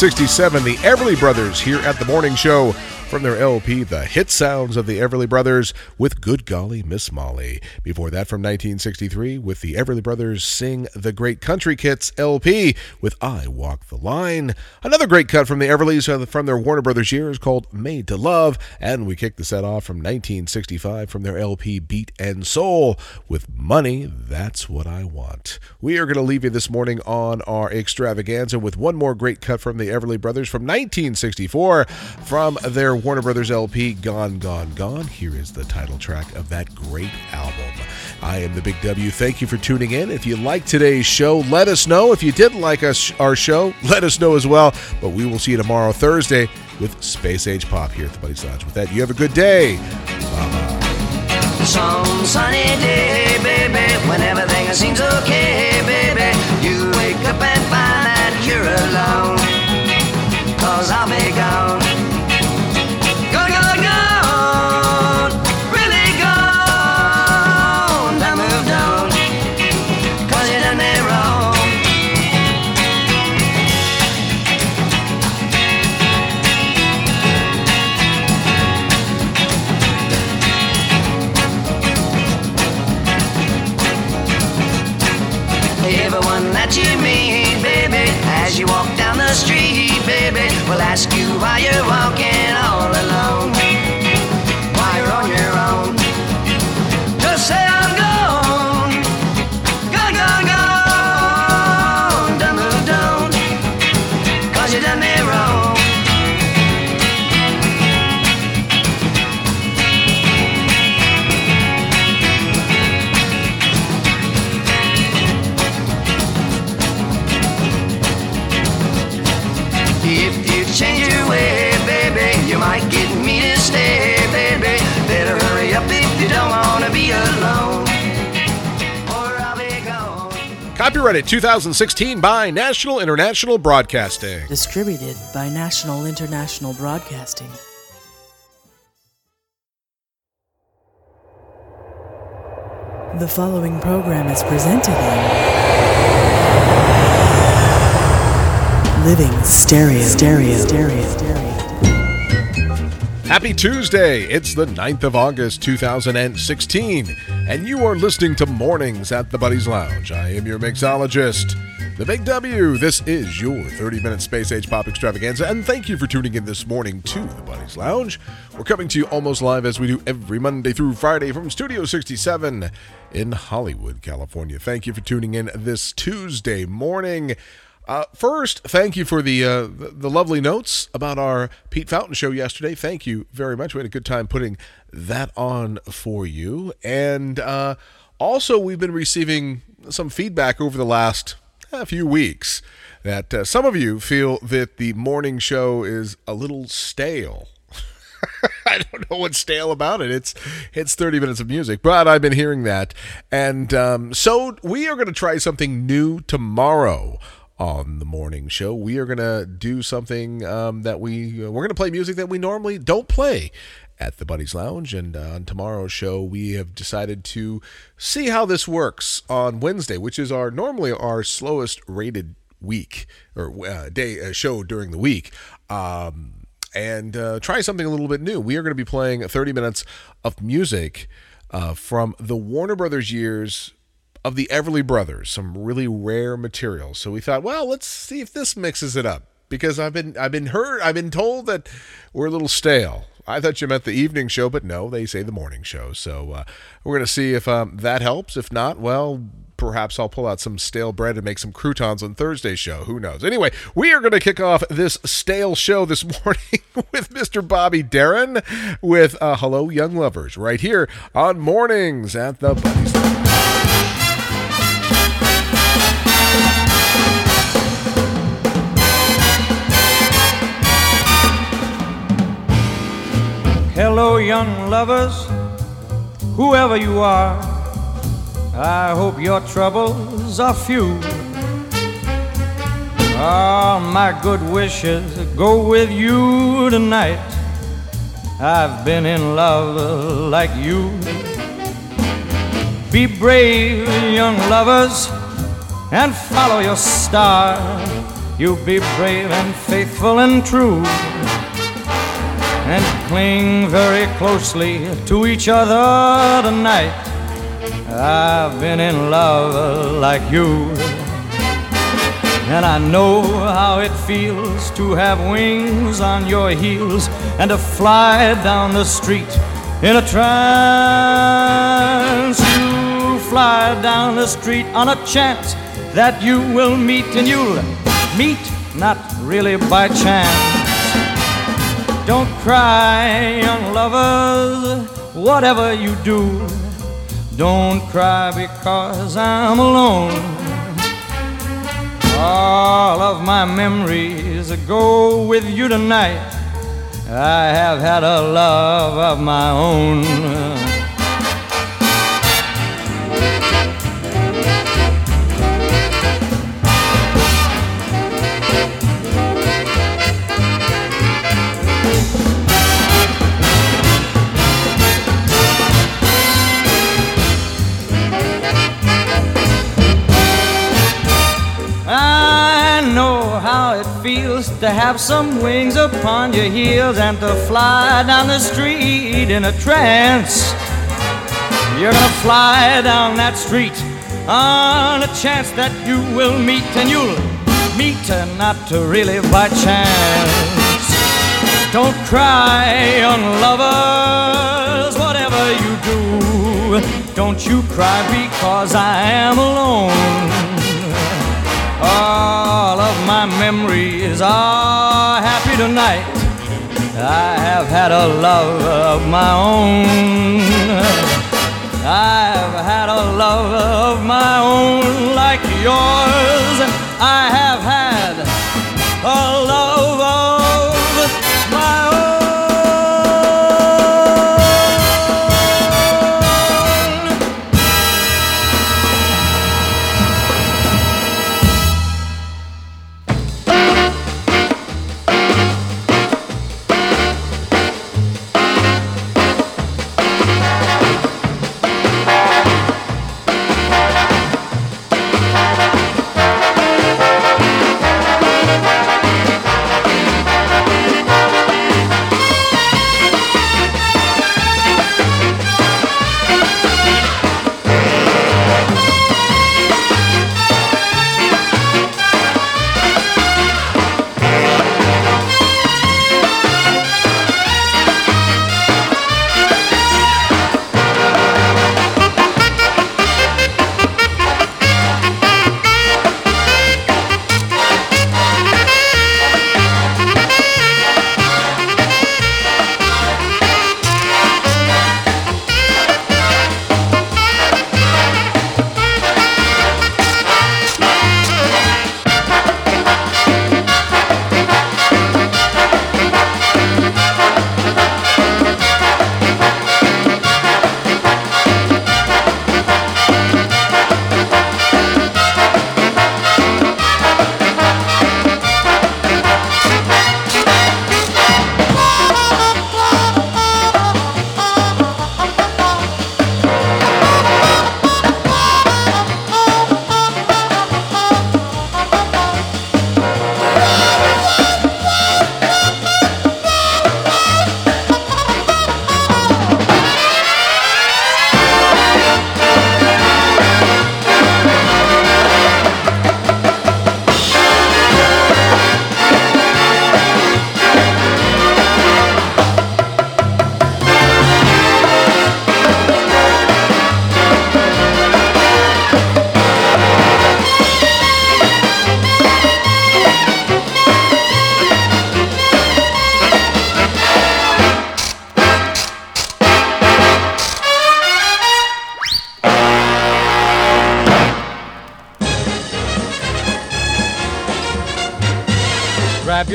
1967, the Everly Brothers here at the morning show from their LP, The Hit Sounds of the Everly Brothers, with Good Golly Miss Molly. Before that, from 1963, with the Everly Brothers sing The Great Country Hits LP with I Walk the Line. Another great cut from the Everlys uh, from their Warner Brothers years called Made to Love. And we kick the set off from 1965 from their LP Beat and Soul with Money, That's What I Want. We are going to leave you this morning on our extravaganza with one more great cut from the Everly Brothers from 1964 from their Warner Brothers LP Gone, Gone, Gone. Here is the title track of that great album. I am the Big W. Thank you for tuning in. If you like today's show, let us know. If you didn't like us our show, let us know as well. But we will see you tomorrow, Thursday, with Space Age Pop here at the Buddy's Lounge. With that, you have a good day. Some sunny day, baby, when everything seems okay, baby. You wake up and find that you're alone. Cause I'll be. Gone, ask you why Copyrighted 2016 by National International Broadcasting. Distributed by National International Broadcasting. The following program is presented in Living Stereo. Stereo. Stereo. Happy Tuesday. It's the 9th of August, 2016, and you are listening to Mornings at the Buddy's Lounge. I am your mixologist, the Big W. This is your 30 minute space age pop extravaganza, and thank you for tuning in this morning to the Buddy's Lounge. We're coming to you almost live as we do every Monday through Friday from Studio 67 in Hollywood, California. Thank you for tuning in this Tuesday morning. Uh, first, thank you for the, uh, the lovely notes about our Pete Fountain show yesterday. Thank you very much. We had a good time putting that on for you. And uh, also, we've been receiving some feedback over the last uh, few weeks that uh, some of you feel that the morning show is a little stale. I don't know what's stale about it. It's it's 30 minutes of music, but I've been hearing that, and um, so we are going to try something new tomorrow on the morning show. We are going to do something um, that we we're going to play music that we normally don't play at the Buddies Lounge. And uh, on tomorrow's show, we have decided to see how this works on Wednesday, which is our normally our slowest rated week or uh, day uh, show during the week. Um, and uh, try something a little bit new. We are going to be playing 30 minutes of music uh, from the Warner Brothers years of the Everly Brothers, some really rare material. So we thought, well, let's see if this mixes it up because I've been I've been heard I've been told that we're a little stale. I thought you meant the evening show, but no, they say the morning show. So uh, we're going to see if um, that helps. If not, well, perhaps I'll pull out some stale bread and make some croutons on Thursday's show. Who knows? Anyway, we are going to kick off this stale show this morning with Mr. Bobby Darin with uh, Hello Young Lovers right here on Mornings at the Buddies. Hello, young lovers, whoever you are. I hope your troubles are few. All my good wishes go with you tonight. I've been in love like you. Be brave, young lovers, and follow your star. You'll be brave and faithful and true. And cling very closely to each other tonight. I've been in love like you. And I know how it feels to have wings on your heels and to fly down the street in a trance. You fly down the street on a chance that you will meet, and you'll meet not really by chance. Don't cry, young lovers, whatever you do. Don't cry because I'm alone. All of my memories go with you tonight. I have had a love of my own. To have some wings upon your heels and to fly down the street in a trance. You're gonna fly down that street on a chance that you will meet, and you'll meet her not to really by chance. Don't cry, young lovers, whatever you do. Don't you cry because I am alone. All of my memories are happy tonight. I have had a love of my own. I've had a love of my own like yours.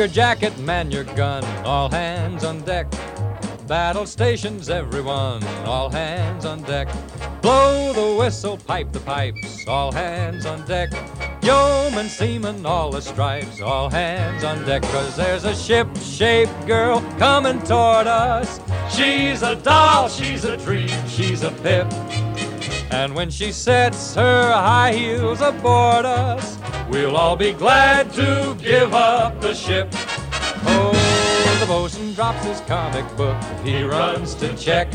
Your jacket, man your gun, all hands on deck. Battle stations, everyone, all hands on deck. Blow the whistle, pipe the pipes, all hands on deck. Yeoman, seamen, all the stripes, all hands on deck. Cause there's a ship-shaped girl coming toward us. She's a doll, she's a dream, she's a pip. And when she sets her high heels aboard us, we'll all be glad to give up the ship. Oh, the bosun drops his comic book, he runs to check.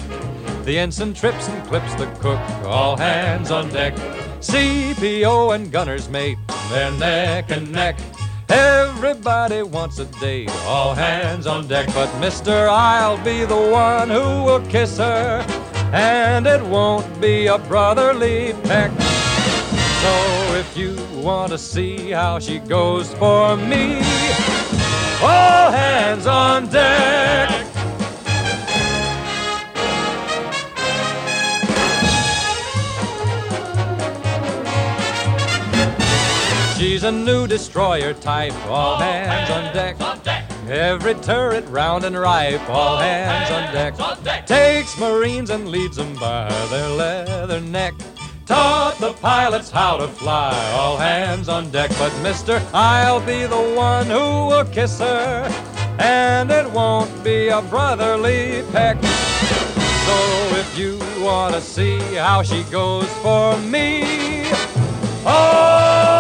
The ensign trips and clips the cook, all hands on deck. CPO and gunner's mate, they're neck and neck. Everybody wants a date, all hands on deck. But Mister, I'll be the one who will kiss her, and it won't be a brotherly peck. So if you want to see how she goes for me, all hands on deck. She's a new destroyer type, all hands on deck. Every turret round and ripe, all hands on deck. Takes Marines and leads them by their leather neck. Taught the pilots how to fly, all hands on deck. But mister, I'll be the one who will kiss her, and it won't be a brotherly peck. So if you want to see how she goes for me, all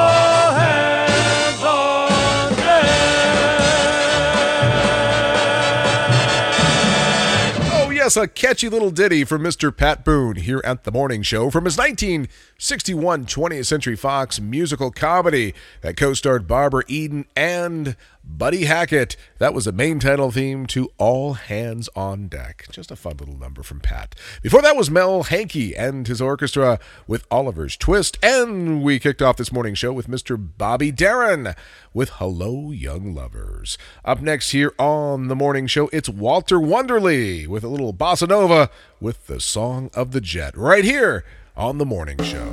a catchy little ditty from Mr. Pat Boone here at the morning show from his 1961 20th Century Fox musical comedy that co starred Barbara Eden and Buddy Hackett. That was a main title theme to All Hands on Deck. Just a fun little number from Pat. Before that was Mel Henke and his orchestra with Oliver's Twist. And we kicked off this morning show with Mr. Bobby Darin with Hello Young Lovers. Up next here on the morning show, it's Walter Wanderley with a little bossa nova with the Song of the Jet right here on the morning show.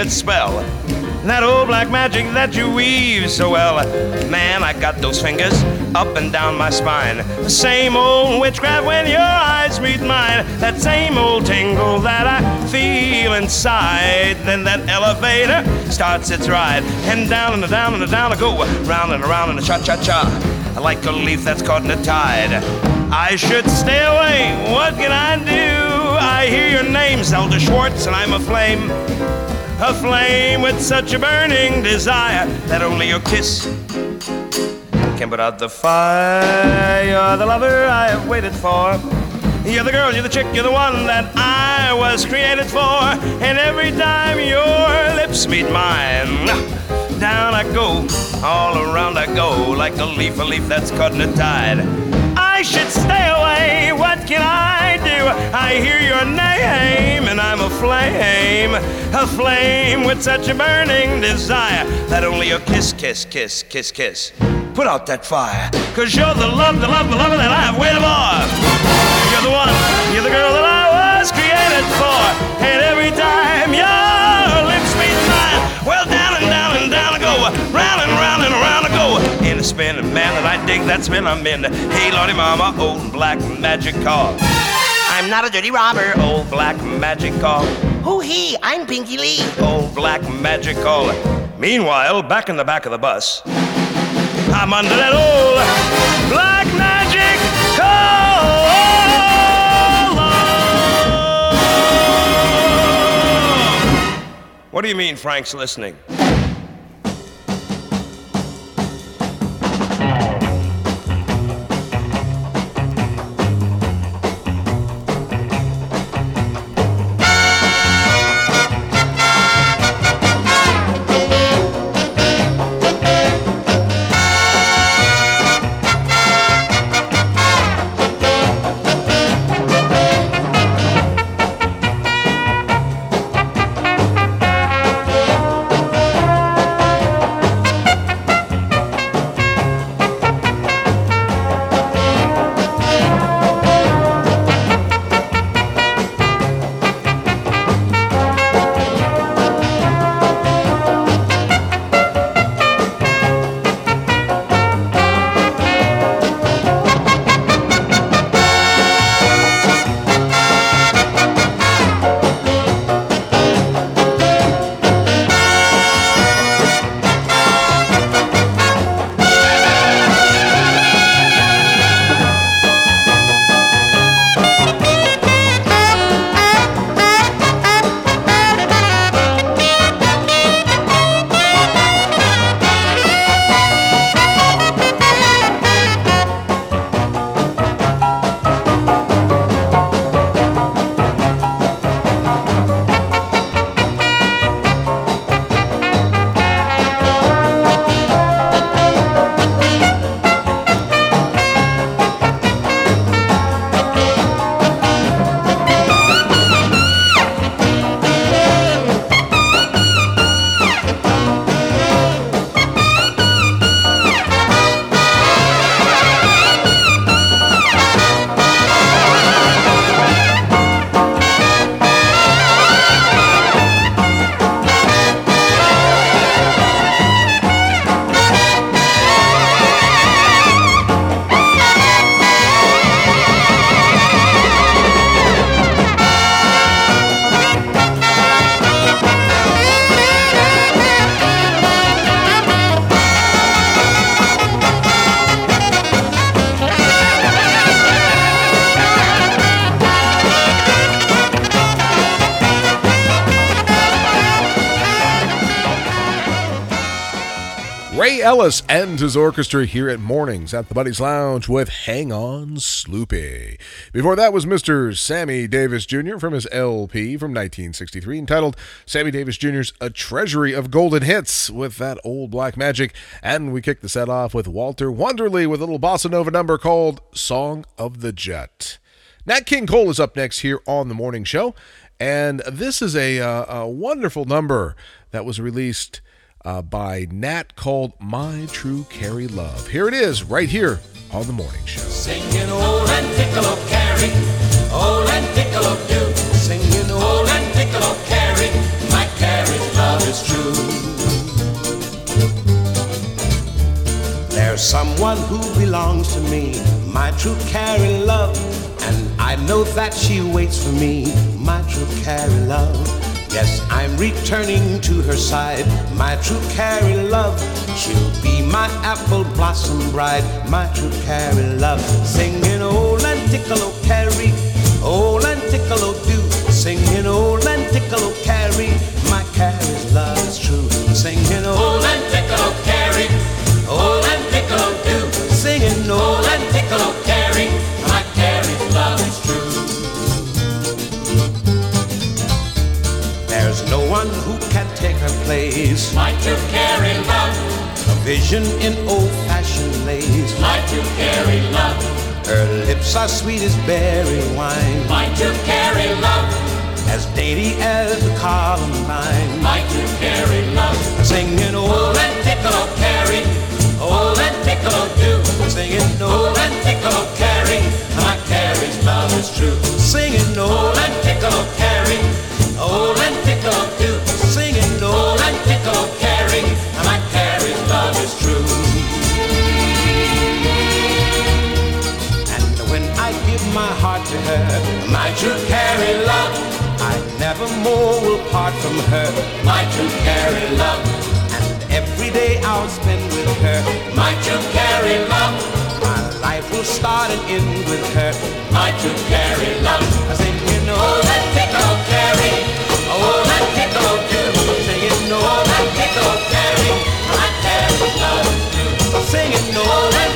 Its spell. That old black magic that you weave so well. Man, I got those fingers up and down my spine. The same old witchcraft when your eyes meet mine. That same old tingle that I feel inside. Then that elevator starts its ride. And down and down and down I go. Round and around in a cha cha cha. I like a leaf that's caught in a tide. I should stay away. What can I do? I hear your name, Zelda Schwartz, and I'm a flame. A flame with such a burning desire that only your kiss can put out the fire. You're the lover I have waited for. You're the girl, you're the chick, you're the one that I was created for. And every time your lips meet mine, down I go, all around I go, like a leaf, a leaf that's caught in a tide. I should stay away, can I do? I hear your name, and I'm a flame, a flame with such a burning desire that only your kiss, kiss, kiss, kiss, kiss. Put out that fire, cause you're the love, the love, the love that I have waited for. You're the one, you're the girl that I was created for. And every time your lips meet mine, well, down and down and down I go, round and round and around I go. In a man, that I dig that spin I'm in. Hey, Lordy Mama, old black magic car. I'm not a dirty robber, old black magic car. Who he? I'm Pinky Lee, old black magic car. Meanwhile, back in the back of the bus, I'm under that old black magic collar. What do you mean Frank's listening? Ellis and his orchestra here at Mornings at the Buddies Lounge with Hang On Sloopy. Before that was Mr. Sammy Davis Jr. from his LP from 1963 entitled Sammy Davis Jr.'s A Treasury of Golden Hits with that old black magic. And we kicked the set off with Walter Wanderley with a little bossa nova number called Song of the Jet. Nat King Cole is up next here on the morning show. And this is a, uh, a wonderful number that was released uh, by Nat called My True Carrie Love. Here it is, right here on the morning show. Singing old Anticolo Carrie, old Anticolo do. Singing old Anticolo Carrie, my Carrie's love is true. There's someone who belongs to me, my true caring love, and I know that she waits for me, my true caring love. Yes, I'm returning to her side, my true caring love. She'll be my apple blossom bride, my true caring love. Singing old and tickle carry, old and tickle do. Singing old and tickle carry, my Carrie's love is true. Singing old and tickle carry, old and tickle do. Singing old one who can take her place. My true caring love, A vision in old-fashioned lace. my true caring love, Her lips are sweet as berry wine. my true caring love, As dainty as the columbine. my true caring love. Singing oh. old and tickle carry, oh. old and tickle do. Singing oh. old and tickle carry. My Carrie's love is true. Singing old and tickle carry. Old and do. Singing old and tickle carry. My love is true. And when I give my heart to her, my true carry love, I never more will part from her. My true caring love, And every day I'll spend with her. my true caring love, My life will start and end with her. my true caring love. I sing, singing, no, Oh, that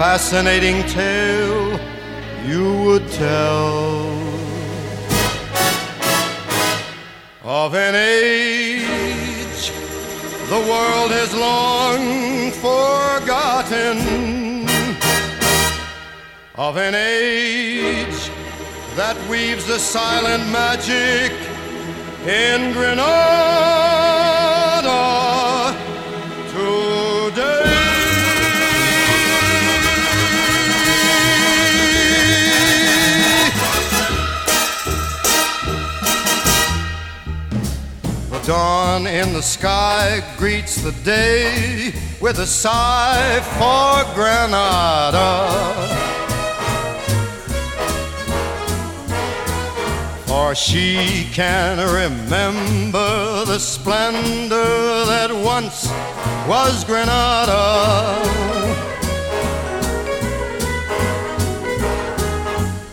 fascinating tale you would tell of an age the world has long forgotten. Of an age that weaves the silent magic in Granada dawn in the sky greets the day with a sigh for Granada. For she can remember the splendor that once was Granada.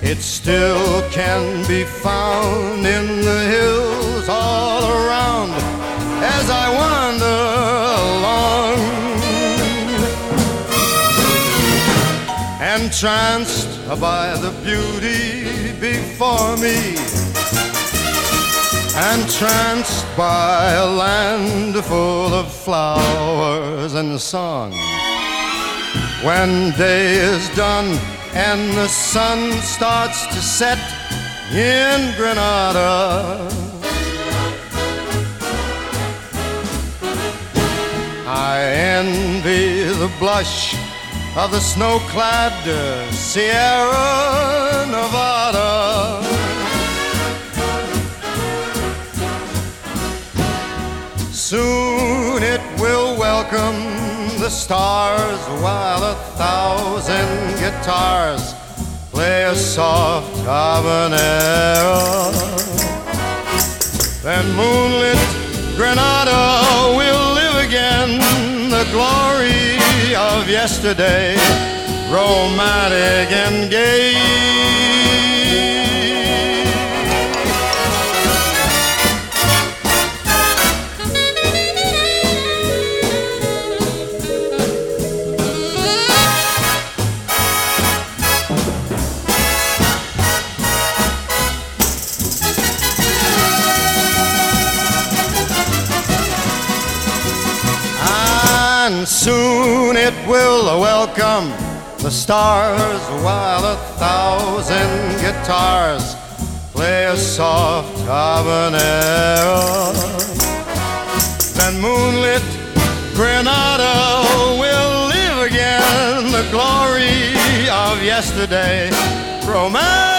It still can be found in the hills all around as I wander along. Entranced by the beauty before me, entranced by a land full of flowers and song. When day is done and the sun starts to set in Granada. I envy the blush of the snow-clad Sierra Nevada. Soon it will welcome the stars while a thousand guitars play a soft habanero. Then moonlit Granada will live again, the glory of yesterday, romantic and gay. Will welcome the stars while a thousand guitars play a soft habanero. Then moonlit Granada will live again, the glory of yesterday, romantic.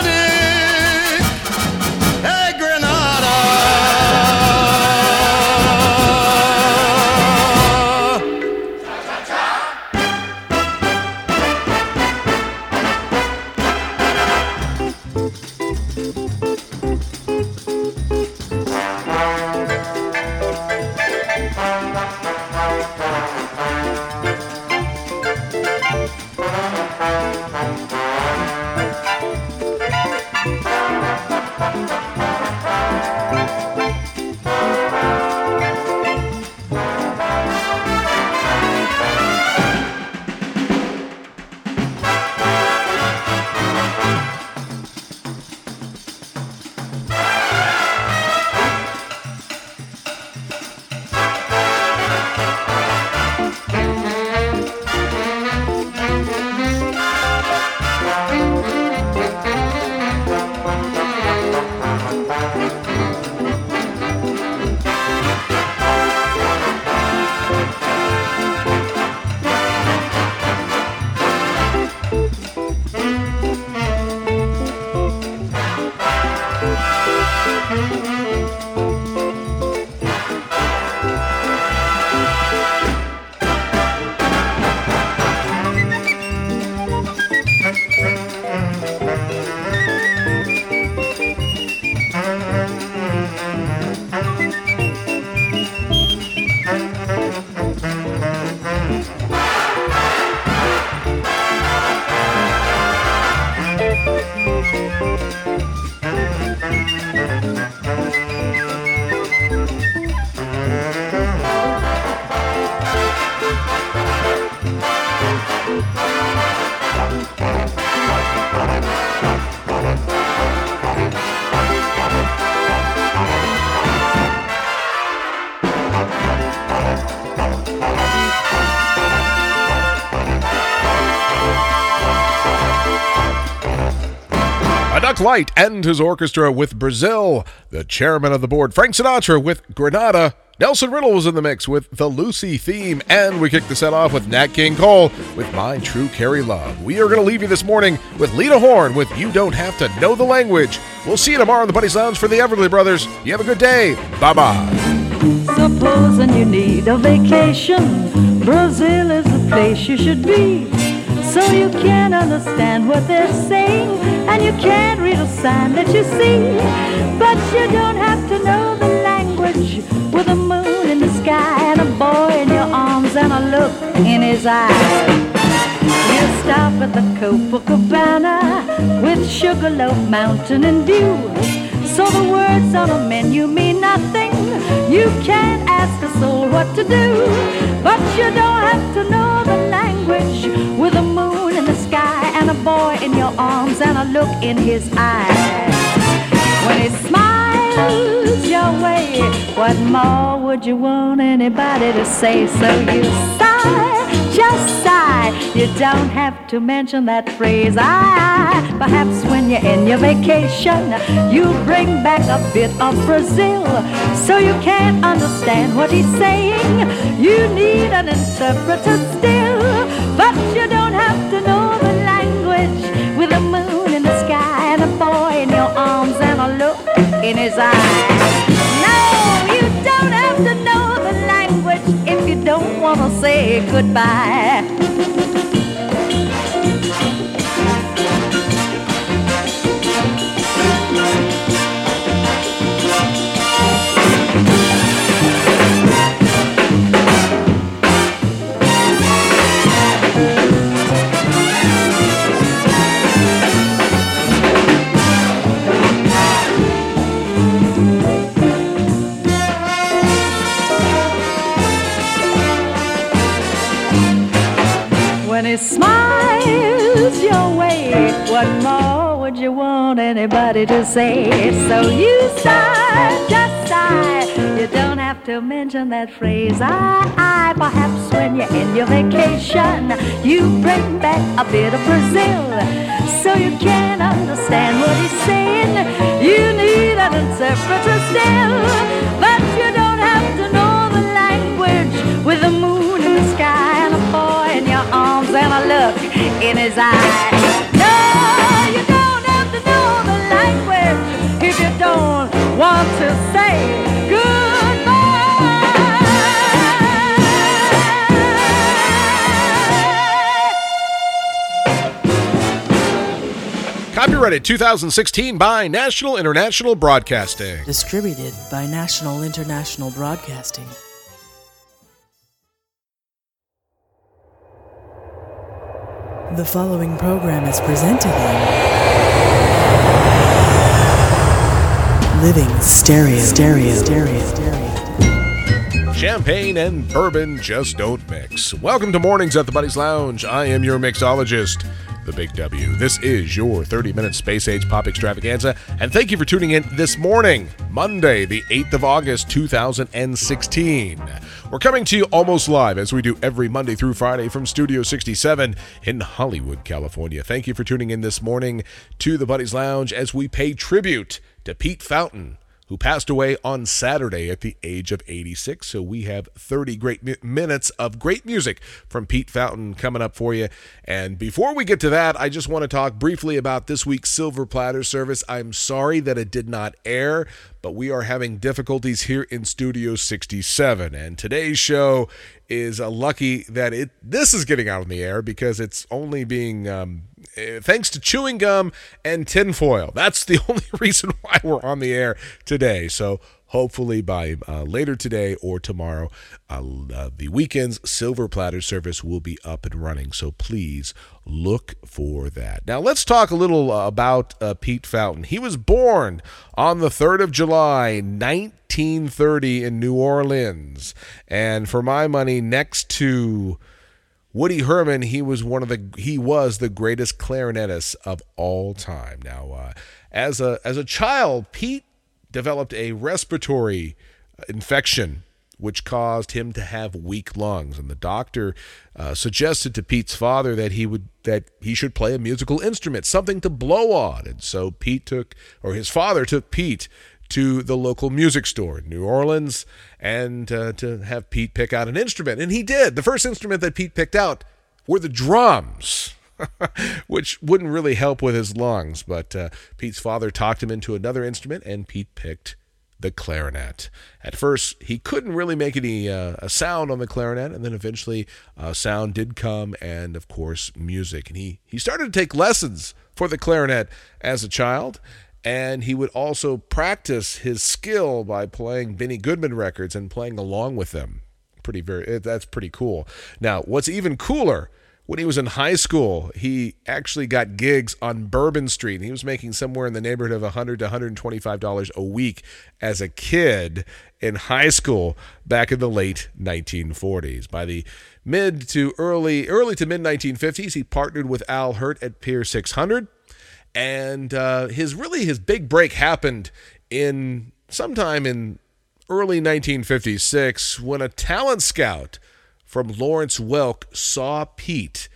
Enoch Light and his orchestra with Brazil. The chairman of the board, Frank Sinatra, with Granada. Nelson Riddle was in the mix with the Lucy theme, and we kicked the set off with Nat King Cole with My True Carrie Love. We are going to leave you this morning with Lena Horne with You Don't Have to Know the Language. We'll see you tomorrow in the Buddy's Lounge for the Everly Brothers. You have a good day. Bye bye. Supposing you need a vacation, Brazil is the place you should be. So you can understand what they're saying, and you can't read a sign that you see. But you don't have to know the language with a moon in the sky and a boy in your arms and a look in his eyes. You stop at the Copacabana with Sugarloaf Mountain in view. So the words on a menu mean nothing. You can't ask a soul what to do, but you don't have to know the language with and a boy in your arms and a look in his eyes. When he smiles your way, what more would you want anybody to say? So you sigh, just sigh. You don't have to mention that phrase. I, perhaps when you're in your vacation, you bring back a bit of Brazil, so you can't understand what he's saying. You need an interpreter still, but you don't have to know in his eyes. No, you don't have to know the language if you don't want to say goodbye. What more would you want anybody to say? So you sigh, just sigh. You don't have to mention that phrase. I, I, perhaps when you're in your vacation, you bring back a bit of Brazil, so you can understand what he's saying. You need an interpreter still, but you don't have to know the language with the moon in the sky and a boy in your arms and a look in his eyes. No, you don't want to say Copyrighted 2016 by National International Broadcasting. Distributed by National International Broadcasting. The following program is presented in Living Stereo. Stereo. Stereo. Champagne and bourbon just don't mix. Welcome to Mornings at the Buddies Lounge. I am your mixologist, the Big W. This is your 30 minute space age pop extravaganza, and thank you for tuning in this morning, Monday, the 8th of August, 2016. We're coming to you almost live as we do every Monday through Friday from Studio 67 in Hollywood, California. Thank you for tuning in this morning to the Buddies Lounge as we pay tribute to Pete Fountain who passed away on Saturday at the age of 86. So we have 30 great mi- minutes of great music from Pete Fountain coming up for you. And before we get to that, I just want to talk briefly about this week's Silver Platter service. I'm sorry that it did not air, but we are having difficulties here in Studio 67. And today's show is uh, lucky that it this is getting out on the air because it's only being um, eh, thanks to chewing gum and tinfoil. That's the only reason why we're on the air today. So hopefully by uh, later today or tomorrow, uh, uh, the weekend's silver platter service will be up and running. So please look for that. Now let's talk a little uh, about uh, Pete Fountain. He was born on the 3rd of July, 1930 in New Orleans. And for my money, next to Woody Herman, he was one of the he was the greatest clarinetist of all time. Now, uh, as a as a child, Pete developed a respiratory infection which caused him to have weak lungs and the doctor uh, suggested to Pete's father that he would that he should play a musical instrument something to blow on and so Pete took or his father took Pete to the local music store in New Orleans and uh, to have Pete pick out an instrument and he did the first instrument that Pete picked out were the drums which wouldn't really help with his lungs. But uh, Pete's father talked him into another instrument, and Pete picked the clarinet. At first, he couldn't really make any uh, a sound on the clarinet, and then eventually, uh, sound did come, and of course, music. And he he started to take lessons for the clarinet as a child, and he would also practice his skill by playing Benny Goodman records and playing along with them. Pretty very eh, that's pretty cool. Now, what's even cooler when he was in high school, he actually got gigs on Bourbon Street. He was making somewhere in the neighborhood of 100 to 125 dollars a week as a kid in high school back in the late 1940s. By the mid to early early to mid 1950s, he partnered with Al Hirt at Pier 600, and uh, his really his big break happened in sometime in early 1956 when a talent scout from Lawrence Welk saw Pete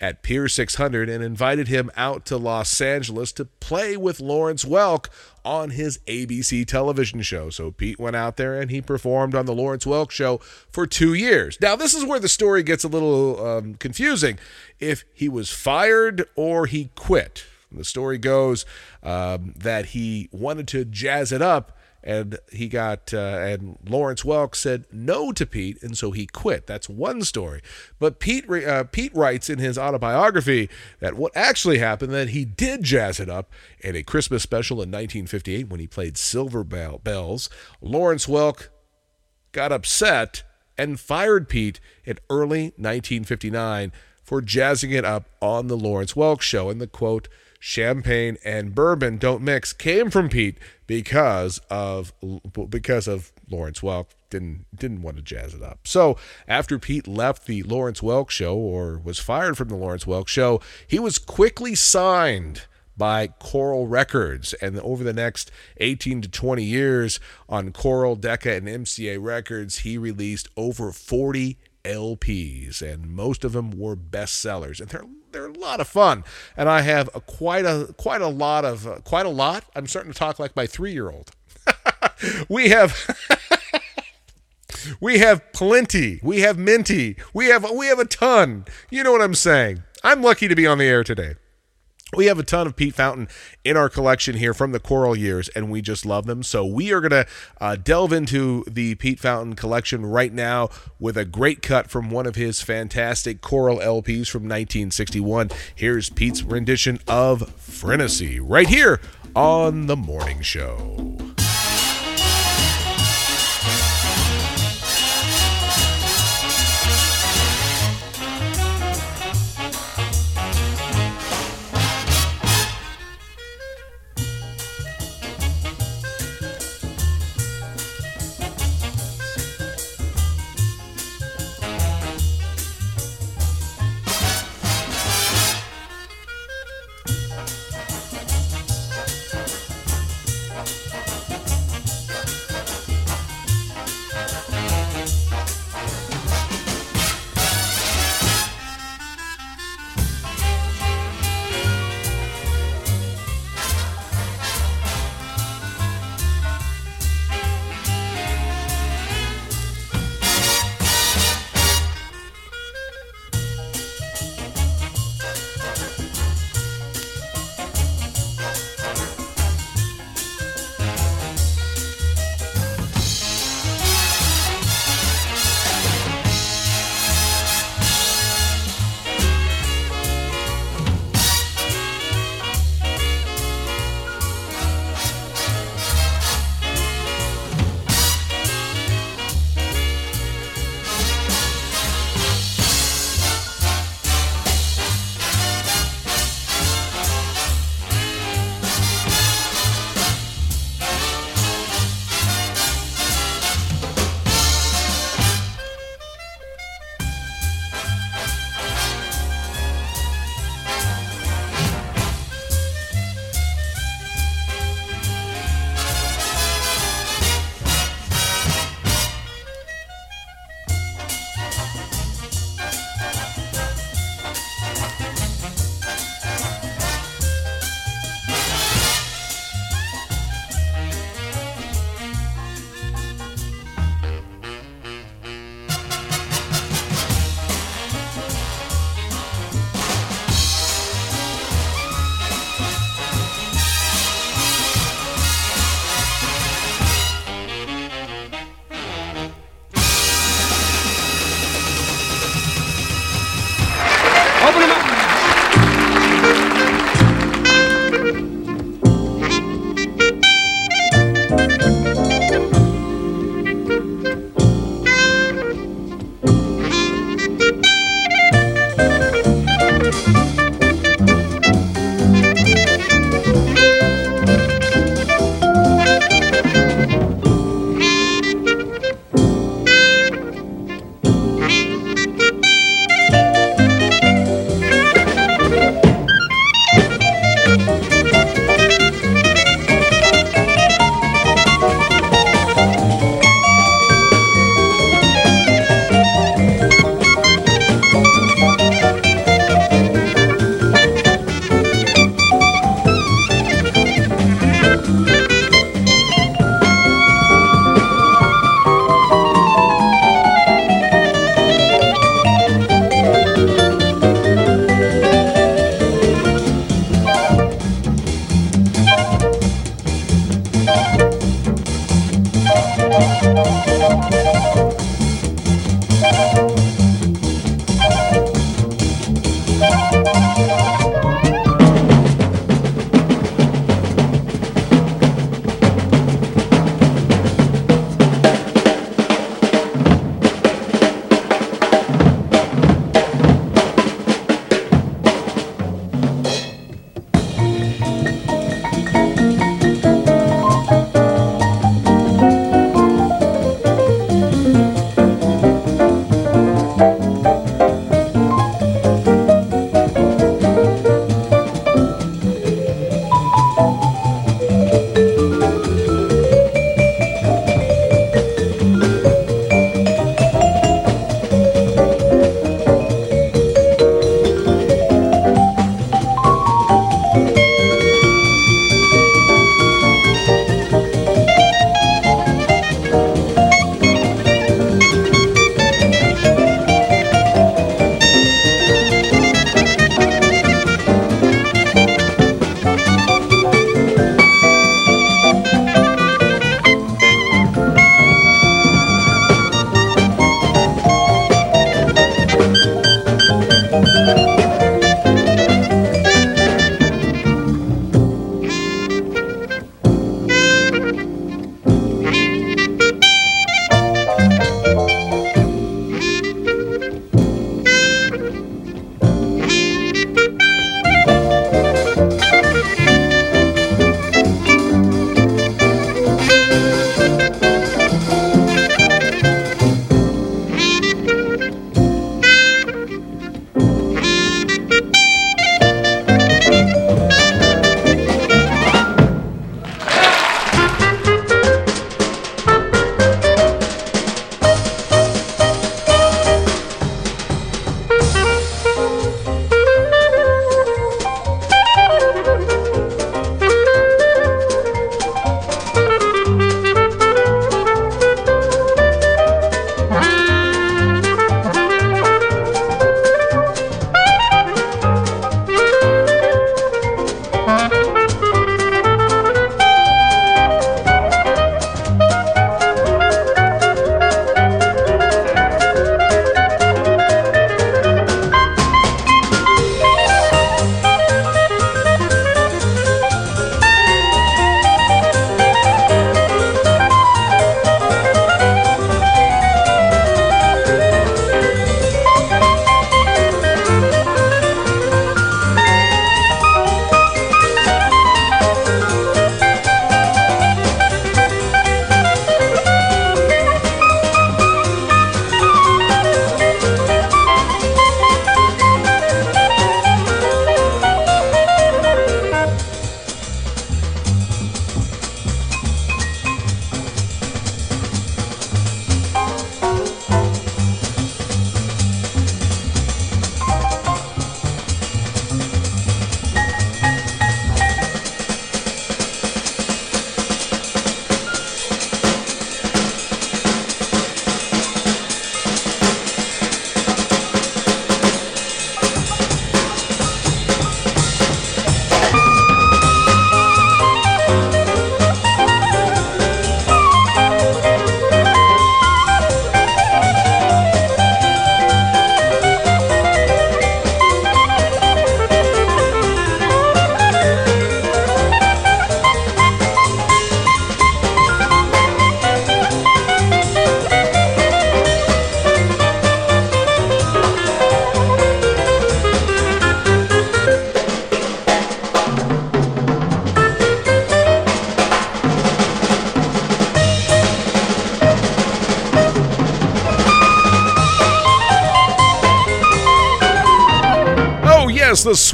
at Pier 600 and invited him out to Los Angeles to play with Lawrence Welk on his ABC television show. So Pete went out there and he performed on the Lawrence Welk show for two years. Now, this is where the story gets a little um, confusing if he was fired or he quit. The story goes um, that he wanted to jazz it up and he got uh, and Lawrence Welk said no to Pete, and so he quit. That's one story. But Pete uh, Pete writes in his autobiography that what actually happened that he did jazz it up in a Christmas special in 1958 when he played Silver Bell, Bells. Lawrence Welk got upset and fired Pete in early 1959 for jazzing it up on the Lawrence Welk show. And the quote champagne and bourbon don't mix came from Pete because of because of Lawrence Welk didn't didn't want to jazz it up. So after Pete left the Lawrence Welk show or was fired from the Lawrence Welk show, he was quickly signed by Coral Records. And over the next 18 to 20 years on Coral, Decca, and MCA Records, he released over 40 LPs, and most of them were bestsellers. And they're they're a lot of fun, and I have a, quite a quite a lot of uh, quite a lot. I'm starting to talk like my three year old. we have. we have plenty. We have minty. We have we have a ton. You know what I'm saying? I'm lucky to be on the air today. We have a ton of Pete Fountain in our collection here from the Coral years, and we just love them. So we are going to uh, delve into the Pete Fountain collection right now with a great cut from one of his fantastic Coral LPs from 1961. Here's Pete's rendition of Frenesi right here on The Morning Show.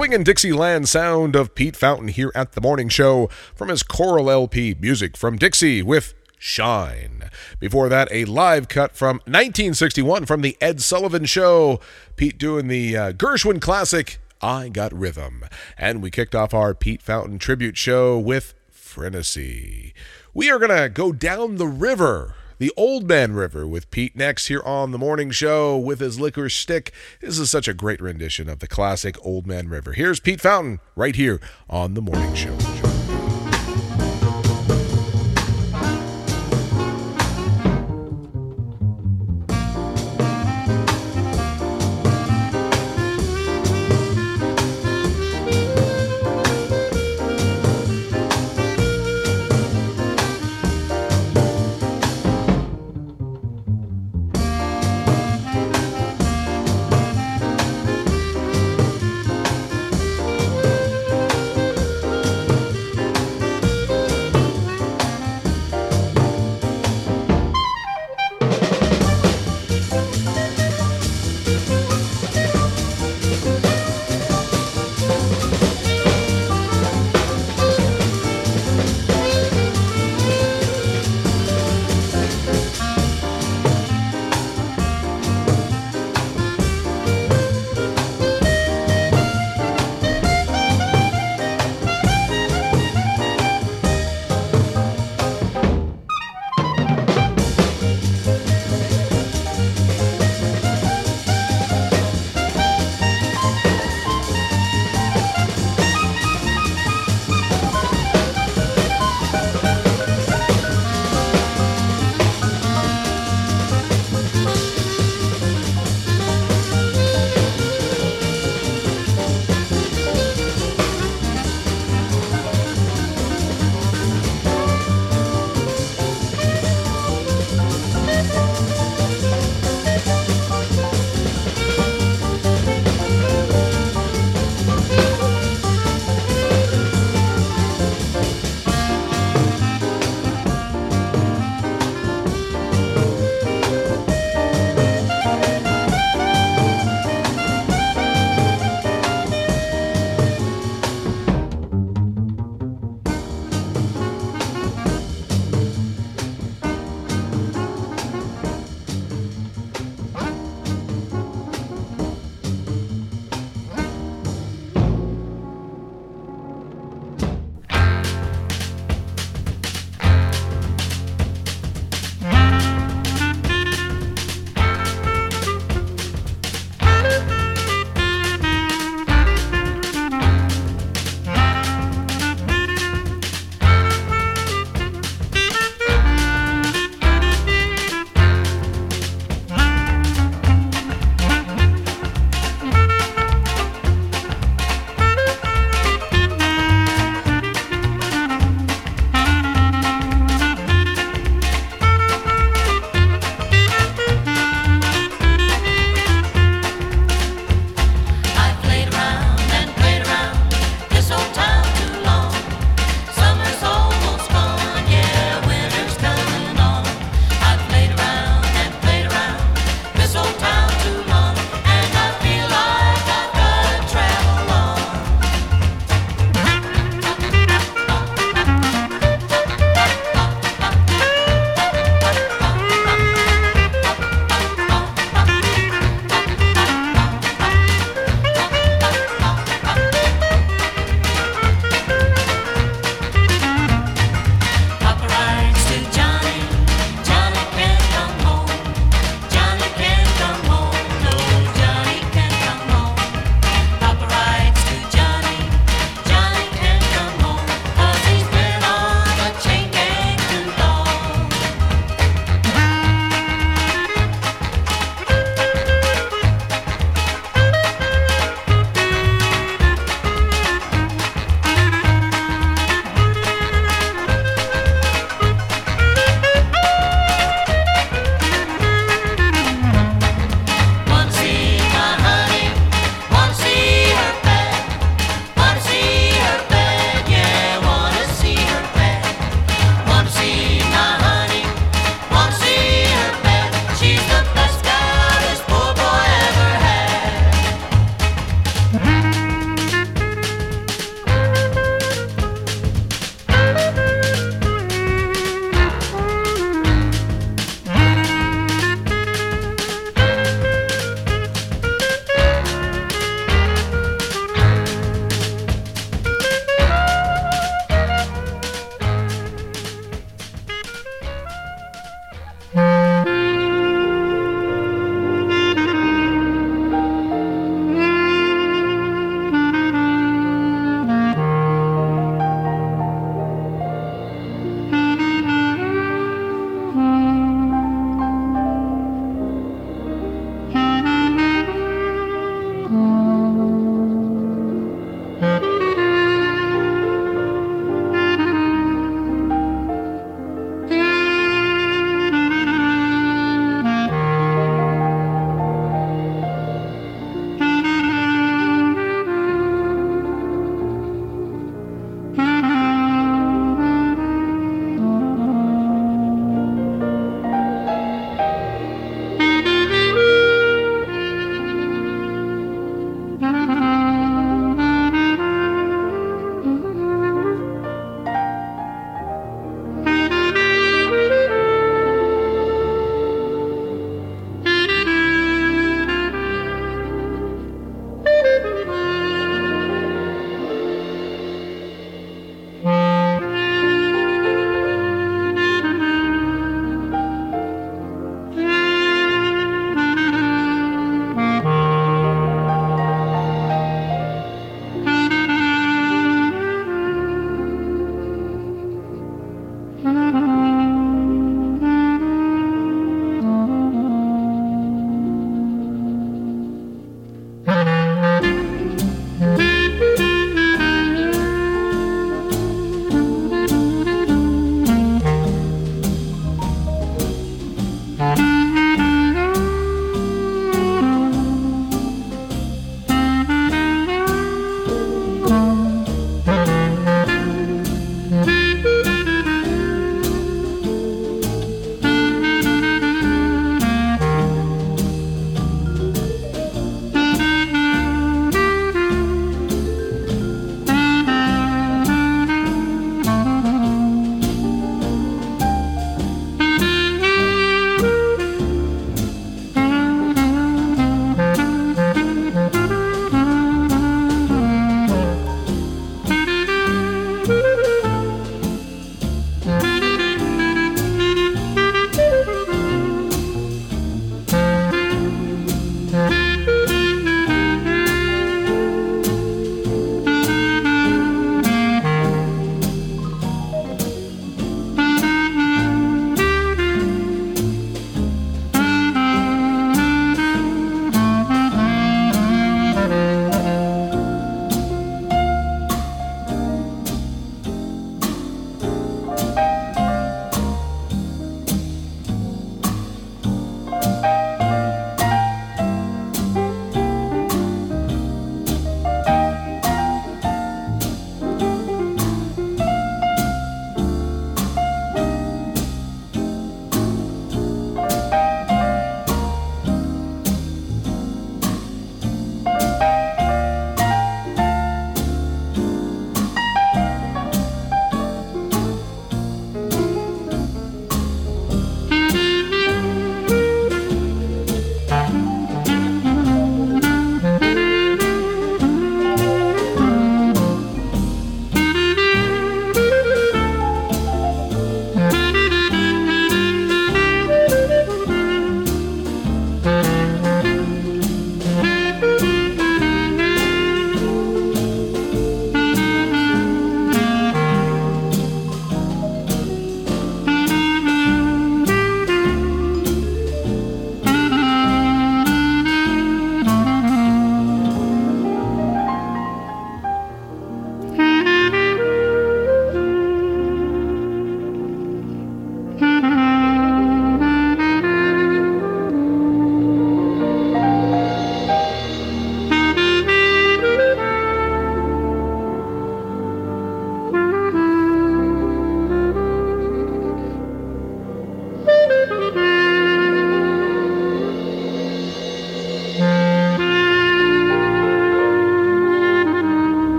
Swingin' Dixieland sound of Pete Fountain here at the morning show from his Coral LP Music from Dixie with Shine. Before that, a live cut from 1961 from the Ed Sullivan Show. Pete doing the uh, Gershwin classic I Got Rhythm. And we kicked off our Pete Fountain tribute show with Frenesi. We are going to go down the river, the Old Man River, with Pete next here on the morning show with his licorice stick. This is such a great rendition of the classic Old Man River. Here's Pete Fountain right here on the morning show.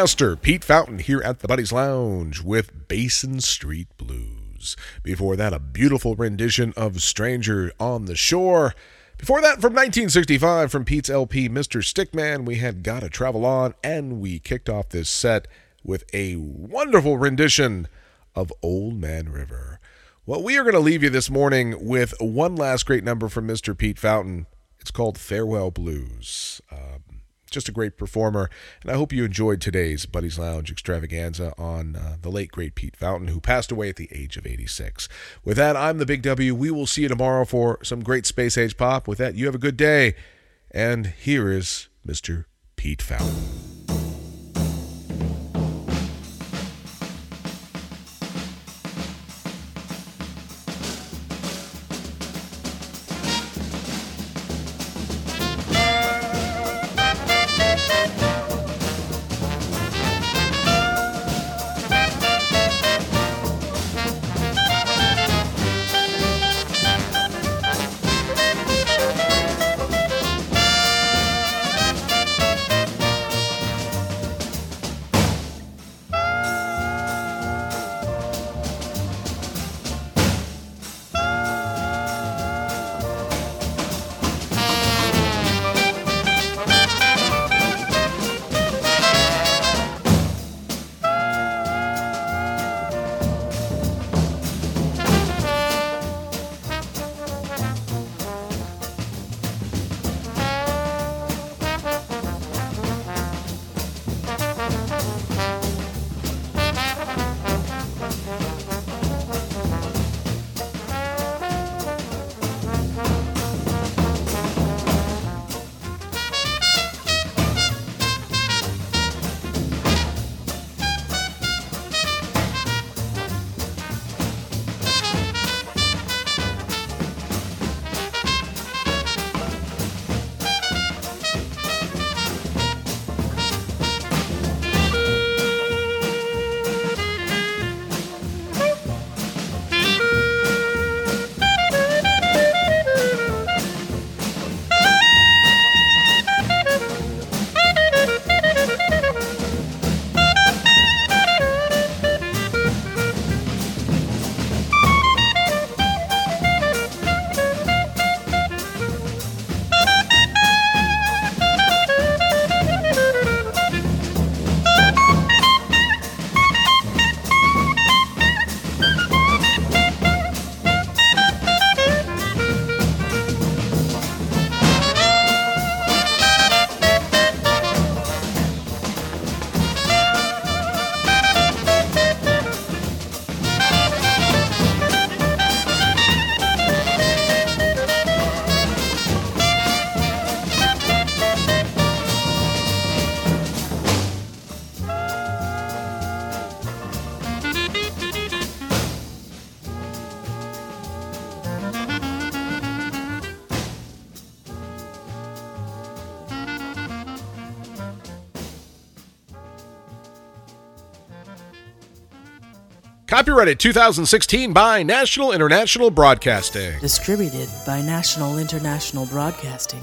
Master, Pete Fountain, here at the Buddies Lounge with Basin Street Blues. Before that, a beautiful rendition of Stranger on the Shore. Before that, from 1965, from Pete's LP, Mr. Stickman, we had Gotta Travel On, and we kicked off this set with a wonderful rendition of Old Man River. Well, we are going to leave you this morning with one last great number from Mr. Pete Fountain. It's called Farewell Blues. Um, just a great performer, and I hope you enjoyed today's Buddies Lounge extravaganza on uh, the late great Pete Fountain, who passed away at the age of 86. With that, I'm the Big W. We will see you tomorrow for some great space age pop. With that, you have a good day, and here is Mr. Pete Fountain. Copyrighted 2016 by National International Broadcasting. Distributed by National International Broadcasting.